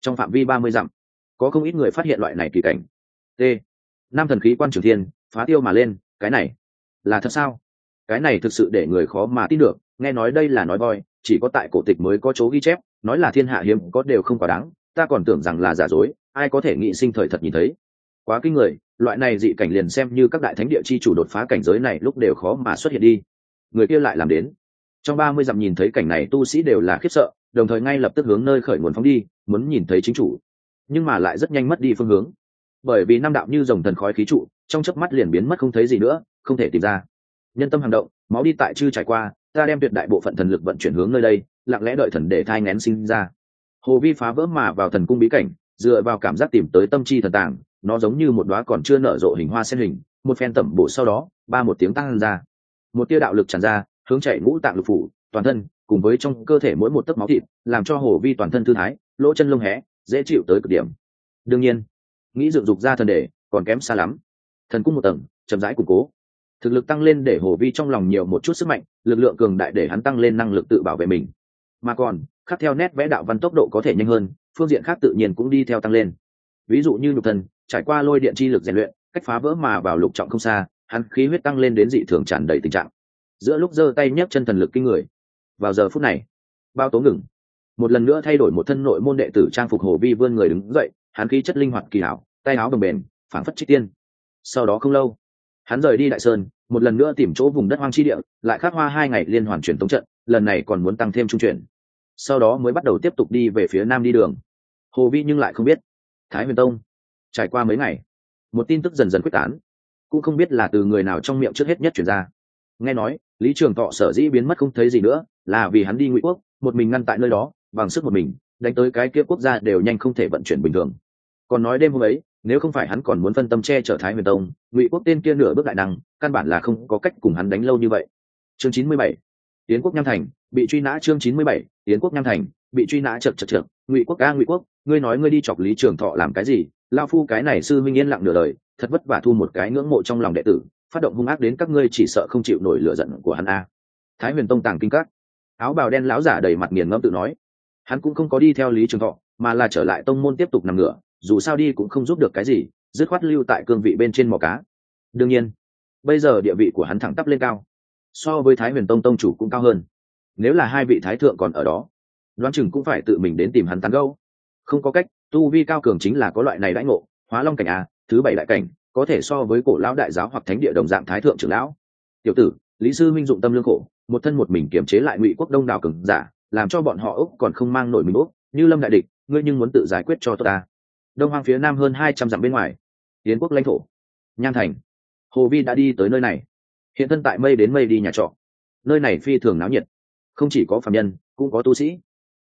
trong phạm vi ba mươi dặm, có không ít người phát hiện loại này kỳ cảnh. T. Nam thần khí quan trường thiên, phá tiêu mà lên, cái này là thật sao? Cái này thực sự để người khó mà tin được nghe nói đây là nói voi, chỉ có tại cổ tịch mới có chỗ ghi chép, nói là thiên hạ hiếm có đều không quá đáng, ta còn tưởng rằng là giả dối, ai có thể nghị sinh thời thật nhìn thấy. Quá kinh người, loại này dị cảnh liền xem như các đại thánh địa chi chủ đột phá cảnh giới này lúc đều khó mà xuất hiện đi. Người kia lại làm đến. Trong ba mươi dặm nhìn thấy cảnh này tu sĩ đều là khiếp sợ, đồng thời ngay lập tức hướng nơi khởi nguồn phóng đi, muốn nhìn thấy chính chủ. Nhưng mà lại rất nhanh mất đi phương hướng. Bởi vì năm đạo như dòng thần khói khí trụ, trong chớp mắt liền biến mất không thấy gì nữa, không thể tìm ra. Nhân tâm hành động, máu đi tại chư trải qua ta đem tuyệt đại bộ phận thần lực vận chuyển hướng nơi đây, lặng lẽ đợi thần để thai ngén sinh ra. Hồ vi phá vỡ mà vào thần cung bí cảnh, dựa vào cảm giác tìm tới tâm chi thần tàng, nó giống như một đóa còn chưa nở rộ hình hoa sen hình, một phen tẩm bổ sau đó, ba một tiếng tăng ra. Một tia đạo lực tràn ra, hướng chạy ngũ tạng lục phủ, toàn thân, cùng với trong cơ thể mỗi một tấc máu thịt, làm cho hồ vi toàn thân thư thái, lỗ chân lông hé, dễ chịu tới cực điểm. Đương nhiên, nghĩ dựng dục ra thần để, còn kém xa lắm. Thần cung một tầng, chậm rãi củng cố thực lực tăng lên để hồ vi trong lòng nhiều một chút sức mạnh, lực lượng cường đại để hắn tăng lên năng lực tự bảo vệ mình. Mà còn, khác theo nét vẽ đạo văn tốc độ có thể nhanh hơn, phương diện khác tự nhiên cũng đi theo tăng lên. Ví dụ như nhục thần trải qua lôi điện chi lực rèn luyện, cách phá vỡ mà vào lục trọng không xa, hắn khí huyết tăng lên đến dị thường tràn đầy tình trạng. Giữa lúc giơ tay nhấc chân thần lực kinh người. Vào giờ phút này, bao tố ngừng. Một lần nữa thay đổi một thân nội môn đệ tử trang phục hồ vi vươn người đứng dậy, hắn khí chất linh hoạt kỳ hảo tay áo đồng bền phảng phất trích tiên. Sau đó không lâu, hắn rời đi đại sơn một lần nữa tìm chỗ vùng đất hoang chi địa, lại khắc hoa hai ngày liên hoàn truyền tống trận, lần này còn muốn tăng thêm trung chuyển. Sau đó mới bắt đầu tiếp tục đi về phía nam đi đường. Hồ vi nhưng lại không biết. Thái huyền tông, trải qua mấy ngày, một tin tức dần dần quyết tán. Cũng không biết là từ người nào trong miệng trước hết nhất chuyển ra. Nghe nói, lý trường thọ sở dĩ biến mất không thấy gì nữa, là vì hắn đi ngụy quốc, một mình ngăn tại nơi đó, bằng sức một mình, đánh tới cái kia quốc gia đều nhanh không thể vận chuyển bình thường. Còn nói đêm hôm ấy nếu không phải hắn còn muốn phân tâm che chở thái huyền tông, ngụy quốc tên kia nửa bước đại năng, căn bản là không có cách cùng hắn đánh lâu như vậy. Chương chín mươi bảy. Tiến quốc nham thành, bị truy nã chương chín mươi bảy. Tiến quốc nham thành, bị truy nã chật chật chật ngụy quốc ca ngụy quốc, ngươi nói ngươi đi chọc lý trường thọ làm cái gì? Lao phu cái này sư minh yên lặng nửa đời, thật vất vả thu một cái ngưỡng mộ trong lòng đệ tử, phát động hung ác đến các ngươi chỉ sợ không chịu nổi lửa giận của hắn a. Thái huyền tông tàng kinh các. Áo bào đen lão giả đầy mặt nghiền ngẫm tự nói. Hắn cũng không có đi theo lý trường thọ, mà là trở lại tông môn tiếp tục nằm ngửa dù sao đi cũng không giúp được cái gì, dứt khoát lưu tại cương vị bên trên mò cá. Đương nhiên, bây giờ địa vị của hắn thẳng tắp lên cao, so với thái huyền tông tông chủ cũng cao hơn. Nếu là hai vị thái thượng còn ở đó, đoán chừng cũng phải tự mình đến tìm hắn tán gâu không có cách, tu vi cao cường chính là có loại này đãi ngộ, hóa long cảnh a thứ bảy đại cảnh, có thể so với cổ lão đại giáo hoặc thánh địa đồng dạng thái thượng trưởng lão. Tiểu tử, lý sư minh dụng tâm lương khổ, một thân một mình kiềm chế lại ngụy quốc đông đảo cường giả, làm cho bọn họ úc còn không mang nổi mình úc như lâm đại địch, ngươi nhưng muốn tự giải quyết cho tôi ta đông hoang phía nam hơn hai trăm dặm bên ngoài. Tiến quốc lãnh thổ. Nhan thành. Hồ vi đã đi tới nơi này. Hiện thân tại mây đến mây đi nhà trọ. Nơi này phi thường náo nhiệt. Không chỉ có phạm nhân, cũng có tu sĩ.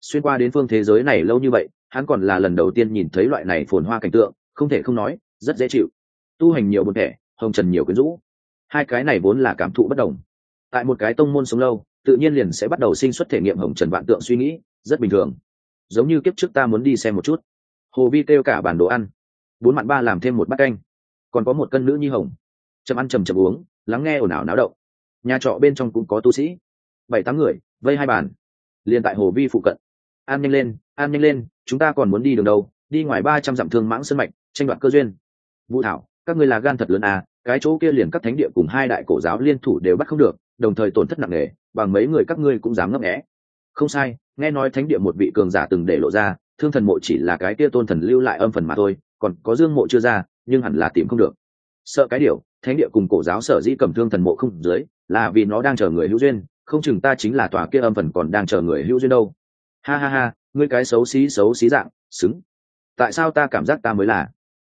Xuyên qua đến phương thế giới này lâu như vậy, hắn còn là lần đầu tiên nhìn thấy loại này phồn hoa cảnh tượng, không thể không nói, rất dễ chịu. Tu hành nhiều buồn thẻ, hồng trần nhiều quyến rũ. Hai cái này vốn là cảm thụ bất đồng. Tại một cái tông môn sống lâu, tự nhiên liền sẽ bắt đầu sinh xuất thể nghiệm hồng trần vạn tượng suy nghĩ, rất bình thường. Giống như kiếp trước ta muốn đi xem một chút hồ vi kêu cả bản đồ ăn. Bốn mặn ba làm thêm một bát canh. Còn có một cân nữ nhi hồng. Chậm ăn chầm chầm uống, lắng nghe ồn ào náo động. Nhà trọ bên trong cũng có tu sĩ. Bảy tám người, vây hai bàn. Liền tại hồ vi phụ cận. An nhanh lên an nhanh lên, chúng ta còn muốn đi đường đâu? Đi ngoài ba trăm dặm thương mãng sân mạch, tranh đoạt cơ duyên. Vũ thảo, các ngươi là gan thật lớn à? Cái chỗ kia liền các thánh địa cùng hai đại cổ giáo liên thủ đều bắt không được, đồng thời tổn thất nặng nề, bằng mấy người các ngươi cũng dám ngấp nghẽ không sai, nghe nói thánh địa một vị cường giả từng để lộ ra thương thần mộ chỉ là cái kia tôn thần lưu lại âm phần mà thôi, còn có dương mộ chưa ra, nhưng hẳn là tìm không được. Sợ cái điều, thánh địa cùng cổ giáo sở dĩ cầm thương thần mộ không dưới, là vì nó đang chờ người hữu duyên, không chừng ta chính là tòa kia âm phần còn đang chờ người hữu duyên đâu. Ha ha ha, ngươi cái xấu xí xấu xí dạng, xứng. Tại sao ta cảm giác ta mới là?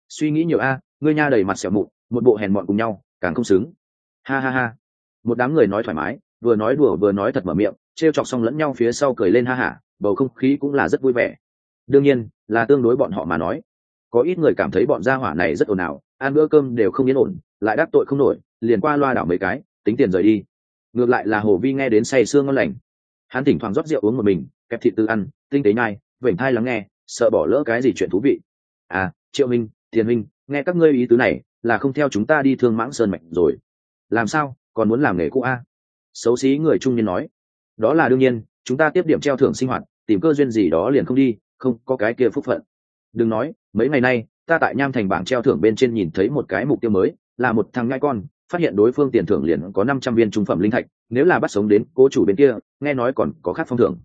Suy nghĩ nhiều a, ngươi nha đầy mặt sẹo mụn, một bộ hèn mọn cùng nhau, càng không xứng. Ha ha ha. Một đám người nói thoải mái, vừa nói đùa vừa nói thật mở miệng t r e o chọc xong lẫn nhau phía sau cười lên ha hả, bầu không khí cũng là rất vui vẻ đương nhiên, là tương đối bọn họ mà nói. Có ít người cảm thấy bọn gia hỏa này rất ồn ào, ăn bữa cơm đều không yên ổn, lại đắc tội không nổi, liền qua loa đảo mấy cái, tính tiền rời đi. Ngược lại là hồ vi nghe đến say sương ngon lành. Hắn thỉnh thoảng rót rượu uống một mình, kẹp thịt tự ăn, tinh tế nhai, vểnh thai lắng nghe, sợ bỏ lỡ cái gì chuyện thú vị. À triệu minh, tiền minh, nghe các ngươi ý tứ này, là không theo chúng ta đi thương mãng sơn mạch rồi. Làm sao, còn muốn làm nghề cũ a? Xấu xí người trung niên nói. Đó là đương nhiên, chúng ta tiếp điểm treo thưởng sinh hoạt, tìm cơ duyên gì đó liền không đi không có cái kia phúc phận. Đừng nói, mấy ngày nay, ta tại nham thành bảng treo thưởng bên trên nhìn thấy một cái mục tiêu mới, là một thằng ngai con, phát hiện đối phương tiền thưởng liền có năm trăm viên trung phẩm linh thạch, nếu là bắt sống đến cố chủ bên kia, nghe nói còn có khác phong thưởng.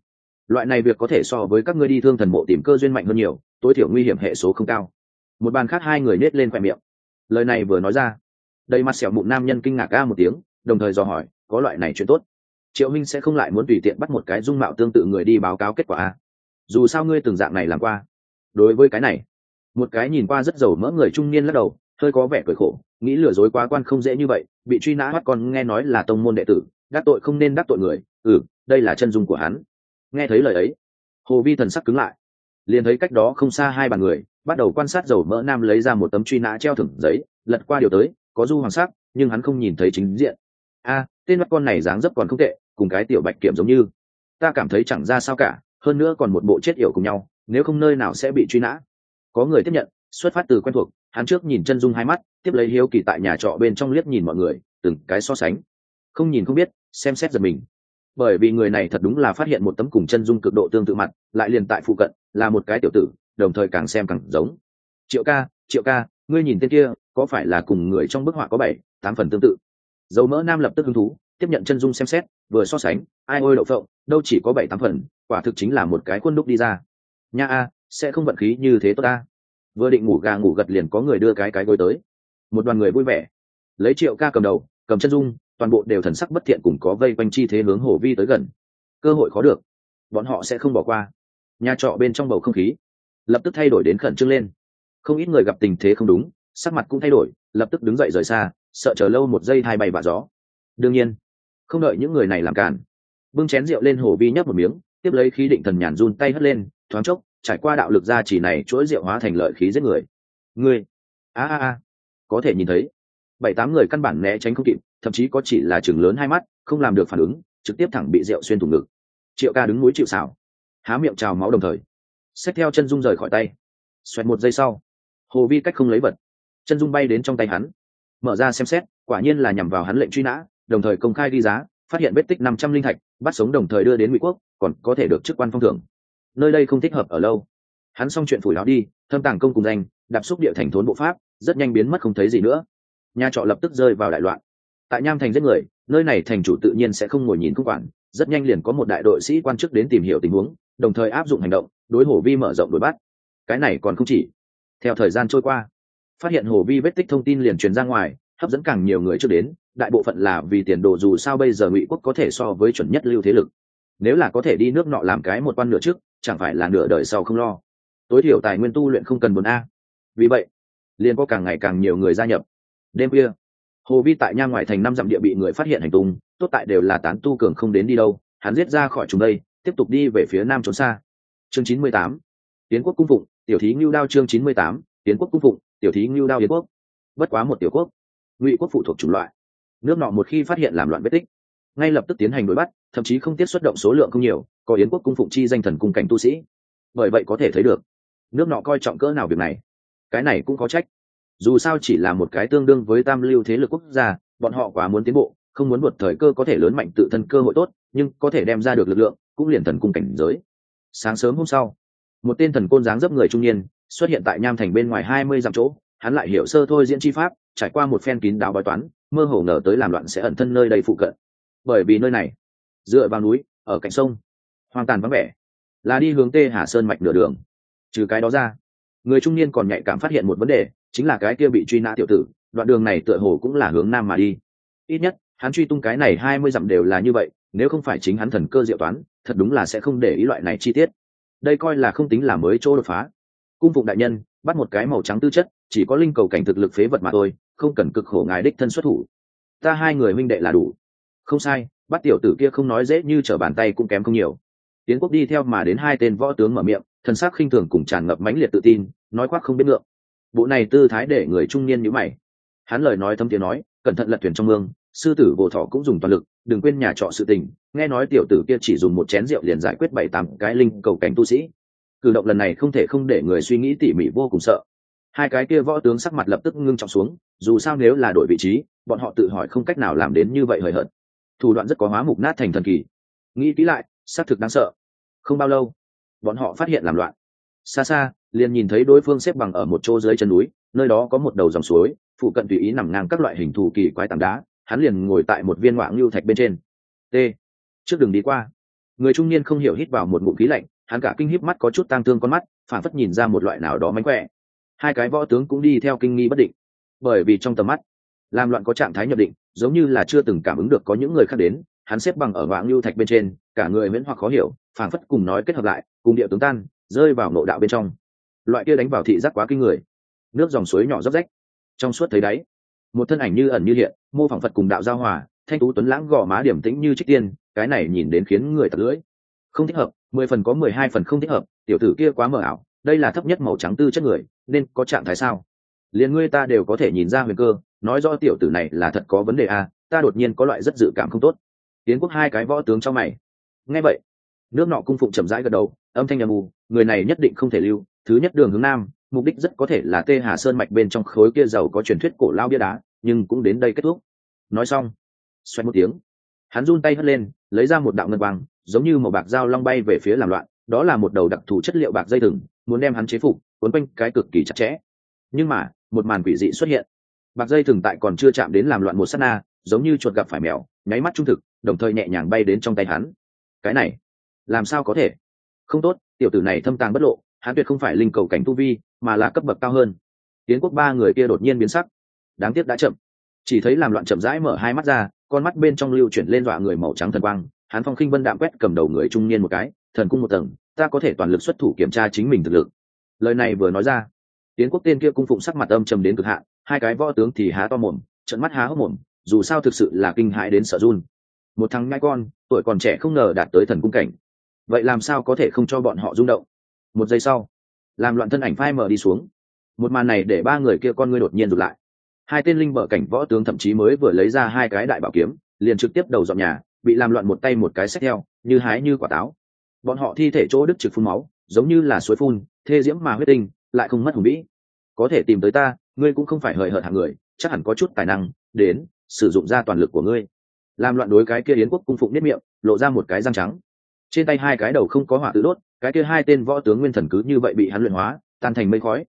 Loại này việc có thể so với các ngươi đi thương thần mộ tìm cơ duyên mạnh hơn nhiều, tối thiểu nguy hiểm hệ số không cao. Một bàn khác hai người nết lên khoe miệng. Lời này vừa nói ra, đầy mặt sẹo mụn nam nhân kinh ngạc ca một tiếng, đồng thời dò hỏi, có loại này chuyện tốt. Triệu minh sẽ không lại muốn tùy tiện bắt một cái dung mạo tương tự người đi báo cáo kết quả a dù sao ngươi từng dạng này làm qua. Đối với cái này, một cái nhìn qua rất giàu mỡ người trung niên lắc đầu, hơi có vẻ cười khổ, nghĩ lừa dối quá quan không dễ như vậy, bị truy nã bắt còn nghe nói là tông môn đệ tử, đắc tội không nên đắc tội người ừ đây là chân dung của hắn. Nghe thấy lời ấy, hồ vi thần sắc cứng lại, liền thấy cách đó không xa hai bàn người, bắt đầu quan sát dầu mỡ nam lấy ra một tấm truy nã treo thưởng giấy, lật qua điều tới, có du hoàng sắc, nhưng hắn không nhìn thấy chính diện. A, tên mắt con này dáng dấp còn không tệ, cùng cái tiểu bạch kiểm giống như. Ta cảm thấy chẳng ra sao cả hơn nữa còn một bộ chết yểu cùng nhau, nếu không nơi nào sẽ bị truy nã. Có người tiếp nhận, xuất phát từ quen thuộc, hắn trước nhìn chân dung hai mắt, tiếp lấy hiếu kỳ tại nhà trọ bên trong liếc nhìn mọi người, từng cái so sánh. Không nhìn không biết, xem xét giật mình. Bởi vì người này thật đúng là phát hiện một tấm cùng chân dung cực độ tương tự mặt, lại liền tại phụ cận, là một cái tiểu tử, đồng thời càng xem càng giống. Triệu ca triệu ca, ngươi nhìn tên kia, có phải là cùng người trong bức họa có bảy, tám phần tương tự? Dầu mỡ nam lập tức hứng thú, tiếp nhận chân dung xem xét, vừa so sánh, ai ôi đậu phộng, đâu chỉ có bảy, tám phần quả thực chính là một cái khuôn đúc đi ra. Nha a, sẽ không vận khí như thế tốt ta vừa định ngủ gà ngủ gật liền có người đưa cái cái gối tới. Một đoàn người vui vẻ. Lấy triệu ca cầm đầu, cầm chân dung, toàn bộ đều thần sắc bất thiện cùng có vây quanh chi thế hướng hổ vi tới gần. Cơ hội khó được. Bọn họ sẽ không bỏ qua. Nhà trọ bên trong bầu không khí lập tức thay đổi đến khẩn trương lên. Không ít người gặp tình thế không đúng, sắc mặt cũng thay đổi, lập tức đứng dậy rời xa, sợ chờ lâu một giây hai bay bạ gió. Đương nhiên, không đợi những người này làm cản bưng chén rượu lên hồ vi nhấp một miếng tiếp lấy khí định thần nhàn run tay hất lên, thoáng chốc, trải qua đạo lực gia chỉ này, chuỗi rượu hóa thành lợi khí giết người. Người a a a, có thể nhìn thấy. Bảy tám người căn bản né tránh không kịp, thậm chí có chỉ là chừng lớn hai mắt, không làm được phản ứng, trực tiếp thẳng bị rượu xuyên thủng ngực. Triệu ca đứng núi chịu xảo há miệng trào máu đồng thời xét theo chân dung rời khỏi tay. Xoẹt một giây sau, hồ vi cách không lấy vật. Chân dung bay đến trong tay hắn. Mở ra xem xét, quả nhiên là nhằm vào hắn lệnh truy nã, đồng thời công khai đi giá phát hiện vết tích năm trăm linh thạch, bắt sống đồng thời đưa đến ngụy quốc, còn có thể được chức quan phong thưởng. Nơi đây không thích hợp ở lâu. Hắn xong chuyện phủi áo đi, thâm tàng công cùng danh, đạp xúc địa thành thốn bộ pháp, rất nhanh biến mất không thấy gì nữa. Nhà trọ lập tức rơi vào đại loạn. Tại nham thành giết người, nơi này thành chủ tự nhiên sẽ không ngồi nhìn không quản, rất nhanh liền có một đại đội sĩ quan chức đến tìm hiểu tình huống, đồng thời áp dụng hành động, đối hổ vi mở rộng đuổi bắt. Cái này còn không chỉ. Theo thời gian trôi qua, phát hiện hổ vi vết tích thông tin liền truyền ra ngoài hấp dẫn càng nhiều người trước đến đại bộ phận là vì tiền đồ dù sao bây giờ ngụy quốc có thể so với chuẩn nhất lưu thế lực. Nếu là có thể đi nước nọ làm cái một quan nửa trước chẳng phải là nửa đời sau không lo. Tối thiểu tài nguyên tu luyện không cần bốn a. Vì vậy liền có càng ngày càng nhiều người gia nhập. Đêm kia, hồ vi tại nha ngoại thành năm dặm địa bị người phát hiện hành tung tốt tại đều là tán tu cường không đến đi đâu hắn giết ra khỏi chúng đây tiếp tục đi về phía nam trốn xa. Chương chín mươi tám tiến quốc cung phụng tiểu thí ngưu đao chương chín mươi tám tiến quốc cung phụng tiểu thí ngưu đao yến quốc. Bất quá một tiểu quốc ngụy quốc phụ thuộc chủng loại. Nước nọ một khi phát hiện làm loạn vết tích, ngay lập tức tiến hành đuổi bắt, thậm chí không tiết xuất động số lượng không nhiều, có yến quốc cung phụng chi danh thần cung cảnh tu sĩ. Bởi vậy có thể thấy được, nước nọ coi trọng cỡ nào việc này. Cái này cũng có trách. Dù sao chỉ là một cái tương đương với tam lưu thế lực quốc gia, bọn họ quá muốn tiến bộ, không muốn vượt thời cơ có thể lớn mạnh tự thân cơ hội tốt, nhưng có thể đem ra được lực lượng, cũng liền thần cung cảnh giới. Sáng sớm hôm sau, một tên thần côn dáng dấp người trung niên xuất hiện tại nham thành bên ngoài hai mươi dặm chỗ, hắn lại hiểu sơ thôi diễn chi pháp trải qua một phen kín đáo bói toán, mơ hồ ngờ tới làm loạn sẽ ẩn thân nơi đây phụ cận. Bởi vì nơi này, dựa vào núi, ở cạnh sông, hoang tàn vắng vẻ, là đi hướng tê hà sơn mạch nửa đường. Trừ cái đó ra, người trung niên còn nhạy cảm phát hiện một vấn đề, chính là cái kia bị truy nã tiểu tử, đoạn đường này tựa hồ cũng là hướng nam mà đi. Ít nhất, hắn truy tung cái này hai mươi dặm đều là như vậy, nếu không phải chính hắn thần cơ diệu toán, thật đúng là sẽ không để ý loại này chi tiết. Đây coi là không tính là mới chỗ đột phá. Cung phụng đại nhân, bắt một cái màu trắng tư chất, chỉ có linh cầu cảnh thực lực phế vật mà thôi không cần cực khổ ngài đích thân xuất thủ. Ta hai người minh đệ là đủ. Không sai bắt tiểu tử kia không nói dễ như trở bàn tay cũng kém không nhiều. Tiến quốc đi theo mà đến hai tên võ tướng mở miệng, thần sắc khinh thường cùng tràn ngập mãnh liệt tự tin, nói khoác không biết ngượng. Bộ này tư thái để người trung niên nhữ mày. Hắn lời nói thâm tiếng nói, cẩn thận lật thuyền trong mương, sư tử bồ thọ cũng dùng toàn lực, đừng quên nhà trọ sự tình. Nghe nói tiểu tử kia chỉ dùng một chén rượu liền giải quyết bảy tám cái linh cầu cảnh tu sĩ. Cử động lần này không thể không để người suy nghĩ tỉ mỉ vô cùng sợ hai cái kia võ tướng sắc mặt lập tức ngưng trọng xuống, dù sao nếu là đổi vị trí, bọn họ tự hỏi không cách nào làm đến như vậy hời hợt. Thủ đoạn rất có hóa mục nát thành thần kỳ. Nghĩ kỹ lại, xác thực đáng sợ. Không bao lâu, bọn họ phát hiện làm loạn. Xa xa, liền nhìn thấy đối phương xếp bằng ở một chỗ dưới chân núi, nơi đó có một đầu dòng suối, phụ cận tùy ý nằm ngang các loại hình thù kỳ quái tảng đá, hắn liền ngồi tại một viên ngoạng lưu thạch bên trên. T. Trước đường đi qua, người trung niên không hiểu hít vào một ngụm khí lạnh, hắn cả kinh híp mắt có chút tang thương con mắt phản phất nhìn ra một loại nào đó mánh khỏe hai cái võ tướng cũng đi theo kinh nghi bất định. Bởi vì trong tầm mắt, làm loạn có trạng thái nhập định, giống như là chưa từng cảm ứng được có những người khác đến, hắn xếp bằng ở vạn lưu thạch bên trên, cả người miễn hoặc khó hiểu, phảng phất cùng nói kết hợp lại, cùng địa tướng tan, rơi vào nội đạo bên trong. Loại kia đánh vào thị giác quá kinh người. Nước dòng suối nhỏ róc rách. Trong suốt thấy đáy, một thân ảnh như ẩn như hiện, mô phỏng phật cùng đạo giao hòa, thanh tú tuấn lãng gò má điểm tĩnh như trích tiên, cái này nhìn đến khiến người thật lưỡi. Không thích hợp, mười phần có mười hai phần không thích hợp, tiểu tử kia quá mờ ảo đây là thấp nhất màu trắng tư chất người nên có trạng thái sao? Liền ngươi ta đều có thể nhìn ra huyền cơ nói do tiểu tử này là thật có vấn đề à, ta đột nhiên có loại rất dự cảm không tốt. Tiến quốc hai cái võ tướng cho mày. Nghe vậy nước nọ cung phụng chậm rãi gật đầu âm thanh âm mù người này nhất định không thể lưu thứ nhất đường hướng nam mục đích rất có thể là tê hà sơn mạch bên trong khối kia giàu có truyền thuyết cổ lao bia đá nhưng cũng đến đây kết thúc. Nói xong xoay một tiếng hắn run tay hất lên lấy ra một đạo ngân quang giống như một bạc dao long bay về phía làm loạn đó là một đầu đặc thù chất liệu bạc dây thừng, muốn đem hắn chế phục, quấn quanh cái cực kỳ chặt chẽ. Nhưng mà, một màn quỷ dị xuất hiện. Bạc dây thừng tại còn chưa chạm đến làm loạn một sát na, giống như chuột gặp phải mèo, nháy mắt trung thực, đồng thời nhẹ nhàng bay đến trong tay hắn. Cái này, làm sao có thể? Không tốt, tiểu tử này thâm tàng bất lộ, hắn tuyệt không phải linh cầu cảnh tu vi, mà là cấp bậc cao hơn. Tiến quốc ba người kia đột nhiên biến sắc. Đáng tiếc đã chậm. Chỉ thấy làm loạn chậm rãi mở hai mắt ra, con mắt bên trong lưu chuyển lên dọa người màu trắng thần quang, hắn phong khinh vân đạm quét cầm đầu người trung niên một cái thần cung một tầng, ta có thể toàn lực xuất thủ kiểm tra chính mình thực lực. Lời này vừa nói ra tiến quốc tên kia cung phụng sắc mặt âm trầm đến cực hạn, hai cái võ tướng thì há to mồm trận mắt há hốc mồm, dù sao thực sự là kinh hãi đến sợ run. Một thằng ngai con, tuổi còn trẻ không ngờ đạt tới thần cung cảnh. Vậy làm sao có thể không cho bọn họ rung động? Một giây sau, làm loạn thân ảnh phai mở đi xuống. Một màn này để ba người kia con ngươi đột nhiên rụt lại. Hai tên linh bờ cảnh võ tướng thậm chí mới vừa lấy ra hai cái đại bảo kiếm, liền trực tiếp đầu dọn nhà, bị làm loạn một tay một cái xét theo, như hái như quả táo bọn họ thi thể chỗ đứt trực phun máu, giống như là suối phun, thê diễm mà huyết tinh, lại không mất hùng vĩ. Có thể tìm tới ta, ngươi cũng không phải hời hợt hạng người, chắc hẳn có chút tài năng, đến, sử dụng ra toàn lực của ngươi. Làm loạn đối cái kia yến quốc cung phụng nếp miệng, lộ ra một cái răng trắng. Trên tay hai cái đầu không có hỏa tự đốt, cái kia hai tên võ tướng nguyên thần cứ như vậy bị hắn luyện hóa, tan thành mây khói.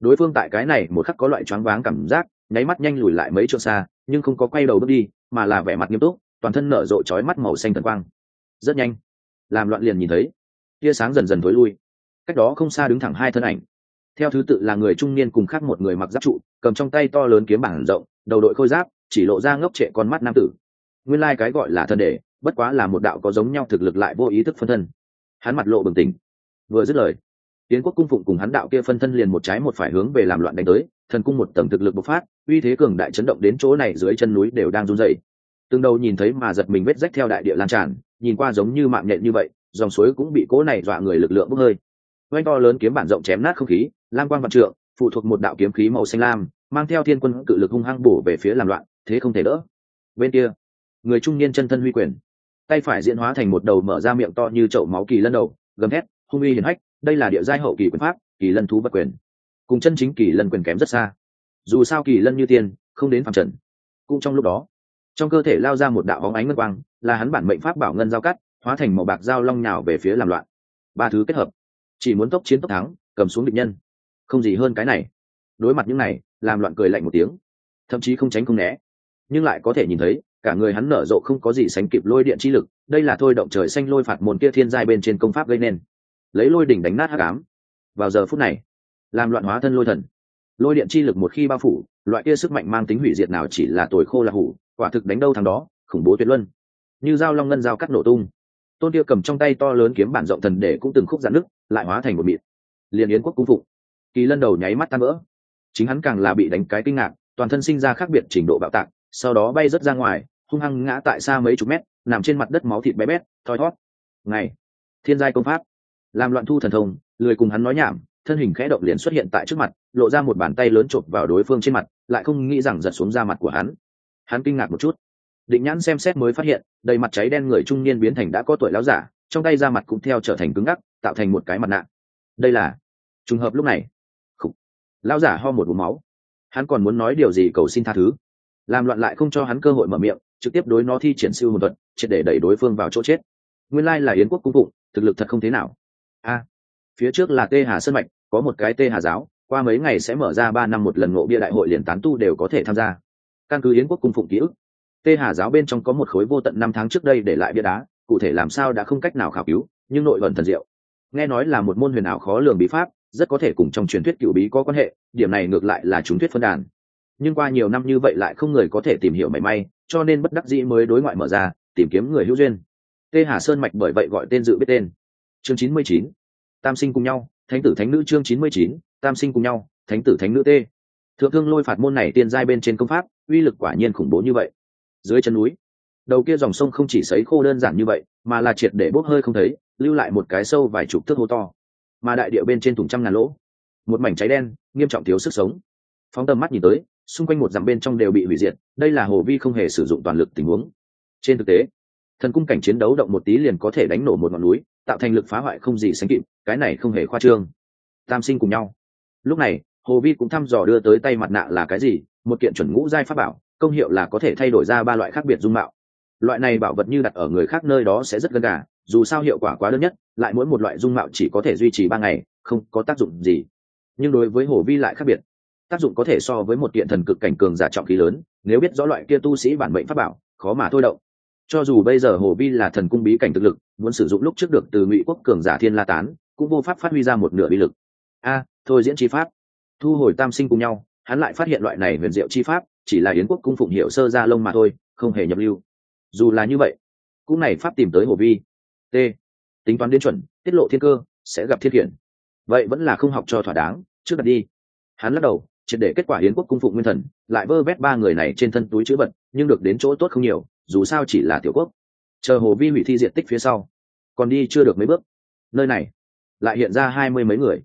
Đối phương tại cái này một khắc có loại choáng váng cảm giác, nháy mắt nhanh lùi lại mấy chỗ xa, nhưng không có quay đầu bước đi, mà là vẻ mặt nghiêm túc, toàn thân nở rộ trói mắt màu xanh thần quang. Rất nhanh làm loạn liền nhìn thấy. Tia sáng dần dần tối lui. Cách đó không xa đứng thẳng hai thân ảnh. Theo thứ tự là người trung niên cùng khác một người mặc giáp trụ, cầm trong tay to lớn kiếm bảng rộng, đầu đội khôi giáp, chỉ lộ ra ngốc trệ con mắt nam tử. Nguyên lai、like、cái gọi là thân đề bất quá là một đạo có giống nhau thực lực lại vô ý thức phân thân. Hắn mặt lộ bừng tỉnh. Vừa dứt lời tiến quốc cung phụng cùng hắn đạo kia phân thân liền một trái một phải hướng về làm loạn đánh tới, thần cung một tầng thực lực bộc phát, uy thế cường đại chấn động đến chỗ này dưới chân núi đều đang run dậy từng đầu nhìn thấy mà giật mình vết rách theo đại địa lan tràn nhìn qua giống như mạng nhện như vậy, dòng suối cũng bị cố này dọa người lực lượng bốc hơi. Oanh to lớn kiếm bản rộng chém nát không khí lam quan vạn trượng, phụ thuộc một đạo kiếm khí màu xanh lam, mang theo thiên quân cự lực hung hăng bổ về phía làm loạn, thế không thể đỡ. Bên kia, người trung niên chân thân huy quyền, tay phải diễn hóa thành một đầu mở ra miệng to như chậu máu kỳ lân đầu, gầm hét hung uy hiển hách, đây là địa giai hậu kỳ quyền pháp, kỳ lân thú bất quyền. Cùng chân chính kỳ lân quyền kém rất xa. Dù sao kỳ lân như tiên, không đến phạm trần. Cũng trong lúc đó trong cơ thể lao ra một đạo bóng ánh ngân quang, là hắn bản mệnh pháp bảo ngân giao cắt, hóa thành màu bạc dao long nhào về phía làm loạn. Ba thứ kết hợp. Chỉ muốn tốc chiến tốc thắng, cầm xuống địch nhân. Không gì hơn cái này. Đối mặt những này, làm loạn cười lạnh một tiếng. Thậm chí không tránh không né. Nhưng lại có thể nhìn thấy, cả người hắn nở rộ không có gì sánh kịp lôi điện chi lực, đây là thôi động trời xanh lôi phạt môn kia thiên giai bên trên công pháp gây nên. Lấy lôi đỉnh đánh nát hắc ám. Vào giờ phút này, làm loạn hóa thân lôi thần. Lôi điện chi lực một khi bao phủ, loại kia sức mạnh mang tính hủy diệt nào chỉ là tồi khô là hủ quả thực đánh đâu thằng đó, khủng bố tuyệt luân. Như dao long ngân dao cắt nổ tung. Tôn tiêu cầm trong tay to lớn kiếm bản rộng thần để cũng từng khúc giãn nứt, lại hóa thành một mịt. Liền yến quốc cung phục. Kỳ lân đầu nháy mắt tan vỡ. Chính hắn càng là bị đánh cái kinh ngạc, toàn thân sinh ra khác biệt trình độ bạo tạc, sau đó bay rớt ra ngoài, hung hăng ngã tại xa mấy chục mét, nằm trên mặt đất máu thịt bé bét, thoi thót. Ngày, thiên giai công pháp. Làm loạn thu thần thông, lười cùng hắn nói nhảm, thân hình khẽ động liền xuất hiện tại trước mặt, lộ ra một bàn tay lớn chộp vào đối phương trên mặt, lại không nghĩ rằng giật xuống ra mặt của hắn hắn kinh ngạc một chút. Định nhãn xem xét mới phát hiện, đầy mặt cháy đen người trung niên biến thành đã có tuổi láo giả, trong tay da mặt cũng theo trở thành cứng ngắc, tạo thành một cái mặt nạ. Đây là trùng hợp lúc này. Khủ. lão giả ho một vùng máu. Hắn còn muốn nói điều gì cầu xin tha thứ. Làm loạn lại không cho hắn cơ hội mở miệng, trực tiếp đối nó thi triển siêu một thuật, triệt để đẩy đối phương vào chỗ chết. Nguyên lai là yến quốc cung phụng, thực lực thật không thế nào. A. Phía trước là tê hà sơn mạch, có một cái tê hà giáo, qua mấy ngày sẽ mở ra ba năm một lần ngộ bia đại hội liền tán tu đều có thể tham gia căn cứ yến quốc cung phụng ký ức tê hà giáo bên trong có một khối vô tận năm tháng trước đây để lại bia đá, cụ thể làm sao đã không cách nào khảo cứu, nhưng nội vận thần diệu. Nghe nói là một môn huyền ảo khó lường bí pháp, rất có thể cùng trong truyền thuyết cựu bí có quan hệ, điểm này ngược lại là chúng thuyết phân đàn. Nhưng qua nhiều năm như vậy lại không người có thể tìm hiểu mảy may, cho nên bất đắc dĩ mới đối ngoại mở ra, tìm kiếm người hữu duyên. Tê hà sơn mạch bởi vậy gọi tên dự biết tên. Chương chín mươi chín, tam sinh cùng nhau, thánh tử thánh nữ chương chín mươi chín, tam sinh cùng nhau, thánh tử thánh nữ tê thượng thương lôi phạt môn này tiên giai bên trên công pháp, uy lực quả nhiên khủng bố như vậy. Dưới chân núi, đầu kia dòng sông không chỉ sấy khô đơn giản như vậy, mà là triệt để bốc hơi không thấy, lưu lại một cái sâu vài chục thước hố to. Mà đại địa bên trên thùng trăm ngàn lỗ. Một mảnh cháy đen, nghiêm trọng thiếu sức sống. Phóng tầm mắt nhìn tới, xung quanh một dặm bên trong đều bị hủy diệt, đây là hồ vi không hề sử dụng toàn lực tình huống. Trên thực tế, thần cung cảnh chiến đấu động một tí liền có thể đánh nổ một ngọn núi, tạo thành lực phá hoại không gì sánh kịp, cái này không hề khoa trương. Tam sinh cùng nhau. Lúc này hồ vi cũng thăm dò đưa tới tay mặt nạ là cái gì, một kiện chuẩn ngũ giai pháp bảo, công hiệu là có thể thay đổi ra ba loại khác biệt dung mạo. Loại này bảo vật như đặt ở người khác nơi đó sẽ rất gần gà, dù sao hiệu quả quá đơn nhất, lại mỗi một loại dung mạo chỉ có thể duy trì ba ngày, không có tác dụng gì. Nhưng đối với hồ vi lại khác biệt. Tác dụng có thể so với một kiện thần cực cảnh cường giả trọng khí lớn, nếu biết rõ loại kia tu sĩ bản mệnh pháp bảo, khó mà thôi động. Cho dù bây giờ hồ vi là thần cung bí cảnh thực lực, muốn sử dụng lúc trước được từ ngụy quốc cường giả thiên la tán, cũng vô pháp phát huy ra một nửa bí lực. A, thôi diễn trí pháp thu hồi tam sinh cùng nhau, hắn lại phát hiện loại này huyền diệu chi pháp, chỉ là yến quốc cung phụng hiệu sơ ra lông mà thôi, không hề nhập lưu. Dù là như vậy, cũng này pháp tìm tới hồ vi. T. Tính toán đến chuẩn, tiết lộ thiên cơ, sẽ gặp thiên hiển. Vậy vẫn là không học cho thỏa đáng, trước đặt đi. Hắn lắc đầu, triệt để kết quả hiến quốc cung phụng nguyên thần, lại vơ vét ba người này trên thân túi chữ vật, nhưng được đến chỗ tốt không nhiều, dù sao chỉ là tiểu quốc. Chờ hồ vi hủy thi diện tích phía sau. Còn đi chưa được mấy bước. Nơi này, lại hiện ra hai mươi mấy người.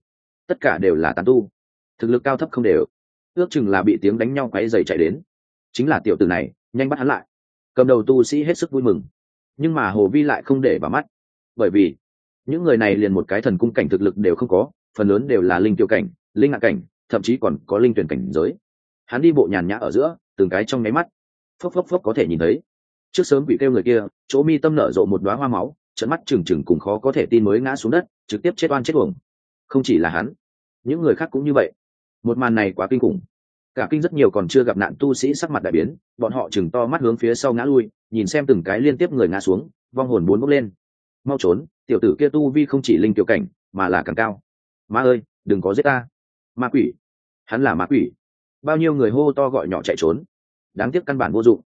Tất cả đều là tàn tu thực lực cao thấp không đều. Ước chừng là bị tiếng đánh nhau quáy dày chạy đến. Chính là tiểu tử này, nhanh bắt hắn lại. Cầm đầu tu sĩ hết sức vui mừng. Nhưng mà hồ vi lại không để vào mắt. Bởi vì, những người này liền một cái thần cung cảnh thực lực đều không có, phần lớn đều là linh tiêu cảnh, linh hạ cảnh, thậm chí còn có linh tuyển cảnh giới. Hắn đi bộ nhàn nhã ở giữa, từng cái trong nháy mắt, phốc phốc phốc có thể nhìn thấy. Trước sớm bị kêu người kia, chỗ mi tâm nở rộ một đoá hoa máu trận mắt trừng trừng cùng khó có thể tin mới ngã xuống đất, trực tiếp chết oan chết uổng. Không chỉ là hắn, những người khác cũng như vậy một màn này quá kinh khủng. Cả kinh rất nhiều còn chưa gặp nạn tu sĩ sắc mặt đại biến, bọn họ chừng to mắt hướng phía sau ngã lui, nhìn xem từng cái liên tiếp người ngã xuống, vong hồn bốn bốc lên. Mau trốn, tiểu tử kia tu vi không chỉ linh tiểu cảnh, mà là càng cao. Ma ơi, đừng có giết ta. Ma quỷ. Hắn là ma quỷ. Bao nhiêu người hô to gọi nhỏ chạy trốn. Đáng tiếc căn bản vô dụng.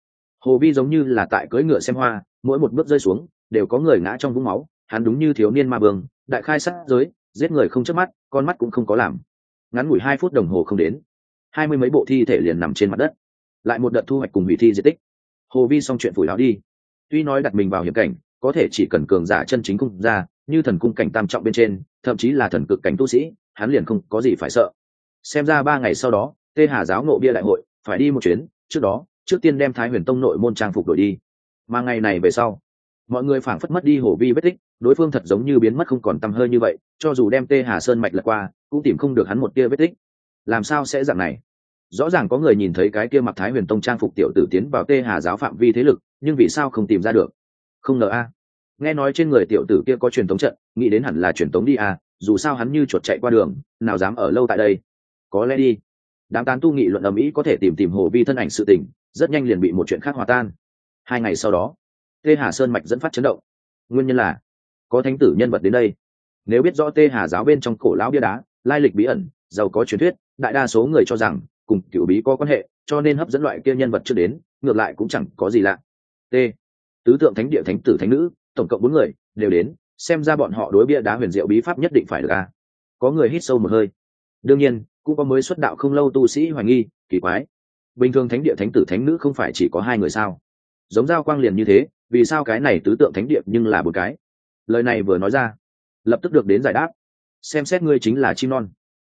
Hồ vi giống như là tại cưỡi ngựa xem hoa, mỗi một bước rơi xuống, đều có người ngã trong vũng máu, hắn đúng như thiếu niên ma bường đại khai sát giới, giết người không chớp mắt, con mắt cũng không có làm ngắn ngủi hai phút đồng hồ không đến. Hai mươi mấy bộ thi thể liền nằm trên mặt đất. Lại một đợt thu hoạch cùng hủy thi di tích. Hồ vi xong chuyện phủi áo đi. Tuy nói đặt mình vào hiểm cảnh, có thể chỉ cần cường giả chân chính cung ra, như thần cung cảnh tam trọng bên trên, thậm chí là thần cực cảnh tu sĩ, hắn liền không có gì phải sợ. Xem ra ba ngày sau đó, tê hà giáo ngộ bia đại hội, phải đi một chuyến, trước đó, trước tiên đem thái huyền tông nội môn trang phục đổi đi. Mà ngày này về sau, mọi người phảng phất mất đi hồ vi vết tích, đối phương thật giống như biến mất không còn t hơi như vậy, cho dù đem tê hà sơn mạch lật qua cũng tìm không được hắn một tia vết tích. Làm sao sẽ dạng này? Rõ ràng có người nhìn thấy cái kia mặc thái huyền tông trang phục tiểu tử tiến vào tê hà giáo phạm vi thế lực, nhưng vì sao không tìm ra được? Không ngờ a. Nghe nói trên người tiểu tử kia có truyền tống trận, nghĩ đến hẳn là truyền tống đi a, dù sao hắn như chuột chạy qua đường, nào dám ở lâu tại đây. Có lẽ đi. Đám tán tu nghị luận ầm ĩ có thể tìm tìm hồ vi thân ảnh sự tình, rất nhanh liền bị một chuyện khác hòa tan. Hai ngày sau đó tê hà sơn mạch dẫn phát chấn động. Nguyên nhân là, có thánh tử nhân vật đến đây. Nếu biết rõ tê hà giáo bên trong cổ lão bia đá lai lịch bí ẩn, giàu có truyền thuyết, đại đa số người cho rằng cùng cựu bí có quan hệ, cho nên hấp dẫn loại kia nhân vật chưa đến, ngược lại cũng chẳng có gì lạ. T. Tứ tượng thánh địa thánh tử thánh nữ, tổng cộng bốn người, đều đến, xem ra bọn họ đối bia đá huyền diệu bí pháp nhất định phải được a. Có người hít sâu một hơi. Đương nhiên, cũng có mới xuất đạo không lâu tu sĩ hoài nghi, kỳ quái. Bình thường thánh địa thánh tử thánh nữ không phải chỉ có hai người sao? Giống giao quang liền như thế, vì sao cái này tứ tượng thánh địa nhưng là một cái? Lời này vừa nói ra, lập tức được đến giải đáp xem xét ngươi chính là chim non.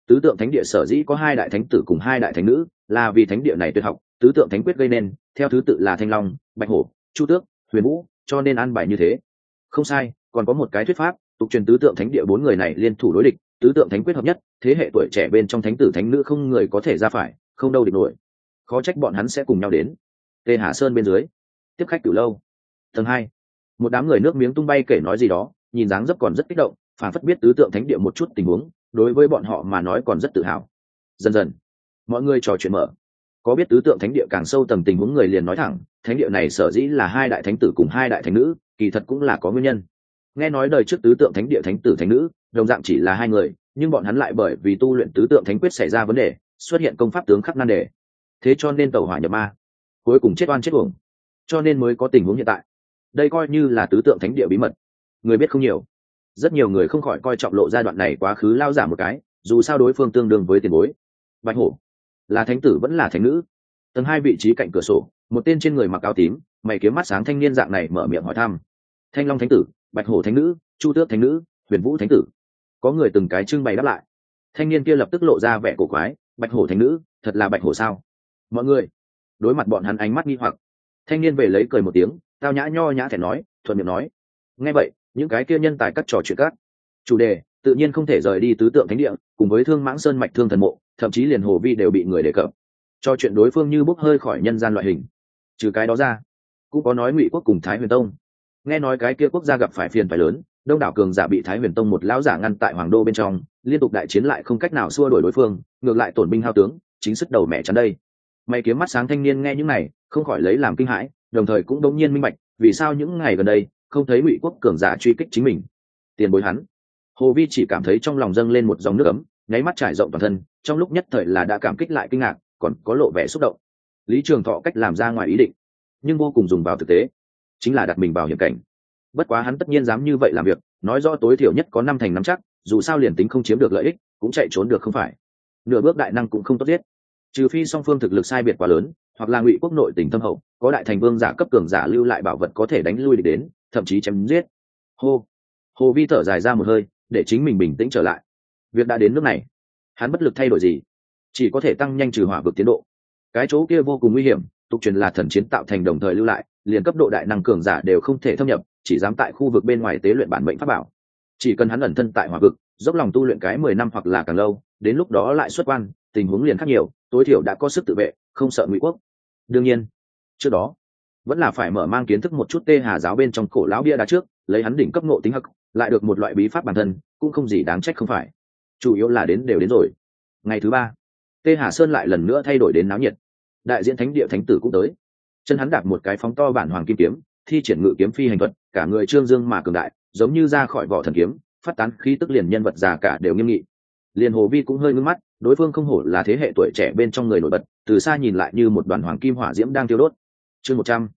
Tứ tượng thánh địa sở dĩ có hai đại thánh tử cùng hai đại thánh nữ, là vì thánh địa này tuyệt học, tứ tượng thánh quyết gây nên, theo thứ tự là thanh long, bạch hổ, chu tước, huyền vũ, cho nên ăn bài như thế. Không sai, còn có một cái thuyết pháp, tục truyền tứ tượng thánh địa bốn người này liên thủ đối địch, tứ tượng thánh quyết hợp nhất, thế hệ tuổi trẻ bên trong thánh tử thánh nữ không người có thể ra phải, không đâu địch nổi. Khó trách bọn hắn sẽ cùng nhau đến. Tê hà sơn bên dưới. Tiếp khách từ lâu. Tầng hai. Một đám người nước miếng tung bay kể nói gì đó, nhìn dáng dấp còn rất kích động phản phất biết tứ tượng thánh địa một chút tình huống, đối với bọn họ mà nói còn rất tự hào. Dần dần, mọi người trò chuyện mở. Có biết tứ tượng thánh địa càng sâu tầng tình huống người liền nói thẳng, thánh địa này sở dĩ là hai đại thánh tử cùng hai đại thánh nữ, kỳ thật cũng là có nguyên nhân. Nghe nói đời trước tứ tượng thánh địa thánh tử thánh nữ, đồng dạng chỉ là hai người, nhưng bọn hắn lại bởi vì tu luyện tứ tượng thánh quyết xảy ra vấn đề, xuất hiện công pháp tướng khắc nan đề. Thế cho nên tàu hỏa nhập ma, cuối cùng chết oan chết uổng. Cho nên mới có tình huống hiện tại. Đây coi như là tứ tượng thánh địa bí mật. Người biết không nhiều rất nhiều người không khỏi coi trọng lộ giai đoạn này quá khứ lao giả một cái, dù sao đối phương tương đương với tiền bối. Bạch hổ, là thánh tử vẫn là thánh nữ. Tầng hai vị trí cạnh cửa sổ, một tên trên người mặc áo tím, mày kiếm mắt sáng thanh niên dạng này mở miệng hỏi thăm. Thanh long thánh tử, bạch hổ thánh nữ, chu tước thánh nữ, huyền vũ thánh tử. Có người từng cái trưng bày đáp lại. Thanh niên kia lập tức lộ ra vẻ cổ quái, bạch hổ thánh nữ, thật là bạch hổ sao? Mọi người, đối mặt bọn hắn ánh mắt nghi hoặc. Thanh niên về lấy cười một tiếng, tao nhã nho nhã thẻ nói, thuận miệng nói. Nghe vậy những cái kia nhân tài các trò chuyện các chủ đề, tự nhiên không thể rời đi tứ tượng thánh địa, cùng với thương mãng sơn mạch thương thần mộ, thậm chí liền hồ vi đều bị người đề cập. Cho chuyện đối phương như bốc hơi khỏi nhân gian loại hình. Trừ cái đó ra, cũng có nói ngụy quốc cùng thái huyền tông. Nghe nói cái kia quốc gia gặp phải phiền phải lớn, đông đảo cường giả bị thái huyền tông một lão giả ngăn tại hoàng đô bên trong, liên tục đại chiến lại không cách nào xua đuổi đối phương, ngược lại tổn binh hao tướng, chính sức đầu mẹ chắn đây. Mày kiếm mắt sáng thanh niên nghe những này, không khỏi lấy làm kinh hãi, đồng thời cũng đống nhiên minh bạch, vì sao những ngày gần đây không thấy ngụy quốc cường giả truy kích chính mình. Tiền bối hắn. Hồ vi chỉ cảm thấy trong lòng dâng lên một dòng nước ấm, nháy mắt trải rộng toàn thân, trong lúc nhất thời là đã cảm kích lại kinh ngạc, còn có lộ vẻ xúc động. Lý trường thọ cách làm ra ngoài ý định, nhưng vô cùng dùng vào thực tế, chính là đặt mình vào hiểm cảnh. Bất quá hắn tất nhiên dám như vậy làm việc, nói rõ tối thiểu nhất có năm thành năm chắc, dù sao liền tính không chiếm được lợi ích, cũng chạy trốn được không phải. Nửa bước đại năng cũng không tốt giết. Trừ phi song phương thực lực sai biệt quá lớn hoặc là ngụy quốc nội tỉnh thâm hậu, có đại thành vương giả cấp cường giả lưu lại bảo vật có thể đánh lui địch đến, thậm chí chém giết. Hô. Hồ vi thở dài ra một hơi, để chính mình bình tĩnh trở lại. Việc đã đến nước này. Hắn bất lực thay đổi gì? Chỉ có thể tăng nhanh trừ hỏa vực tiến độ. Cái chỗ kia vô cùng nguy hiểm, tục truyền là thần chiến tạo thành đồng thời lưu lại, liền cấp độ đại năng cường giả đều không thể thâm nhập, chỉ dám tại khu vực bên ngoài tế luyện bản mệnh pháp bảo. Chỉ cần hắn ẩn thân tại hỏa vực, dốc lòng tu luyện cái mười năm hoặc là càng lâu, đến lúc đó lại xuất quan, tình huống liền khác nhiều, tối thiểu đã có sức tự vệ, không sợ ngụy quốc đương nhiên, trước đó, vẫn là phải mở mang kiến thức một chút tê hà giáo bên trong cổ lão bia đá trước, lấy hắn đỉnh cấp ngộ tính hắc, lại được một loại bí pháp bản thân, cũng không gì đáng trách không phải. Chủ yếu là đến đều đến rồi. Ngày thứ ba, tê hà sơn lại lần nữa thay đổi đến náo nhiệt. Đại diện thánh địa thánh tử cũng tới. Chân hắn đạp một cái phóng to bản hoàng kim kiếm, thi triển ngự kiếm phi hành thuật, cả người trương dương mà cường đại, giống như ra khỏi vỏ thần kiếm, phát tán khí tức liền nhân vật già cả đều nghiêm nghị. Liền hồ vi cũng hơi ngưng mắt đối phương không hổ là thế hệ tuổi trẻ bên trong người nổi bật, từ xa nhìn lại như một đoàn hoàng kim hỏa diễm đang tiêu đốt. Chương một trăm.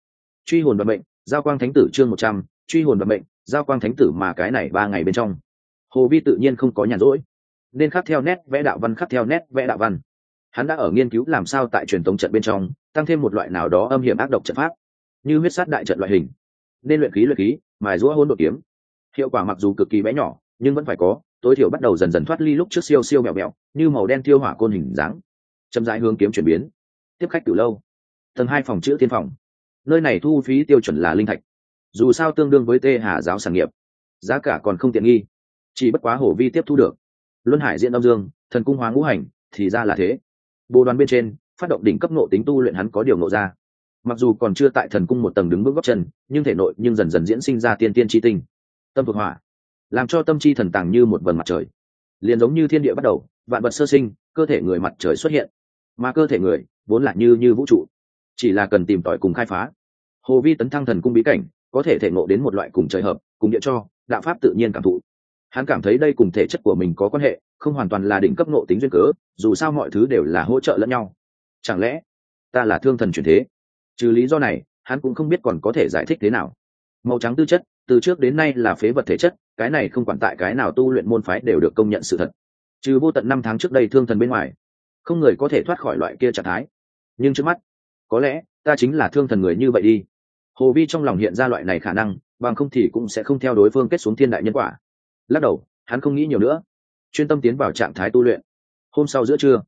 Truy hồn và mệnh, giao quang thánh tử chương một trăm. Truy hồn và mệnh, giao quang thánh tử mà cái này ba ngày bên trong. Hồ vi tự nhiên không có nhàn rỗi. Nên khắc theo nét vẽ đạo văn khắc theo nét vẽ đạo văn. Hắn đã ở nghiên cứu làm sao tại truyền thống trận bên trong, tăng thêm một loại nào đó âm hiểm ác độc trận pháp. Như huyết sát đại trận loại hình. Nên luyện khí luyện khí, mài rũa hôn đột kiếm. Hiệu quả mặc dù cực kỳ bé nhỏ, nhưng vẫn phải có tối thiểu bắt đầu dần dần thoát ly lúc trước siêu siêu mèo mèo như màu đen tiêu hỏa côn hình dáng. Chậm rãi hướng kiếm chuyển biến. Tiếp khách từ lâu. Tầng hai phòng chữ thiên phòng. Nơi này thu phí tiêu chuẩn là linh thạch. Dù sao tương đương với tê hà giáo sản nghiệp. Giá cả còn không tiện nghi. Chỉ bất quá hổ vi tiếp thu được. Luân hải diện âm dương, thần cung hóa ngũ hành, thì ra là thế. Bộ đoàn bên trên, phát động đỉnh cấp nộ tính tu luyện hắn có điều nộ ra. Mặc dù còn chưa tại thần cung một tầng đứng bước góc chân, nhưng thể nội nhưng dần dần diễn sinh ra tiên tiên tri tinh. Tâm vực hỏa làm cho tâm chi thần tàng như một vần mặt trời. Liền giống như thiên địa bắt đầu, vạn vật sơ sinh, cơ thể người mặt trời xuất hiện. Mà cơ thể người, vốn là như như vũ trụ. Chỉ là cần tìm tòi cùng khai phá. Hồ vi tấn thăng thần cung bí cảnh, có thể thể ngộ đến một loại cùng trời hợp, cùng địa cho, đạo pháp tự nhiên cảm thụ. Hắn cảm thấy đây cùng thể chất của mình có quan hệ, không hoàn toàn là đỉnh cấp ngộ tính duyên cớ, dù sao mọi thứ đều là hỗ trợ lẫn nhau. Chẳng lẽ, ta là thương thần truyền thế? Trừ lý do này, hắn cũng không biết còn có thể giải thích thế nào. Màu trắng tư chất từ trước đến nay là phế vật thể chất, cái này không quản tại cái nào tu luyện môn phái đều được công nhận sự thật. Trừ vô tận năm tháng trước đây thương thần bên ngoài, không người có thể thoát khỏi loại kia trạng thái. Nhưng trước mắt, có lẽ, ta chính là thương thần người như vậy đi. Hồ vi trong lòng hiện ra loại này khả năng, bằng không thì cũng sẽ không theo đối phương kết xuống thiên đại nhân quả. Lắc đầu, hắn không nghĩ nhiều nữa. Chuyên tâm tiến vào trạng thái tu luyện. Hôm sau giữa trưa,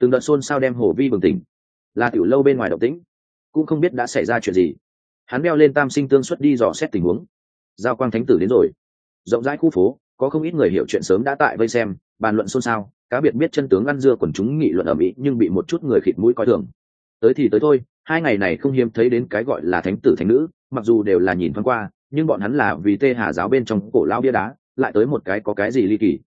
từng đợt xôn xao đem hồ vi bừng tỉnh. Là tiểu lâu bên ngoài động tĩnh, cũng không biết đã xảy ra chuyện gì. Hắn đeo lên tam sinh tương xuất đi dò xét tình huống giao quang thánh tử đến rồi. Rộng rãi khu phố, có không ít người hiểu chuyện sớm đã tại vây xem, bàn luận xôn xao, cá biệt biết chân tướng ăn dưa quần chúng nghị luận ở mỹ nhưng bị một chút người khịt mũi coi thường. Tới thì tới thôi, hai ngày này không hiếm thấy đến cái gọi là thánh tử thánh nữ, mặc dù đều là nhìn thoáng qua, nhưng bọn hắn là vì tê hà giáo bên trong cổ lao bia đá, lại tới một cái có cái gì ly kỳ.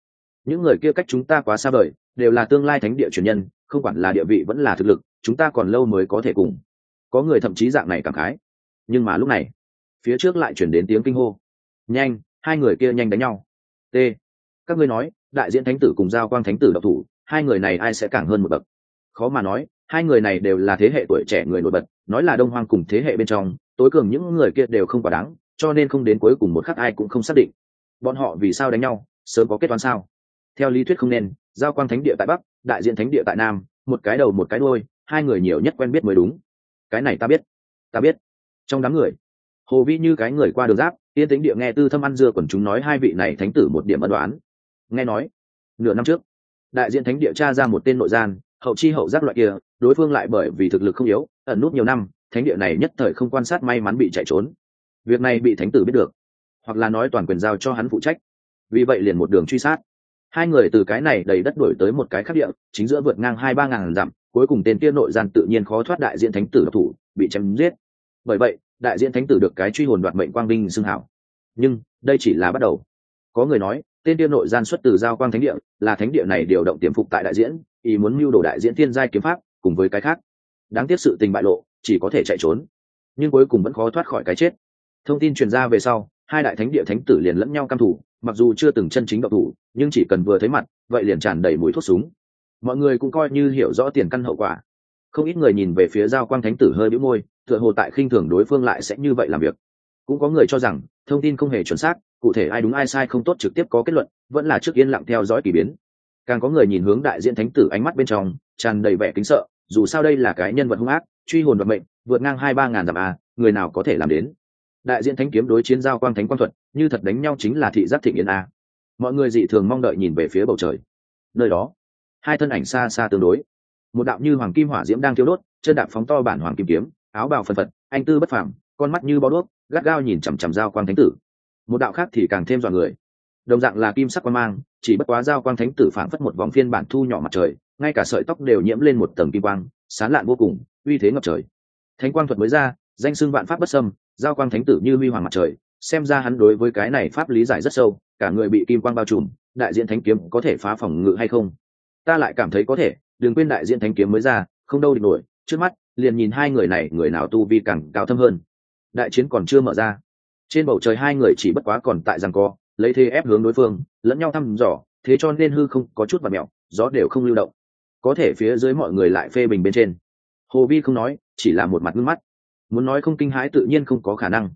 Những người kia cách chúng ta quá xa vời, đều là tương lai thánh địa truyền nhân, không quản là địa vị vẫn là thực lực, chúng ta còn lâu mới có thể cùng. Có người thậm chí dạng này cảm khái. Nhưng mà lúc này phía trước lại chuyển đến tiếng kinh hô. Nhanh, hai người kia nhanh đánh nhau. T. Các ngươi nói, đại diện thánh tử cùng giao quang thánh tử độc thủ, hai người này ai sẽ càng hơn một bậc? Khó mà nói, hai người này đều là thế hệ tuổi trẻ người nổi bật, nói là đông hoang cùng thế hệ bên trong, tối cường những người kia đều không quá đáng, cho nên không đến cuối cùng một khắc ai cũng không xác định. Bọn họ vì sao đánh nhau, sớm có kết toán sao? Theo lý thuyết không nên, giao quang thánh địa tại bắc, đại diện thánh địa tại nam, một cái đầu một cái đôi hai người nhiều nhất quen biết mới đúng. Cái này ta biết ta biết. Trong đám người hồ vĩ như cái người qua đường giáp, yên tính địa nghe tư thâm ăn dưa còn chúng nói hai vị này thánh tử một điểm ân đoán nghe nói, nửa năm trước, đại diện thánh địa tra ra một tên nội gian, hậu chi hậu giác loại kia, đối phương lại bởi vì thực lực không yếu, ẩn nút nhiều năm, thánh địa này nhất thời không quan sát may mắn bị chạy trốn. Việc này bị thánh tử biết được, hoặc là nói toàn quyền giao cho hắn phụ trách. Vì vậy liền một đường truy sát. Hai người từ cái này đầy đất đổi tới một cái khắc địa, chính giữa vượt ngang hai ba ngàn dặm, cuối cùng tên kia nội gian tự nhiên khó thoát đại diện thánh tử độc thủ, bị chém giết. Bởi vậy đại diện thánh tử được cái truy hồn đoạt mệnh quang vinh xưng hảo. Nhưng, đây chỉ là bắt đầu. Có người nói, tên tiên nội gian xuất từ giao quang thánh địa, là thánh địa này điều động tiềm phục tại đại diễn, ý muốn mưu đồ đại diễn thiên giai kiếm pháp, cùng với cái khác. Đáng tiếc sự tình bại lộ, chỉ có thể chạy trốn. Nhưng cuối cùng vẫn khó thoát khỏi cái chết. Thông tin truyền ra về sau, hai đại thánh địa thánh tử liền lẫn nhau căm thủ mặc dù chưa từng chân chính độc thủ, nhưng chỉ cần vừa thấy mặt, vậy liền tràn đầy mũi thuốc súng. Mọi người cũng coi như hiểu rõ tiền căn hậu quả. Không ít người nhìn về phía giao quang thánh tử hơi bĩu môi tựa hồ tại khinh thường đối phương lại sẽ như vậy làm việc. Cũng có người cho rằng, thông tin không hề chuẩn xác, cụ thể ai đúng ai sai không tốt trực tiếp có kết luận, vẫn là trước yên lặng theo dõi kỳ biến. Càng có người nhìn hướng đại diện thánh tử ánh mắt bên trong, tràn đầy vẻ kính sợ, dù sao đây là cái nhân vật hung ác, truy hồn vận mệnh, vượt ngang hai ba ngàn dặm a người nào có thể làm đến? Đại diện thánh kiếm đối chiến giao quang thánh quang thuật, như thật đánh nhau chính là thị giác thịnh yên a à. mọi người dị thường mong đợi nhìn về phía bầu trời. Nơi đó, hai thân ảnh xa xa tương đối. Một đạo như hoàng kim hỏa diễm đang thiêu đốt, chân đạp phóng to bản hoàng kim kiếm áo bào phần phật, anh tư bất phàm, con mắt như bó đuốc, gắt gao nhìn chằm chằm giao quang thánh tử. Một đạo khác thì càng thêm dọn người. Đồng dạng là kim sắc quan mang, chỉ bất quá giao quang thánh tử phản phất một vòng phiên bản thu nhỏ mặt trời, ngay cả sợi tóc đều nhiễm lên một tầng kim quang, sán lạn vô cùng, uy thế ngập trời. Thánh quang thuật mới ra, danh xưng vạn pháp bất sâm giao quang thánh tử như huy hoàng mặt trời, xem ra hắn đối với cái này pháp lý giải rất sâu, cả người bị kim quang bao trùm, đại diện thánh kiếm có thể phá phòng ngự hay không? Ta lại cảm thấy có thể, đừng quên đại diện thánh kiếm mới ra, không đâu địch nổi, trước mắt liền nhìn hai người này, người nào tu vi càng cao thâm hơn. Đại chiến còn chưa mở ra. Trên bầu trời hai người chỉ bất quá còn tại rằng co, lấy thế ép hướng đối phương, lẫn nhau thăm dò, thế cho nên hư không có chút và mẹo, gió đều không lưu động. Có thể phía dưới mọi người lại phê bình bên trên. Hồ vi không nói, chỉ là một mặt ngưng mắt. Muốn nói không kinh hãi tự nhiên không có khả năng.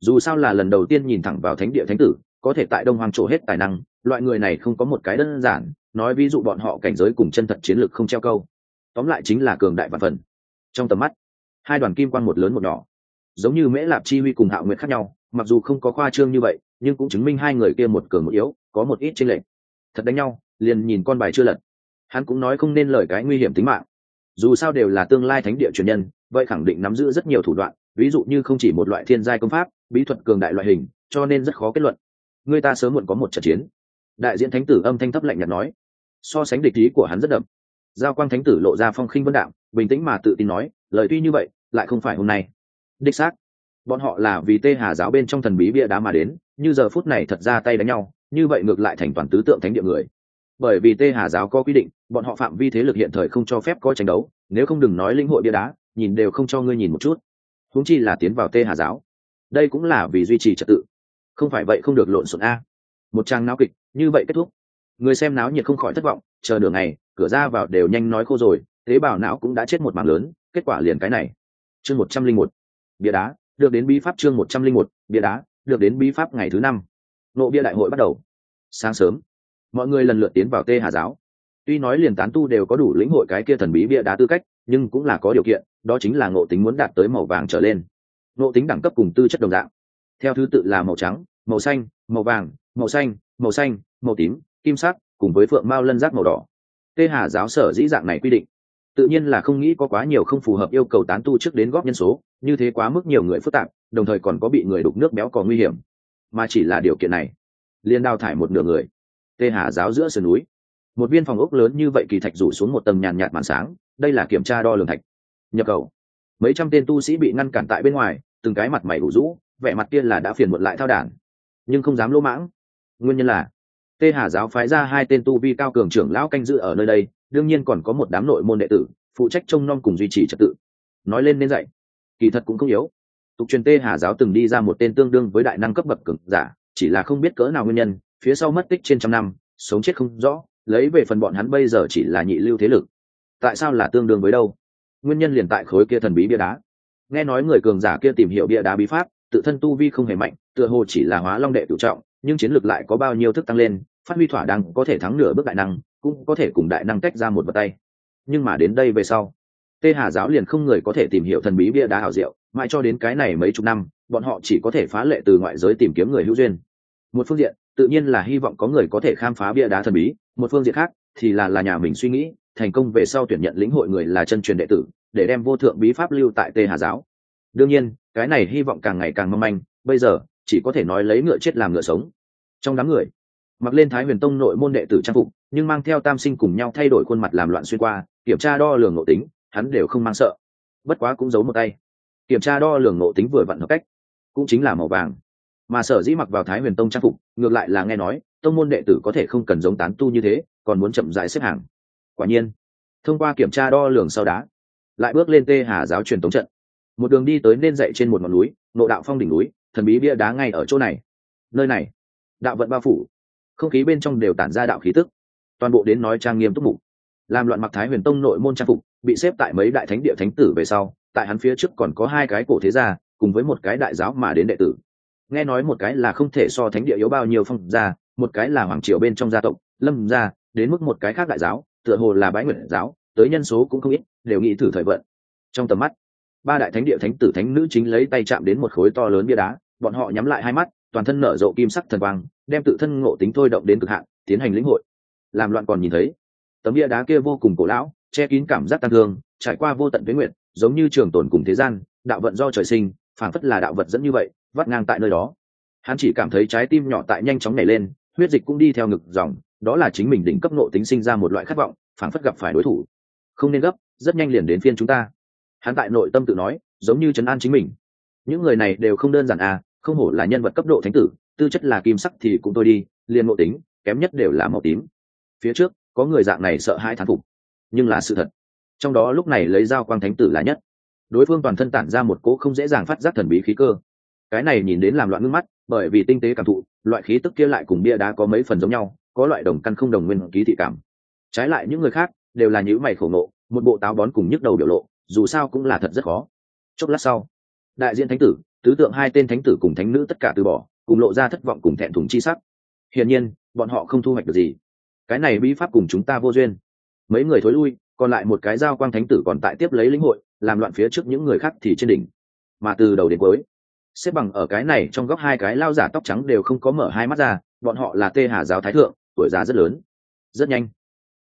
Dù sao là lần đầu tiên nhìn thẳng vào thánh địa thánh tử, có thể tại đông hoàng trổ hết tài năng, loại người này không có một cái đơn giản, nói ví dụ bọn họ cảnh giới cùng chân thật chiến lược không treo câu. Tóm lại chính là cường đại và phần trong tầm mắt. Hai đoàn kim quan một lớn một nhỏ, giống như mễ lạp chi huy cùng hạo nguyệt khác nhau, mặc dù không có khoa trương như vậy, nhưng cũng chứng minh hai người kia một cường một yếu, có một ít tranh lệch. Thật đánh nhau, liền nhìn con bài chưa lật. Hắn cũng nói không nên lời cái nguy hiểm tính mạng. Dù sao đều là tương lai thánh địa truyền nhân, vậy khẳng định nắm giữ rất nhiều thủ đoạn, ví dụ như không chỉ một loại thiên giai công pháp, bí thuật cường đại loại hình, cho nên rất khó kết luận. Người ta sớm muộn có một trận chiến. Đại diện thánh tử âm thanh thấp lạnh nhạt nói. So sánh địch ý của hắn rất đậm. Giao quang thánh tử lộ ra phong khinh vân đạm bình tĩnh mà tự tin nói, lời tuy như vậy, lại không phải hôm nay. Đích xác, bọn họ là vì tê hà giáo bên trong thần bí bia đá mà đến, như giờ phút này thật ra tay đánh nhau, như vậy ngược lại thành toàn tứ tượng thánh địa người. Bởi vì tê hà giáo có quy định, bọn họ phạm vi thế lực hiện thời không cho phép có tranh đấu, nếu không đừng nói lĩnh hội bia đá, nhìn đều không cho ngươi nhìn một chút. Huống chi là tiến vào tê hà giáo, đây cũng là vì duy trì trật tự. Không phải vậy không được lộn xộn a. Một trang náo kịch, như vậy kết thúc. Người xem náo nhiệt không khỏi thất vọng, chờ đường này cửa ra vào đều nhanh nói khô rồi tế bào não cũng đã chết một mảng lớn, kết quả liền cái này. Chương một trăm linh một, bia đá, được đến bí pháp chương một trăm linh một, bia đá, được đến bí pháp ngày thứ năm. Nộ bia đại hội bắt đầu. Sáng sớm, mọi người lần lượt tiến vào tê hà giáo. Tuy nói liền tán tu đều có đủ lĩnh hội cái kia thần bí bia đá tư cách, nhưng cũng là có điều kiện, đó chính là ngộ tính muốn đạt tới màu vàng trở lên. Ngộ tính đẳng cấp cùng tư chất đồng dạng. Theo thứ tự là màu trắng, màu xanh, màu vàng, màu xanh màu xanh, màu tím, kim sắc, cùng với phượng mao lân giác màu đỏ. Tê hà giáo sở dĩ dạng này quy định tự nhiên là không nghĩ có quá nhiều không phù hợp yêu cầu tán tu trước đến góp nhân số như thế quá mức nhiều người phức tạp đồng thời còn có bị người đục nước béo còn nguy hiểm. Mà chỉ là điều kiện này liên đào thải một nửa người. Tê hà giáo giữa sườn núi một viên phòng ốc lớn như vậy kỳ thạch rủ xuống một tầng nhàn nhạt màn sáng đây là kiểm tra đo lường thạch. Nhập cầu, mấy trăm tên tu sĩ bị ngăn cản tại bên ngoài từng cái mặt mày ủ rũ vẻ mặt kia là đã phiền muộn lại thao đản. Nhưng không dám lỗ mãng. Nguyên nhân là tê hà giáo phái ra hai tên tu vi cao cường trưởng lão canh giữ ở nơi đây đương nhiên còn có một đám nội môn đệ tử, phụ trách trông nom cùng duy trì trật tự. Nói lên nên dạy, kỳ thật cũng không yếu. Tục truyền tê hà giáo từng đi ra một tên tương đương với đại năng cấp bậc cực giả, chỉ là không biết cỡ nào nguyên nhân, phía sau mất tích trên trăm năm, sống chết không rõ, lấy về phần bọn hắn bây giờ chỉ là nhị lưu thế lực. Tại sao là tương đương với đâu? Nguyên nhân liền tại khối kia thần bí bia đá. Nghe nói người cường giả kia tìm hiểu bia đá bí pháp, tự thân tu vi không hề mạnh, tựa hồ chỉ là hóa long đệ tự trọng, nhưng chiến lược lại có bao nhiêu thức tăng lên phát huy thỏa đáng có thể thắng nửa bước đại năng, cũng có thể cùng đại năng tách ra một bật tay. Nhưng mà đến đây về sau tê hà giáo liền không người có thể tìm hiểu thần bí bia đá hảo diệu, mãi cho đến cái này mấy chục năm, bọn họ chỉ có thể phá lệ từ ngoại giới tìm kiếm người hữu duyên. Một phương diện, tự nhiên là hy vọng có người có thể khám phá bia đá thần bí, một phương diện khác thì là là nhà mình suy nghĩ, thành công về sau tuyển nhận lĩnh hội người là chân truyền đệ tử, để đem vô thượng bí pháp lưu tại tê hà giáo. Đương nhiên, cái này hy vọng càng ngày càng mong manh, bây giờ chỉ có thể nói lấy ngựa chết làm ngựa sống. Trong đám người mặc lên thái huyền tông nội môn đệ tử trang phục, nhưng mang theo tam sinh cùng nhau thay đổi khuôn mặt làm loạn xuyên qua, kiểm tra đo lường nội tính, hắn đều không mang sợ. Bất quá cũng giấu một tay. Kiểm tra đo lường nội tính vừa vặn hợp cách, cũng chính là màu vàng. Mà sở dĩ mặc vào thái huyền tông trang phục, ngược lại là nghe nói, tông môn đệ tử có thể không cần giống tán tu như thế, còn muốn chậm rãi xếp hàng. Quả nhiên, thông qua kiểm tra đo lường sau đá, lại bước lên tê hà giáo truyền tống trận. Một đường đi tới nên dậy trên một ngọn núi nộ đạo phong đỉnh núi, thần bí bia đá ngay ở chỗ này. Nơi này, đạo vận bao phủ không khí bên trong đều tản ra đạo khí tức. Toàn bộ đến nói trang nghiêm túc mục. Làm loạn mặc thái huyền tông nội môn trang phục, bị xếp tại mấy đại thánh địa thánh tử về sau, tại hắn phía trước còn có hai cái cổ thế gia, cùng với một cái đại giáo mà đến đệ tử. Nghe nói một cái là không thể so thánh địa yếu bao nhiêu phong gia, một cái là hoàng triều bên trong gia tộc, lâm gia, đến mức một cái khác đại giáo, tựa hồ là bái nguyện giáo, tới nhân số cũng không ít, đều nghĩ thử thời vận. Trong tầm mắt, ba đại thánh địa thánh tử thánh nữ chính lấy tay chạm đến một khối to lớn bia đá, bọn họ nhắm lại hai mắt, toàn thân nở rộ kim sắc thần quang đem tự thân ngộ tính thôi động đến cực hạn, tiến hành lĩnh hội. Làm loạn còn nhìn thấy, tấm bia đá kia vô cùng cổ lão, che kín cảm giác tăng thương, trải qua vô tận với nguyện giống như trường tồn cùng thế gian, đạo vận do trời sinh phản phất là đạo vật dẫn như vậy, vắt ngang tại nơi đó. Hắn chỉ cảm thấy trái tim nhỏ tại nhanh chóng nảy lên, huyết dịch cũng đi theo ngực dòng, đó là chính mình đỉnh cấp nộ tính sinh ra một loại khát vọng phản phất gặp phải đối thủ. Không nên gấp, rất nhanh liền đến phiên chúng ta. Hắn tại nội tâm tự nói, giống như trấn an chính mình. Những người này đều không đơn giản à không hổ là nhân vật cấp độ thánh tử tư chất là kim sắc thì cũng tôi đi, liền ngộ tính, kém nhất đều là màu tím. Phía trước, có người dạng này sợ hãi thán phục, nhưng là sự thật. Trong đó lúc này lấy dao quang thánh tử là nhất. Đối phương toàn thân tản ra một cỗ không dễ dàng phát giác thần bí khí cơ. Cái này nhìn đến làm loạn ngưng mắt, bởi vì tinh tế cảm thụ, loại khí tức kia lại cùng bia đá có mấy phần giống nhau, có loại đồng căn không đồng nguyên ký thị cảm. Trái lại những người khác đều là những mày khổ nộ một bộ táo bón cùng nhức đầu biểu lộ, dù sao cũng là thật rất khó. Chốc lát sau, đại diện thánh tử, tứ tượng hai tên thánh tử cùng thánh nữ tất cả từ bỏ cùng lộ ra thất vọng cùng thẹn thùng chi sắc. Hiển nhiên, bọn họ không thu hoạch được gì. Cái này bí pháp cùng chúng ta vô duyên. Mấy người thối lui, còn lại một cái giao quang thánh tử còn tại tiếp lấy lĩnh hội, làm loạn phía trước những người khác thì trên đỉnh. Mà từ đầu đến cuối, xếp bằng ở cái này trong góc hai cái lao giả tóc trắng đều không có mở hai mắt ra, bọn họ là tê hà giáo thái thượng, tuổi giá rất lớn, rất nhanh.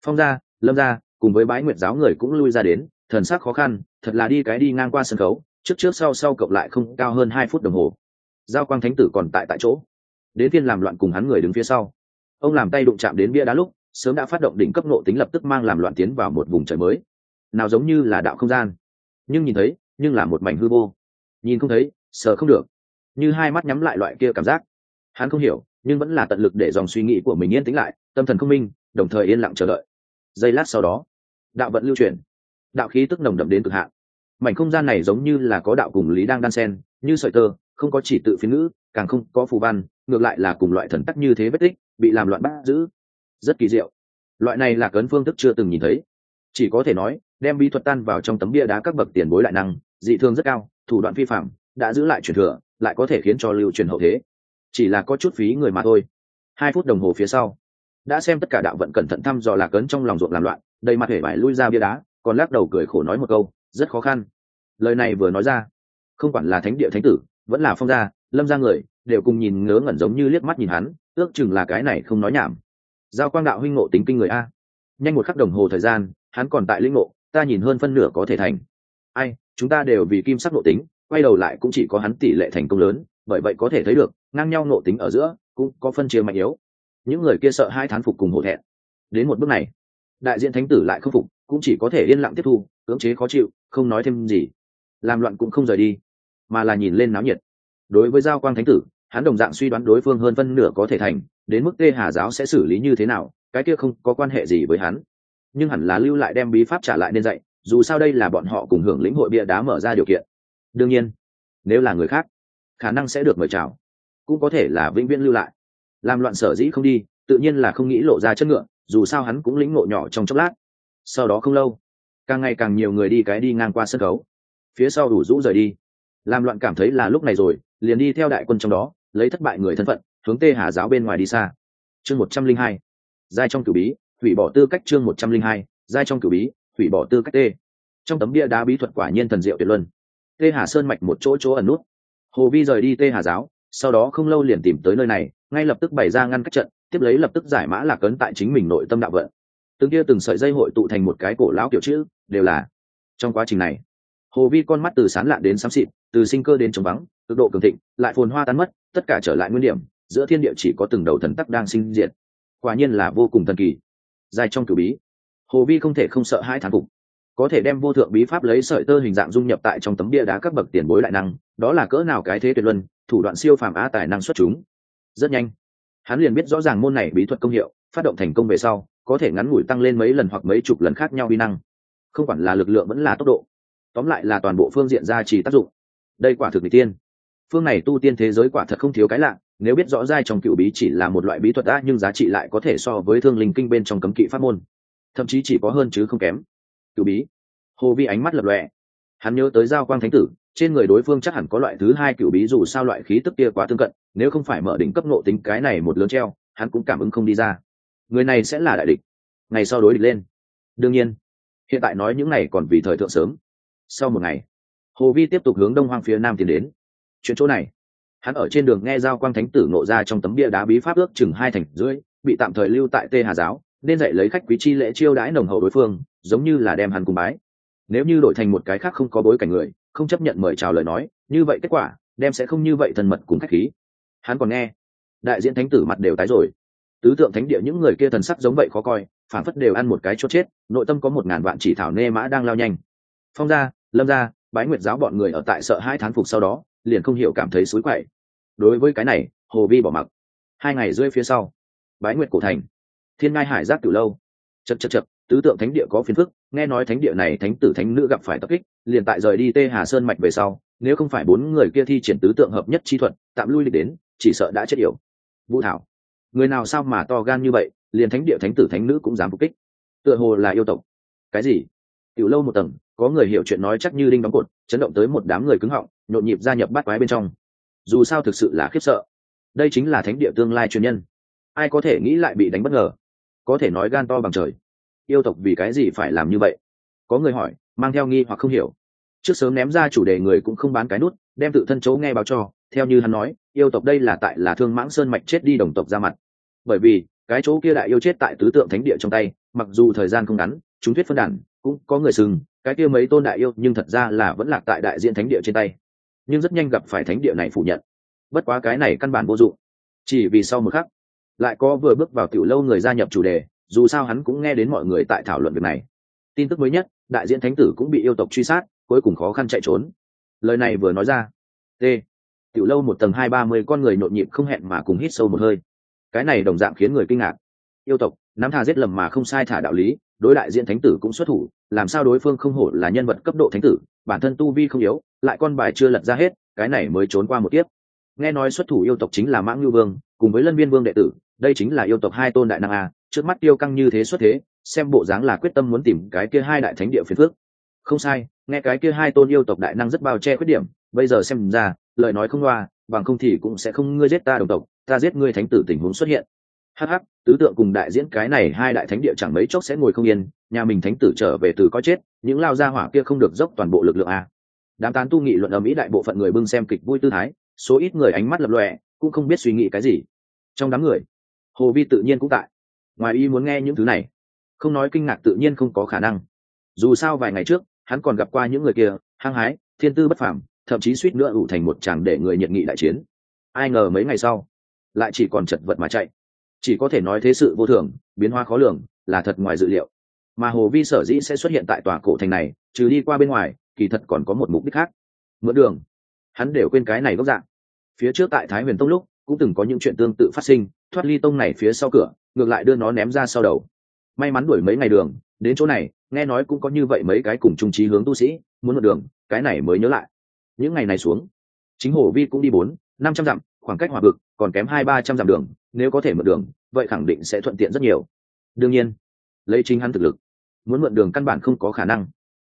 Phong gia, lâm gia, cùng với bái nguyệt giáo người cũng lui ra đến, thần sắc khó khăn, thật là đi cái đi ngang qua sân khấu, trước trước sau sau cộng lại không cao hơn hai phút đồng hồ giao quang thánh tử còn tại tại chỗ. Đến phiên làm loạn cùng hắn người đứng phía sau. Ông làm tay đụng chạm đến bia đá lúc, sớm đã phát động đỉnh cấp nộ tính lập tức mang làm loạn tiến vào một vùng trời mới. Nào giống như là đạo không gian. Nhưng nhìn thấy, nhưng là một mảnh hư vô. Nhìn không thấy, sờ không được. Như hai mắt nhắm lại loại kia cảm giác. Hắn không hiểu, nhưng vẫn là tận lực để dòng suy nghĩ của mình yên tĩnh lại, tâm thần không minh, đồng thời yên lặng chờ đợi. Giây lát sau đó, đạo vận lưu chuyển. Đạo khí tức nồng đậm đến cực hạn. Mảnh không gian này giống như là có đạo cùng lý đang đan sen, như sợi tơ không có chỉ tự phiên ngữ, càng không có phù văn, ngược lại là cùng loại thần tắc như thế vết tích, bị làm loạn bắt giữ. Rất kỳ diệu. Loại này là cấn phương thức chưa từng nhìn thấy. Chỉ có thể nói, đem bí thuật tan vào trong tấm bia đá các bậc tiền bối lại năng, dị thương rất cao, thủ đoạn vi phạm, đã giữ lại truyền thừa, lại có thể khiến cho lưu truyền hậu thế. Chỉ là có chút phí người mà thôi. Hai phút đồng hồ phía sau, đã xem tất cả đạo vận cẩn thận thăm dò lạc ấn trong lòng ruộng làm loạn, đầy mặt hể vải lui ra bia đá, còn lắc đầu cười khổ nói một câu, rất khó khăn. Lời này vừa nói ra, không quản là thánh địa thánh tử vẫn là phong gia, lâm gia người, đều cùng nhìn ngớ ngẩn giống như liếc mắt nhìn hắn, ước chừng là cái này không nói nhảm. Giao quang đạo huynh ngộ tính kinh người a. Nhanh một khắc đồng hồ thời gian, hắn còn tại lĩnh ngộ, ta nhìn hơn phân nửa có thể thành. Ai, chúng ta đều vì kim sắc ngộ tính, quay đầu lại cũng chỉ có hắn tỷ lệ thành công lớn, bởi vậy có thể thấy được, ngang nhau ngộ tính ở giữa, cũng có phân chia mạnh yếu. Những người kia sợ hai thán phục cùng hổ thẹn. Đến một bước này, đại diện thánh tử lại không phục, cũng chỉ có thể yên lặng tiếp thu, cưỡng chế khó chịu, không nói thêm gì. Làm loạn cũng không rời đi mà là nhìn lên náo nhiệt. Đối với giao quang thánh tử, hắn đồng dạng suy đoán đối phương hơn phân nửa có thể thành, đến mức tê hà giáo sẽ xử lý như thế nào, cái kia không có quan hệ gì với hắn. Nhưng hẳn là lưu lại đem bí pháp trả lại nên dạy, dù sao đây là bọn họ cùng hưởng lĩnh hội bia đá mở ra điều kiện. Đương nhiên, nếu là người khác, khả năng sẽ được mời chào. Cũng có thể là vĩnh viễn lưu lại. Làm loạn sở dĩ không đi, tự nhiên là không nghĩ lộ ra chất ngựa, dù sao hắn cũng lĩnh ngộ nhỏ trong chốc lát. Sau đó không lâu, càng ngày càng nhiều người đi cái đi ngang qua sân khấu. Phía sau đủ rũ rời đi làm loạn cảm thấy là lúc này rồi, liền đi theo đại quân trong đó, lấy thất bại người thân phận, hướng tê hà giáo bên ngoài đi xa. Chương một trăm linh hai, giai trong cử bí, hủy bỏ tư cách chương một trăm linh hai, giai trong cử bí, hủy bỏ tư cách tê. Trong tấm bia đá bí thuật quả nhiên thần diệu tuyệt luân. Tê hà sơn mạch một chỗ chỗ ẩn nút. Hồ vi rời đi tê hà giáo, sau đó không lâu liền tìm tới nơi này, ngay lập tức bày ra ngăn cách trận, tiếp lấy lập tức giải mã lạc ấn tại chính mình nội tâm đạo vận. Từng kia từng sợi dây hội tụ thành một cái cổ lão kiểu chữ, đều là trong quá trình này hồ vi con mắt từ sán lạ đến xám xịt, từ sinh cơ đến trống vắng, cực độ cường thịnh, lại phồn hoa tán mất, tất cả trở lại nguyên điểm, giữa thiên địa chỉ có từng đầu thần tắc đang sinh diệt. Quả nhiên là vô cùng thần kỳ. Dài trong cử bí, hồ vi không thể không sợ hai thán phục. Có thể đem vô thượng bí pháp lấy sợi tơ hình dạng dung nhập tại trong tấm bia đá các bậc tiền bối đại năng, đó là cỡ nào cái thế tuyệt luân, thủ đoạn siêu phàm á tài năng xuất chúng. Rất nhanh, hắn liền biết rõ ràng môn này bí thuật công hiệu, phát động thành công về sau, có thể ngắn ngủi tăng lên mấy lần hoặc mấy chục lần khác nhau vi năng. Không quản là lực lượng vẫn là tốc độ tóm lại là toàn bộ phương diện gia trì tác dụng. Đây quả thực n tiên phương này tu tiên thế giới quả thật không thiếu cái lạ, nếu biết rõ dai trong cựu bí chỉ là một loại bí thuật đã nhưng giá trị lại có thể so với thương linh kinh bên trong cấm kỵ pháp môn. Thậm chí chỉ có hơn chứ không kém. Cựu bí. Hồ vi ánh mắt lập lọe hắn nhớ tới giao quang thánh tử, trên người đối phương chắc hẳn có loại thứ hai cựu bí dù sao loại khí tức kia quá tương cận, nếu không phải mở đỉnh cấp nộ tính cái này một lớn treo, hắn cũng cảm ứng không đi ra. Người này sẽ là đại địch. Ngày sau đối địch lên. Đương nhiên, hiện tại nói những này còn vì thời thượng sớm sau một ngày, hồ vi tiếp tục hướng đông hoang phía nam tiến đến. Chuyện chỗ này, hắn ở trên đường nghe giao quang thánh tử nộ ra trong tấm bia đá bí pháp ước chừng hai thành rưỡi, bị tạm thời lưu tại tê hà giáo, nên dạy lấy khách quý chi lễ chiêu đãi nồng hậu đối phương, giống như là đem hắn cùng bái. Nếu như đổi thành một cái khác không có bối cảnh người, không chấp nhận mời chào lời nói, như vậy kết quả, đem sẽ không như vậy thân mật cùng khách khí. Hắn còn nghe, đại diện thánh tử mặt đều tái rồi. Tứ tượng thánh địa những người kia thần sắc giống vậy khó coi phản phất đều ăn một cái chốt chết, nội tâm có một ngàn vạn chỉ thảo nê mã đang lao nhanh phong gia, lâm gia, bái nguyệt giáo bọn người ở tại sợ hai thán phục sau đó, liền không hiểu cảm thấy xối quậy. Đối với cái này, hồ vi bỏ mặc. Hai ngày rơi phía sau, bái nguyệt cổ thành. Thiên ngai hải giác từ lâu. Chật chật chật, tứ tượng thánh địa có phiền phức, nghe nói thánh địa này thánh tử thánh nữ gặp phải tập kích, liền tại rời đi tê hà sơn mạch về sau, nếu không phải bốn người kia thi triển tứ tượng hợp nhất chi thuật, tạm lui lịch đến, chỉ sợ đã chết yểu. Vũ thảo, người nào sao mà to gan như vậy, liền thánh địa thánh tử thánh nữ cũng dám phục kích. Tựa hồ là yêu tộc. Cái gì? Tiểu lâu một tầng, có người hiểu chuyện nói chắc như đinh đóng cột, chấn động tới một đám người cứng họng, nhộn nhịp gia nhập bắt quái bên trong. Dù sao thực sự là khiếp sợ. Đây chính là thánh địa tương lai truyền nhân. Ai có thể nghĩ lại bị đánh bất ngờ? Có thể nói gan to bằng trời. Yêu tộc vì cái gì phải làm như vậy? Có người hỏi, mang theo nghi hoặc không hiểu. Trước sớm ném ra chủ đề người cũng không bán cái nút, đem tự thân chấu nghe báo cho, theo như hắn nói, yêu tộc đây là tại là thương mãng sơn mạch chết đi đồng tộc ra mặt. Bởi vì, cái chỗ kia đại yêu chết tại tứ tượng thánh địa trong tay, mặc dù thời gian không ngắn, chúng thuyết phân đản cũng có người sừng, cái kia mấy tôn đại yêu nhưng thật ra là vẫn lạc tại đại diện thánh địa trên tay. Nhưng rất nhanh gặp phải thánh địa này phủ nhận. Bất quá cái này căn bản vô dụng. Chỉ vì sau một khắc, lại có vừa bước vào tiểu lâu người gia nhập chủ đề, dù sao hắn cũng nghe đến mọi người tại thảo luận việc này. Tin tức mới nhất, đại diện thánh tử cũng bị yêu tộc truy sát, cuối cùng khó khăn chạy trốn. Lời này vừa nói ra, t, tiểu lâu một tầng hai ba mươi con người nhộn nhịp không hẹn mà cùng hít sâu một hơi. Cái này đồng dạng khiến người kinh ngạc. Yêu tộc, nắm thà giết lầm mà không sai thả đạo lý đối đại diện thánh tử cũng xuất thủ, làm sao đối phương không hổ là nhân vật cấp độ thánh tử, bản thân tu vi không yếu, lại con bài chưa lật ra hết, cái này mới trốn qua một kiếp. Nghe nói xuất thủ yêu tộc chính là mãng lưu vương, cùng với lân viên vương đệ tử, đây chính là yêu tộc hai tôn đại năng a, trước mắt tiêu căng như thế xuất thế, xem bộ dáng là quyết tâm muốn tìm cái kia hai đại thánh địa phiền phước không sai, nghe cái kia hai tôn yêu tộc đại năng rất bao che khuyết điểm, bây giờ xem ra, lời nói không loa, bằng không thì cũng sẽ không ngươi giết ta đồng tộc, ta giết ngươi thánh tử tình huống xuất hiện hh tứ tượng cùng đại diễn cái này hai đại thánh địa chẳng mấy chốc sẽ ngồi không yên, nhà mình thánh tử trở về từ có chết, những lao gia hỏa kia không được dốc toàn bộ lực lượng a đám tán tu nghị luận ở mỹ đại bộ phận người bưng xem kịch vui tư thái, số ít người ánh mắt lập lòe, cũng không biết suy nghĩ cái gì. Trong đám người, hồ vi tự nhiên cũng tại. Ngoài y muốn nghe những thứ này, không nói kinh ngạc tự nhiên không có khả năng. Dù sao vài ngày trước, hắn còn gặp qua những người kia, hăng hái, thiên tư bất phàm, thậm chí suýt nữa ủ thành một chàng để người nhiệt nghị đại chiến. Ai ngờ mấy ngày sau, lại chỉ còn chật vật mà chạy chỉ có thể nói thế sự vô thường, biến hóa khó lường, là thật ngoài dự liệu. Mà hồ vi sở dĩ sẽ xuất hiện tại tòa cổ thành này, trừ đi qua bên ngoài, kỳ thật còn có một mục đích khác. Mượn đường. Hắn đều quên cái này gốc dạng. Phía trước tại thái huyền tông lúc, cũng từng có những chuyện tương tự phát sinh, thoát ly tông này phía sau cửa, ngược lại đưa nó ném ra sau đầu. May mắn đuổi mấy ngày đường, đến chỗ này, nghe nói cũng có như vậy mấy cái cùng trung trí hướng tu sĩ, muốn một đường, cái này mới nhớ lại. Những ngày này xuống, chính hồ vi cũng đi bốn, năm trăm dặm khoảng cách hòa vực còn kém hai ba trăm dặm đường, nếu có thể mượn đường, vậy khẳng định sẽ thuận tiện rất nhiều. Đương nhiên, lấy chính hắn thực lực, muốn mượn đường căn bản không có khả năng.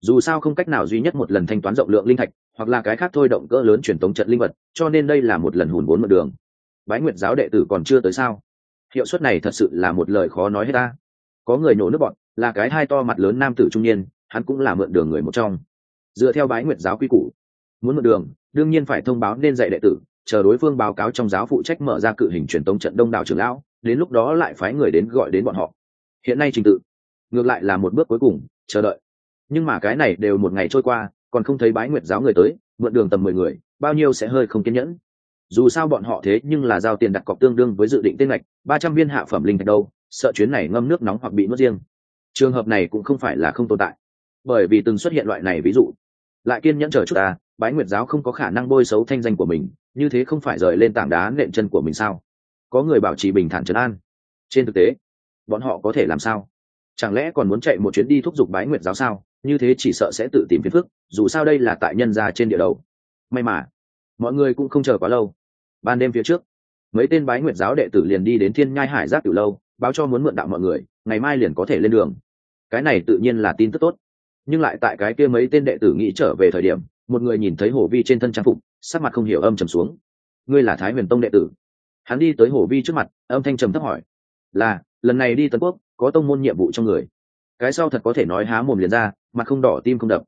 Dù sao không cách nào duy nhất một lần thanh toán rộng lượng linh thạch, hoặc là cái khác thôi động cỡ lớn truyền tống trận linh vật, cho nên đây là một lần hùn vốn mượn đường. Bái nguyệt giáo đệ tử còn chưa tới sao? Hiệu suất này thật sự là một lời khó nói hết ta. Có người nổ nước bọn, là cái hai to mặt lớn nam tử trung niên, hắn cũng là mượn đường người một trong. Dựa theo bái nguyệt giáo quy củ, muốn mượn đường, đương nhiên phải thông báo nên dạy đệ tử chờ đối phương báo cáo trong giáo phụ trách mở ra cự hình truyền tống trận đông đảo trưởng lão, đến lúc đó lại phái người đến gọi đến bọn họ. Hiện nay trình tự, ngược lại là một bước cuối cùng, chờ đợi. Nhưng mà cái này đều một ngày trôi qua, còn không thấy bái nguyệt giáo người tới, mượn đường tầm mười người, bao nhiêu sẽ hơi không kiên nhẫn. Dù sao bọn họ thế nhưng là giao tiền đặt cọc tương đương với dự định tên lệch ba trăm viên hạ phẩm linh thạch đâu, sợ chuyến này ngâm nước nóng hoặc bị nuốt riêng. Trường hợp này cũng không phải là không tồn tại. Bởi vì từng xuất hiện loại này ví dụ, lại kiên nhẫn chờ chút ta, bái nguyệt giáo không có khả năng bôi xấu thanh danh của mình như thế không phải rời lên tảng đá nện chân của mình sao? Có người bảo trì bình thản trấn an. Trên thực tế, bọn họ có thể làm sao? Chẳng lẽ còn muốn chạy một chuyến đi thúc giục bái nguyệt giáo sao? Như thế chỉ sợ sẽ tự tìm phiền phức, dù sao đây là tại nhân gia trên địa đầu. May mà, mọi người cũng không chờ quá lâu. Ban đêm phía trước, mấy tên bái nguyệt giáo đệ tử liền đi đến thiên nhai hải giác từ lâu, báo cho muốn mượn đạo mọi người, ngày mai liền có thể lên đường. Cái này tự nhiên là tin tức tốt. Nhưng lại tại cái kia mấy tên đệ tử nghĩ trở về thời điểm, một người nhìn thấy hồ vi trên thân trang phục sắc mặt không hiểu âm trầm xuống. Ngươi là thái huyền tông đệ tử? Hắn đi tới hồ vi trước mặt, âm thanh trầm thấp hỏi. Là, lần này đi tấn quốc, có tông môn nhiệm vụ trong người. Cái sau thật có thể nói há mồm liền ra, mặt không đỏ tim không đập.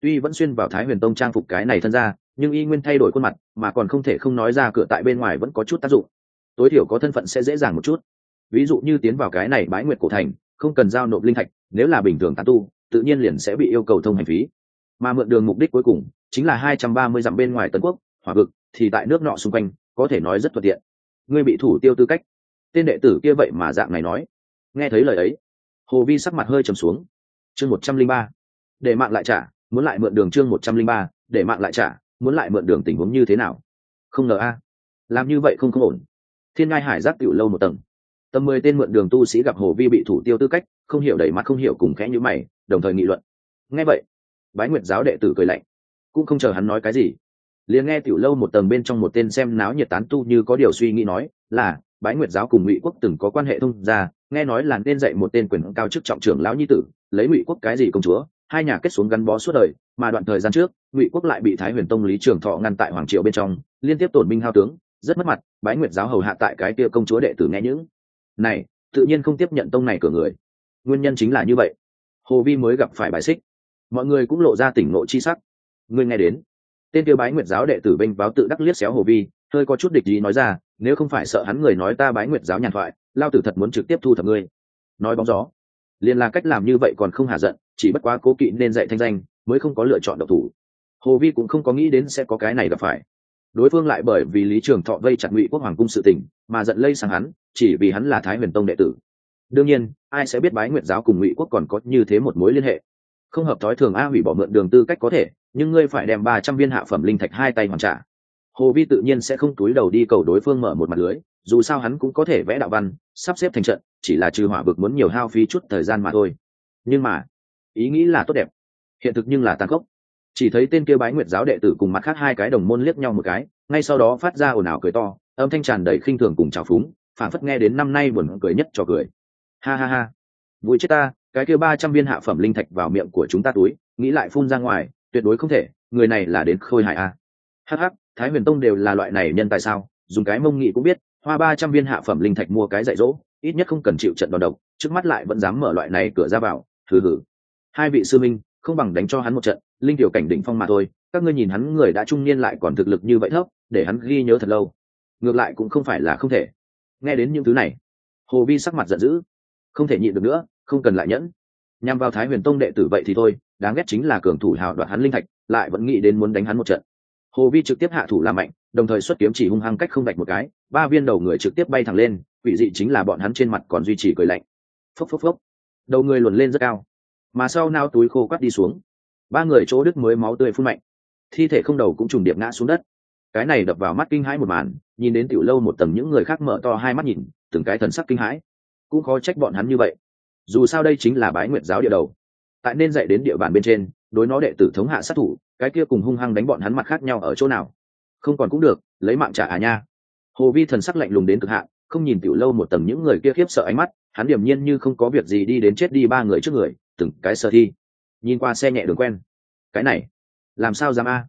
Tuy vẫn xuyên vào thái huyền tông trang phục cái này thân ra, nhưng y nguyên thay đổi khuôn mặt, mà còn không thể không nói ra cửa tại bên ngoài vẫn có chút tác dụng. Tối thiểu có thân phận sẽ dễ dàng một chút. Ví dụ như tiến vào cái này bãi nguyệt cổ thành, không cần giao nộp linh thạch, nếu là bình thường tán tu, tự nhiên liền sẽ bị yêu cầu thông hành phí. Mà mượn đường mục đích cuối cùng chính là hai trăm ba mươi dặm bên ngoài tấn quốc, hỏa vực, thì tại nước nọ xung quanh, có thể nói rất thuận tiện. Ngươi bị thủ tiêu tư cách. Tên đệ tử kia vậy mà dạng này nói. Nghe thấy lời ấy, hồ vi sắc mặt hơi trầm xuống. Chương một trăm linh ba. Để mạng lại trả, muốn lại mượn đường chương một trăm linh ba, để mạng lại trả, muốn lại mượn đường tình huống như thế nào? Không ngờ a. Làm như vậy không không ổn. Thiên ngai hải giác tiểu lâu một tầng. Tầm mười tên mượn đường tu sĩ gặp hồ vi bị thủ tiêu tư cách, không hiểu đẩy mặt không hiểu cùng khẽ như mày, đồng thời nghị luận. Nghe vậy, bái nguyệt giáo đệ tử cười lạnh cũng không chờ hắn nói cái gì. Liền nghe tiểu lâu một tầng bên trong một tên xem náo nhiệt tán tu như có điều suy nghĩ nói, là, bái nguyệt giáo cùng ngụy quốc từng có quan hệ thông ra nghe nói là nên dạy một tên quyền cao chức trọng trưởng lão nhi tử, lấy ngụy quốc cái gì công chúa? Hai nhà kết xuống gắn bó suốt đời, mà đoạn thời gian trước, ngụy quốc lại bị thái huyền tông lý trường thọ ngăn tại hoàng triều bên trong, liên tiếp tổn binh hao tướng, rất mất mặt, bái nguyệt giáo hầu hạ tại cái kia công chúa đệ tử nghe những. Này, tự nhiên không tiếp nhận tông này cửa người. Nguyên nhân chính là như vậy. Hồ vi mới gặp phải bài xích. Mọi người cũng lộ ra tỉnh ngộ chi sắc ngươi nghe đến. Tên kia bái nguyệt giáo đệ tử binh báo tự đắc liếc xéo hồ vi, hơi có chút địch ý nói ra, nếu không phải sợ hắn người nói ta bái nguyệt giáo nhàn thoại, lao tử thật muốn trực tiếp thu thập ngươi. Nói bóng gió. Liền là cách làm như vậy còn không hạ giận, chỉ bất quá cố kỵ nên dạy thanh danh, mới không có lựa chọn độc thủ. Hồ vi cũng không có nghĩ đến sẽ có cái này gặp phải. Đối phương lại bởi vì lý trường thọ vây chặt ngụy quốc hoàng cung sự tình, mà giận lây sang hắn, chỉ vì hắn là thái huyền tông đệ tử. Đương nhiên, ai sẽ biết bái nguyệt giáo cùng ngụy quốc còn có như thế một mối liên hệ? Không hợp thói thường a hủy bỏ mượn đường tư cách có thể nhưng ngươi phải đem ba trăm viên hạ phẩm linh thạch hai tay hoàn trả. Hồ vi tự nhiên sẽ không túi đầu đi cầu đối phương mở một mặt lưới, dù sao hắn cũng có thể vẽ đạo văn, sắp xếp thành trận, chỉ là trừ hỏa vực muốn nhiều hao phí chút thời gian mà thôi. Nhưng mà, ý nghĩ là tốt đẹp, hiện thực nhưng là tàn khốc. Chỉ thấy tên kia bái nguyệt giáo đệ tử cùng mặt khác hai cái đồng môn liếc nhau một cái, ngay sau đó phát ra ồn ào cười to, âm thanh tràn đầy khinh thường cùng trào phúng phản phất nghe đến năm nay buồn cười nhất cho cười. Ha ha ha. Vui chết ta, cái kia ba trăm viên hạ phẩm linh thạch vào miệng của chúng ta túi, nghĩ lại phun ra ngoài tuyệt đối không thể, người này là đến khôi hại a à. hh thái huyền tông đều là loại này nhân tại sao, dùng cái mông nghị cũng biết, hoa ba trăm viên hạ phẩm linh thạch mua cái dạy dỗ, ít nhất không cần chịu trận đòn độc, trước mắt lại vẫn dám mở loại này cửa ra vào thử hử hai vị sư minh không bằng đánh cho hắn một trận, linh tiểu cảnh đỉnh phong mà thôi, các ngươi nhìn hắn người đã trung niên lại còn thực lực như vậy thấp, để hắn ghi nhớ thật lâu. Ngược lại cũng không phải là không thể. Nghe đến những thứ này, hồ vi sắc mặt giận dữ. Không thể nhịn được nữa, không cần lại nhẫn nhằm vào thái huyền tông đệ tử vậy thì thôi, đáng ghét chính là cường thủ hào đoạt hắn linh thạch, lại vẫn nghĩ đến muốn đánh hắn một trận. Hồ vi trực tiếp hạ thủ làm mạnh, đồng thời xuất kiếm chỉ hung hăng cách không đạch một cái, ba viên đầu người trực tiếp bay thẳng lên, quỷ dị chính là bọn hắn trên mặt còn duy trì cười lạnh. Phốc phốc phốc. Đầu người luồn lên rất cao. Mà sau nao túi khô quắt đi xuống. Ba người chỗ đứt mới máu tươi phun mạnh. Thi thể không đầu cũng trùng điệp ngã xuống đất. Cái này đập vào mắt kinh hãi một màn, nhìn đến tiểu lâu một tầng những người khác mở to hai mắt nhìn, từng cái thần sắc kinh hãi. Cũng khó trách bọn hắn như vậy dù sao đây chính là bái nguyệt giáo địa đầu. Tại nên dạy đến địa bàn bên trên, đối nó đệ tử thống hạ sát thủ, cái kia cùng hung hăng đánh bọn hắn mặt khác nhau ở chỗ nào? Không còn cũng được, lấy mạng trả à nha. Hồ vi thần sắc lạnh lùng đến cực hạn, không nhìn tiểu lâu một tầng những người kia khiếp sợ ánh mắt, hắn điềm nhiên như không có việc gì đi đến chết đi ba người trước người, từng cái sơ thi. Nhìn qua xe nhẹ đường quen. Cái này, làm sao dám a?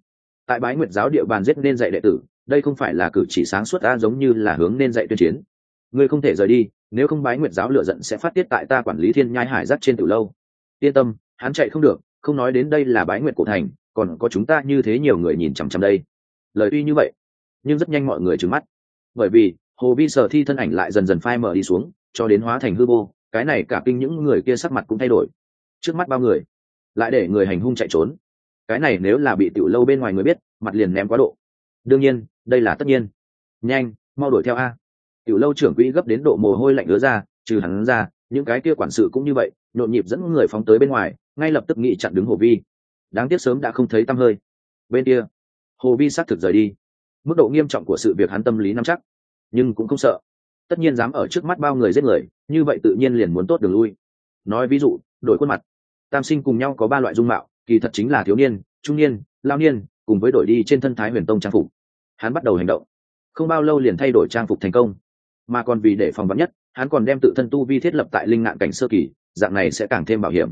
Tại bái nguyệt giáo địa bàn giết nên dạy đệ tử, đây không phải là cử chỉ sáng suốt a, giống như là hướng nên dạy tuyên chiến. Ngươi không thể rời đi nếu không bái nguyệt giáo lựa giận sẽ phát tiết tại ta quản lý thiên nhai hải dắt trên tiểu lâu. Yên tâm, hắn chạy không được, không nói đến đây là bái nguyệt cổ thành, còn có chúng ta như thế nhiều người nhìn chằm chằm đây. Lời tuy như vậy, nhưng rất nhanh mọi người trừng mắt. Bởi vì, hồ vi sở thi thân ảnh lại dần dần phai mở đi xuống, cho đến hóa thành hư vô, cái này cả kinh những người kia sắc mặt cũng thay đổi. Trước mắt bao người, lại để người hành hung chạy trốn. Cái này nếu là bị tiểu lâu bên ngoài người biết, mặt liền ném quá độ. Đương nhiên, đây là tất nhiên. Nhanh, mau đuổi theo a tiểu lâu trưởng quỹ gấp đến độ mồ hôi lạnh ứa ra, trừ hắn ra, những cái kia quản sự cũng như vậy, nhộn nhịp dẫn người phóng tới bên ngoài, ngay lập tức nghị chặn đứng hồ vi. Đáng tiếc sớm đã không thấy tăm hơi. Bên kia, hồ vi xác thực rời đi. Mức độ nghiêm trọng của sự việc hắn tâm lý nắm chắc, nhưng cũng không sợ. Tất nhiên dám ở trước mắt bao người giết người, như vậy tự nhiên liền muốn tốt đường lui. Nói ví dụ, đổi khuôn mặt. Tam sinh cùng nhau có ba loại dung mạo, kỳ thật chính là thiếu niên, trung niên, lao niên, cùng với đổi đi trên thân thái huyền tông trang phục. Hắn bắt đầu hành động. Không bao lâu liền thay đổi trang phục thành công mà còn vì để phòng vắn nhất, hắn còn đem tự thân tu vi thiết lập tại linh ngạn cảnh sơ kỳ, dạng này sẽ càng thêm bảo hiểm.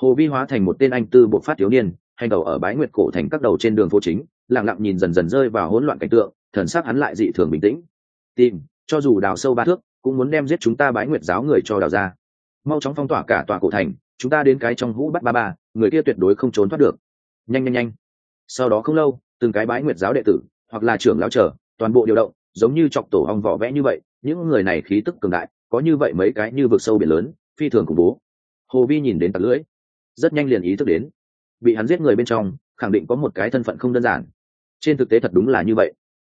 Hồ vi hóa thành một tên anh tư bộ phát thiếu niên, hành đầu ở bái nguyệt cổ thành các đầu trên đường phố chính, lặng lặng nhìn dần dần rơi vào hỗn loạn cảnh tượng, thần sắc hắn lại dị thường bình tĩnh. Tìm, cho dù đào sâu ba thước, cũng muốn đem giết chúng ta bái nguyệt giáo người cho đào ra. Mau chóng phong tỏa cả tòa cổ thành, chúng ta đến cái trong hũ bắt ba ba, người kia tuyệt đối không trốn thoát được. Nhanh nhanh nhanh. Sau đó không lâu, từng cái bái nguyệt giáo đệ tử, hoặc là trưởng lão trở toàn bộ điều động, giống như chọc tổ hong vỏ vẽ như vậy những người này khí tức cường đại, có như vậy mấy cái như vực sâu biển lớn, phi thường khủng bố. Hồ vi nhìn đến tạt lưỡi, rất nhanh liền ý thức đến. Bị hắn giết người bên trong, khẳng định có một cái thân phận không đơn giản. Trên thực tế thật đúng là như vậy.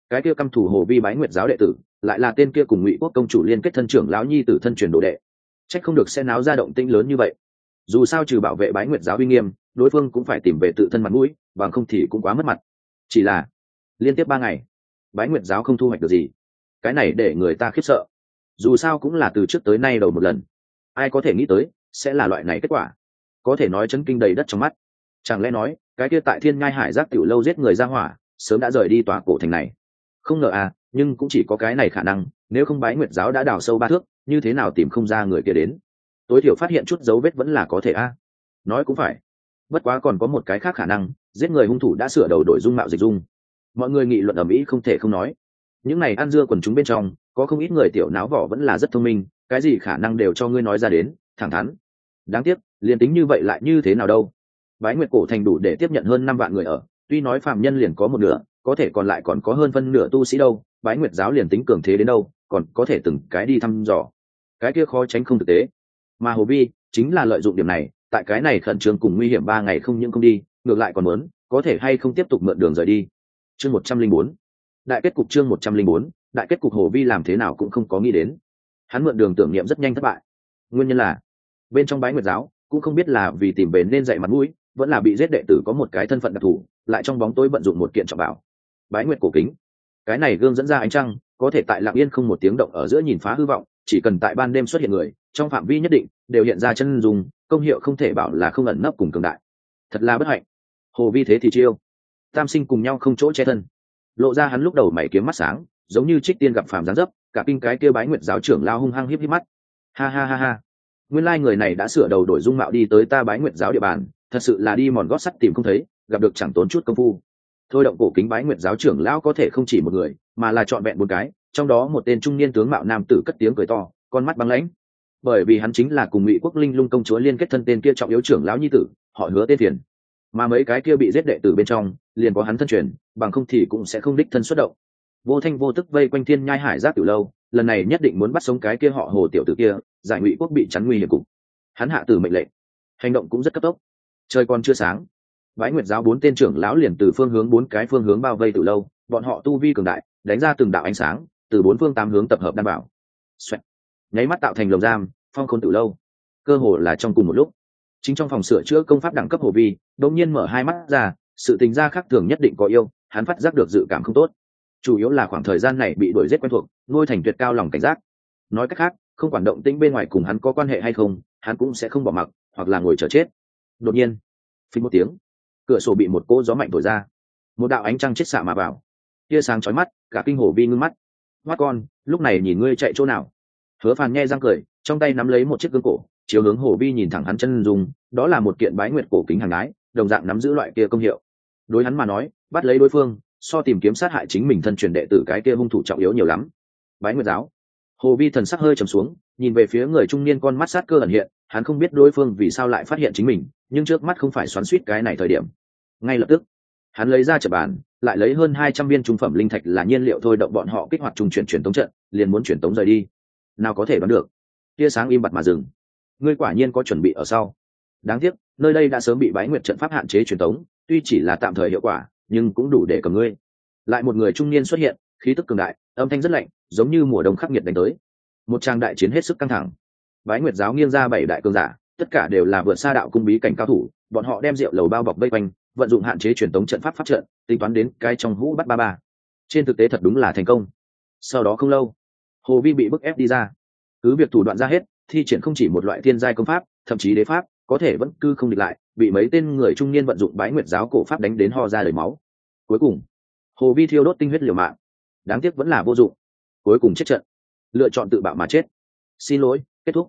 Cái kia căm thủ hồ vi bái nguyệt giáo đệ tử, lại là tên kia cùng ngụy quốc công chủ liên kết thân trưởng lão nhi tử thân truyền đồ đệ. Trách không được xe náo ra động tĩnh lớn như vậy. Dù sao trừ bảo vệ bái nguyệt giáo uy nghiêm, đối phương cũng phải tìm về tự thân mặt mũi, bằng không thì cũng quá mất mặt. Chỉ là, liên tiếp ba ngày, bái nguyệt giáo không thu hoạch được gì cái này để người ta khiếp sợ. Dù sao cũng là từ trước tới nay đầu một lần. Ai có thể nghĩ tới, sẽ là loại này kết quả. Có thể nói chấn kinh đầy đất trong mắt. Chẳng lẽ nói, cái kia tại thiên ngai hải giác tiểu lâu giết người ra hỏa, sớm đã rời đi tòa cổ thành này. Không ngờ à nhưng cũng chỉ có cái này khả năng, nếu không bái nguyệt giáo đã đào sâu ba thước, như thế nào tìm không ra người kia đến? Tối thiểu phát hiện chút dấu vết vẫn là có thể a. Nói cũng phải. Bất quá còn có một cái khác khả năng, giết người hung thủ đã sửa đầu đổi dung mạo dịch dung. Mọi người nghị luận ở mỹ không thể không nói những này ăn dưa quần chúng bên trong, có không ít người tiểu náo vỏ vẫn là rất thông minh, cái gì khả năng đều cho ngươi nói ra đến, thẳng thắn. Đáng tiếc, liền tính như vậy lại như thế nào đâu. Bái nguyệt cổ thành đủ để tiếp nhận hơn năm vạn người ở, tuy nói phạm nhân liền có một nửa, có thể còn lại còn có hơn phân nửa tu sĩ đâu, bái nguyệt giáo liền tính cường thế đến đâu, còn có thể từng cái đi thăm dò. Cái kia khó tránh không thực tế. Mà hồ vi, chính là lợi dụng điểm này, tại cái này khẩn trương cùng nguy hiểm ba ngày không những không đi, ngược lại còn muốn, có thể hay không tiếp tục mượn đường rời đi. Chương một trăm linh bốn đại kết cục chương một trăm linh bốn, đại kết cục hồ vi làm thế nào cũng không có nghĩ đến. Hắn mượn đường tưởng niệm rất nhanh thất bại. Nguyên nhân là, bên trong bái nguyệt giáo, cũng không biết là vì tìm về nên dạy mặt mũi, vẫn là bị giết đệ tử có một cái thân phận đặc thù, lại trong bóng tối vận dụng một kiện trọng bảo. Bái nguyệt cổ kính. Cái này gương dẫn ra ánh trăng, có thể tại lặng yên không một tiếng động ở giữa nhìn phá hư vọng, chỉ cần tại ban đêm xuất hiện người, trong phạm vi nhất định, đều hiện ra chân dùng công hiệu không thể bảo là không ẩn nấp cùng cường đại. Thật là bất hạnh. Hồ vi thế thì chiêu. Tam sinh cùng nhau không chỗ che thân lộ ra hắn lúc đầu mày kiếm mắt sáng, giống như trích tiên gặp phàm gián dấp, cả kinh cái kia bái nguyệt giáo trưởng lao hung hăng híp híp mắt. Ha ha ha ha. Nguyên lai người này đã sửa đầu đổi dung mạo đi tới ta bái nguyệt giáo địa bàn, thật sự là đi mòn gót sắt tìm không thấy, gặp được chẳng tốn chút công phu. Thôi động cổ kính bái nguyệt giáo trưởng lão có thể không chỉ một người, mà là trọn vẹn một cái, trong đó một tên trung niên tướng mạo nam tử cất tiếng cười to, con mắt băng lãnh. Bởi vì hắn chính là cùng ngụy quốc linh lung công chúa liên kết thân tên kia trọng yếu trưởng lão nhi tử, họ hứa tên tiền mà mấy cái kia bị giết đệ tử bên trong liền có hắn thân truyền, bằng không thì cũng sẽ không đích thân xuất động. Vô thanh vô tức vây quanh thiên nhai hải giác tiểu lâu, lần này nhất định muốn bắt sống cái kia họ hồ tiểu tử kia, giải ngụy quốc bị chắn nguy hiểm cục. Hắn hạ tử mệnh lệnh. Hành động cũng rất cấp tốc. Trời còn chưa sáng vãi nguyệt giáo bốn tên trưởng lão liền từ phương hướng bốn cái phương hướng bao vây từ lâu, bọn họ tu vi cường đại, đánh ra từng đạo ánh sáng, từ bốn phương tám hướng tập hợp đảm bảo. Xoẹt. nháy mắt tạo thành lồng giam, phong khôn từ lâu. Cơ hồ là trong cùng một lúc. Chính trong phòng sửa chữa công pháp đẳng cấp hồ vi, đột nhiên mở hai mắt ra sự tình gia khác thường nhất định có yêu, hắn phát giác được dự cảm không tốt. Chủ yếu là khoảng thời gian này bị đuổi giết quen thuộc ngôi thành tuyệt cao lòng cảnh giác. Nói cách khác, không quản động tĩnh bên ngoài cùng hắn có quan hệ hay không, hắn cũng sẽ không bỏ mặc, hoặc là ngồi chờ chết. Đột nhiên phí một tiếng, cửa sổ bị một cô gió mạnh thổi ra. Một đạo ánh trăng chết xạ mà vào. Tia sáng chói mắt, cả kinh hồ vi ngưng mắt. Mắt con, lúc này nhìn ngươi chạy chỗ nào? Hứa phàn nghe răng cười, trong tay nắm lấy một chiếc gương cổ chiếu hướng hồ vi nhìn thẳng hắn chân dùng đó là một kiện bái nguyệt cổ kính hàng ái đồng dạng nắm giữ loại kia công hiệu đối hắn mà nói, bắt lấy đối phương, so tìm kiếm sát hại chính mình thân truyền đệ tử cái kia hung thủ trọng yếu nhiều lắm. Bái nguyệt giáo. Hồ vi thần sắc hơi trầm xuống, nhìn về phía người trung niên con mắt sát cơ ẩn hiện, hắn không biết đối phương vì sao lại phát hiện chính mình, nhưng trước mắt không phải xoắn suýt cái này thời điểm. Ngay lập tức, hắn lấy ra trận bàn, lại lấy hơn hai trăm viên trung phẩm linh thạch là nhiên liệu thôi động bọn họ kích hoạt trung chuyển truyền tống trận, liền muốn chuyển tống rời đi. Nào có thể đoán được. Tia sáng im bặt mà dừng. Ngươi quả nhiên có chuẩn bị ở sau. Đáng tiếc, nơi đây đã sớm bị bái nguyệt trận pháp hạn chế truyền tống tuy chỉ là tạm thời hiệu quả, nhưng cũng đủ để cầm ngươi. Lại một người trung niên xuất hiện, khí tức cường đại, âm thanh rất lạnh, giống như mùa đông khắc nghiệt đánh tới. Một trang đại chiến hết sức căng thẳng. Bái nguyệt giáo nghiêng ra bảy đại cường giả, tất cả đều là vượt xa đạo cung bí cảnh cao thủ, bọn họ đem rượu lầu bao bọc vây quanh, vận dụng hạn chế truyền tống trận pháp phát trận, tính toán đến cái trong hũ bắt ba ba. Trên thực tế thật đúng là thành công. Sau đó không lâu, hồ vi bị bức ép đi ra. Cứ việc thủ đoạn ra hết, thi triển không chỉ một loại thiên giai công pháp, thậm chí đế pháp, có thể vẫn cứ không địch lại bị mấy tên người trung niên vận dụng bái nguyệt giáo cổ pháp đánh đến ho ra đầy máu. Cuối cùng, hồ vi thiêu đốt tinh huyết liều mạng. Đáng tiếc vẫn là vô dụng. Cuối cùng chết trận. Lựa chọn tự bạo mà chết. Xin lỗi, kết thúc.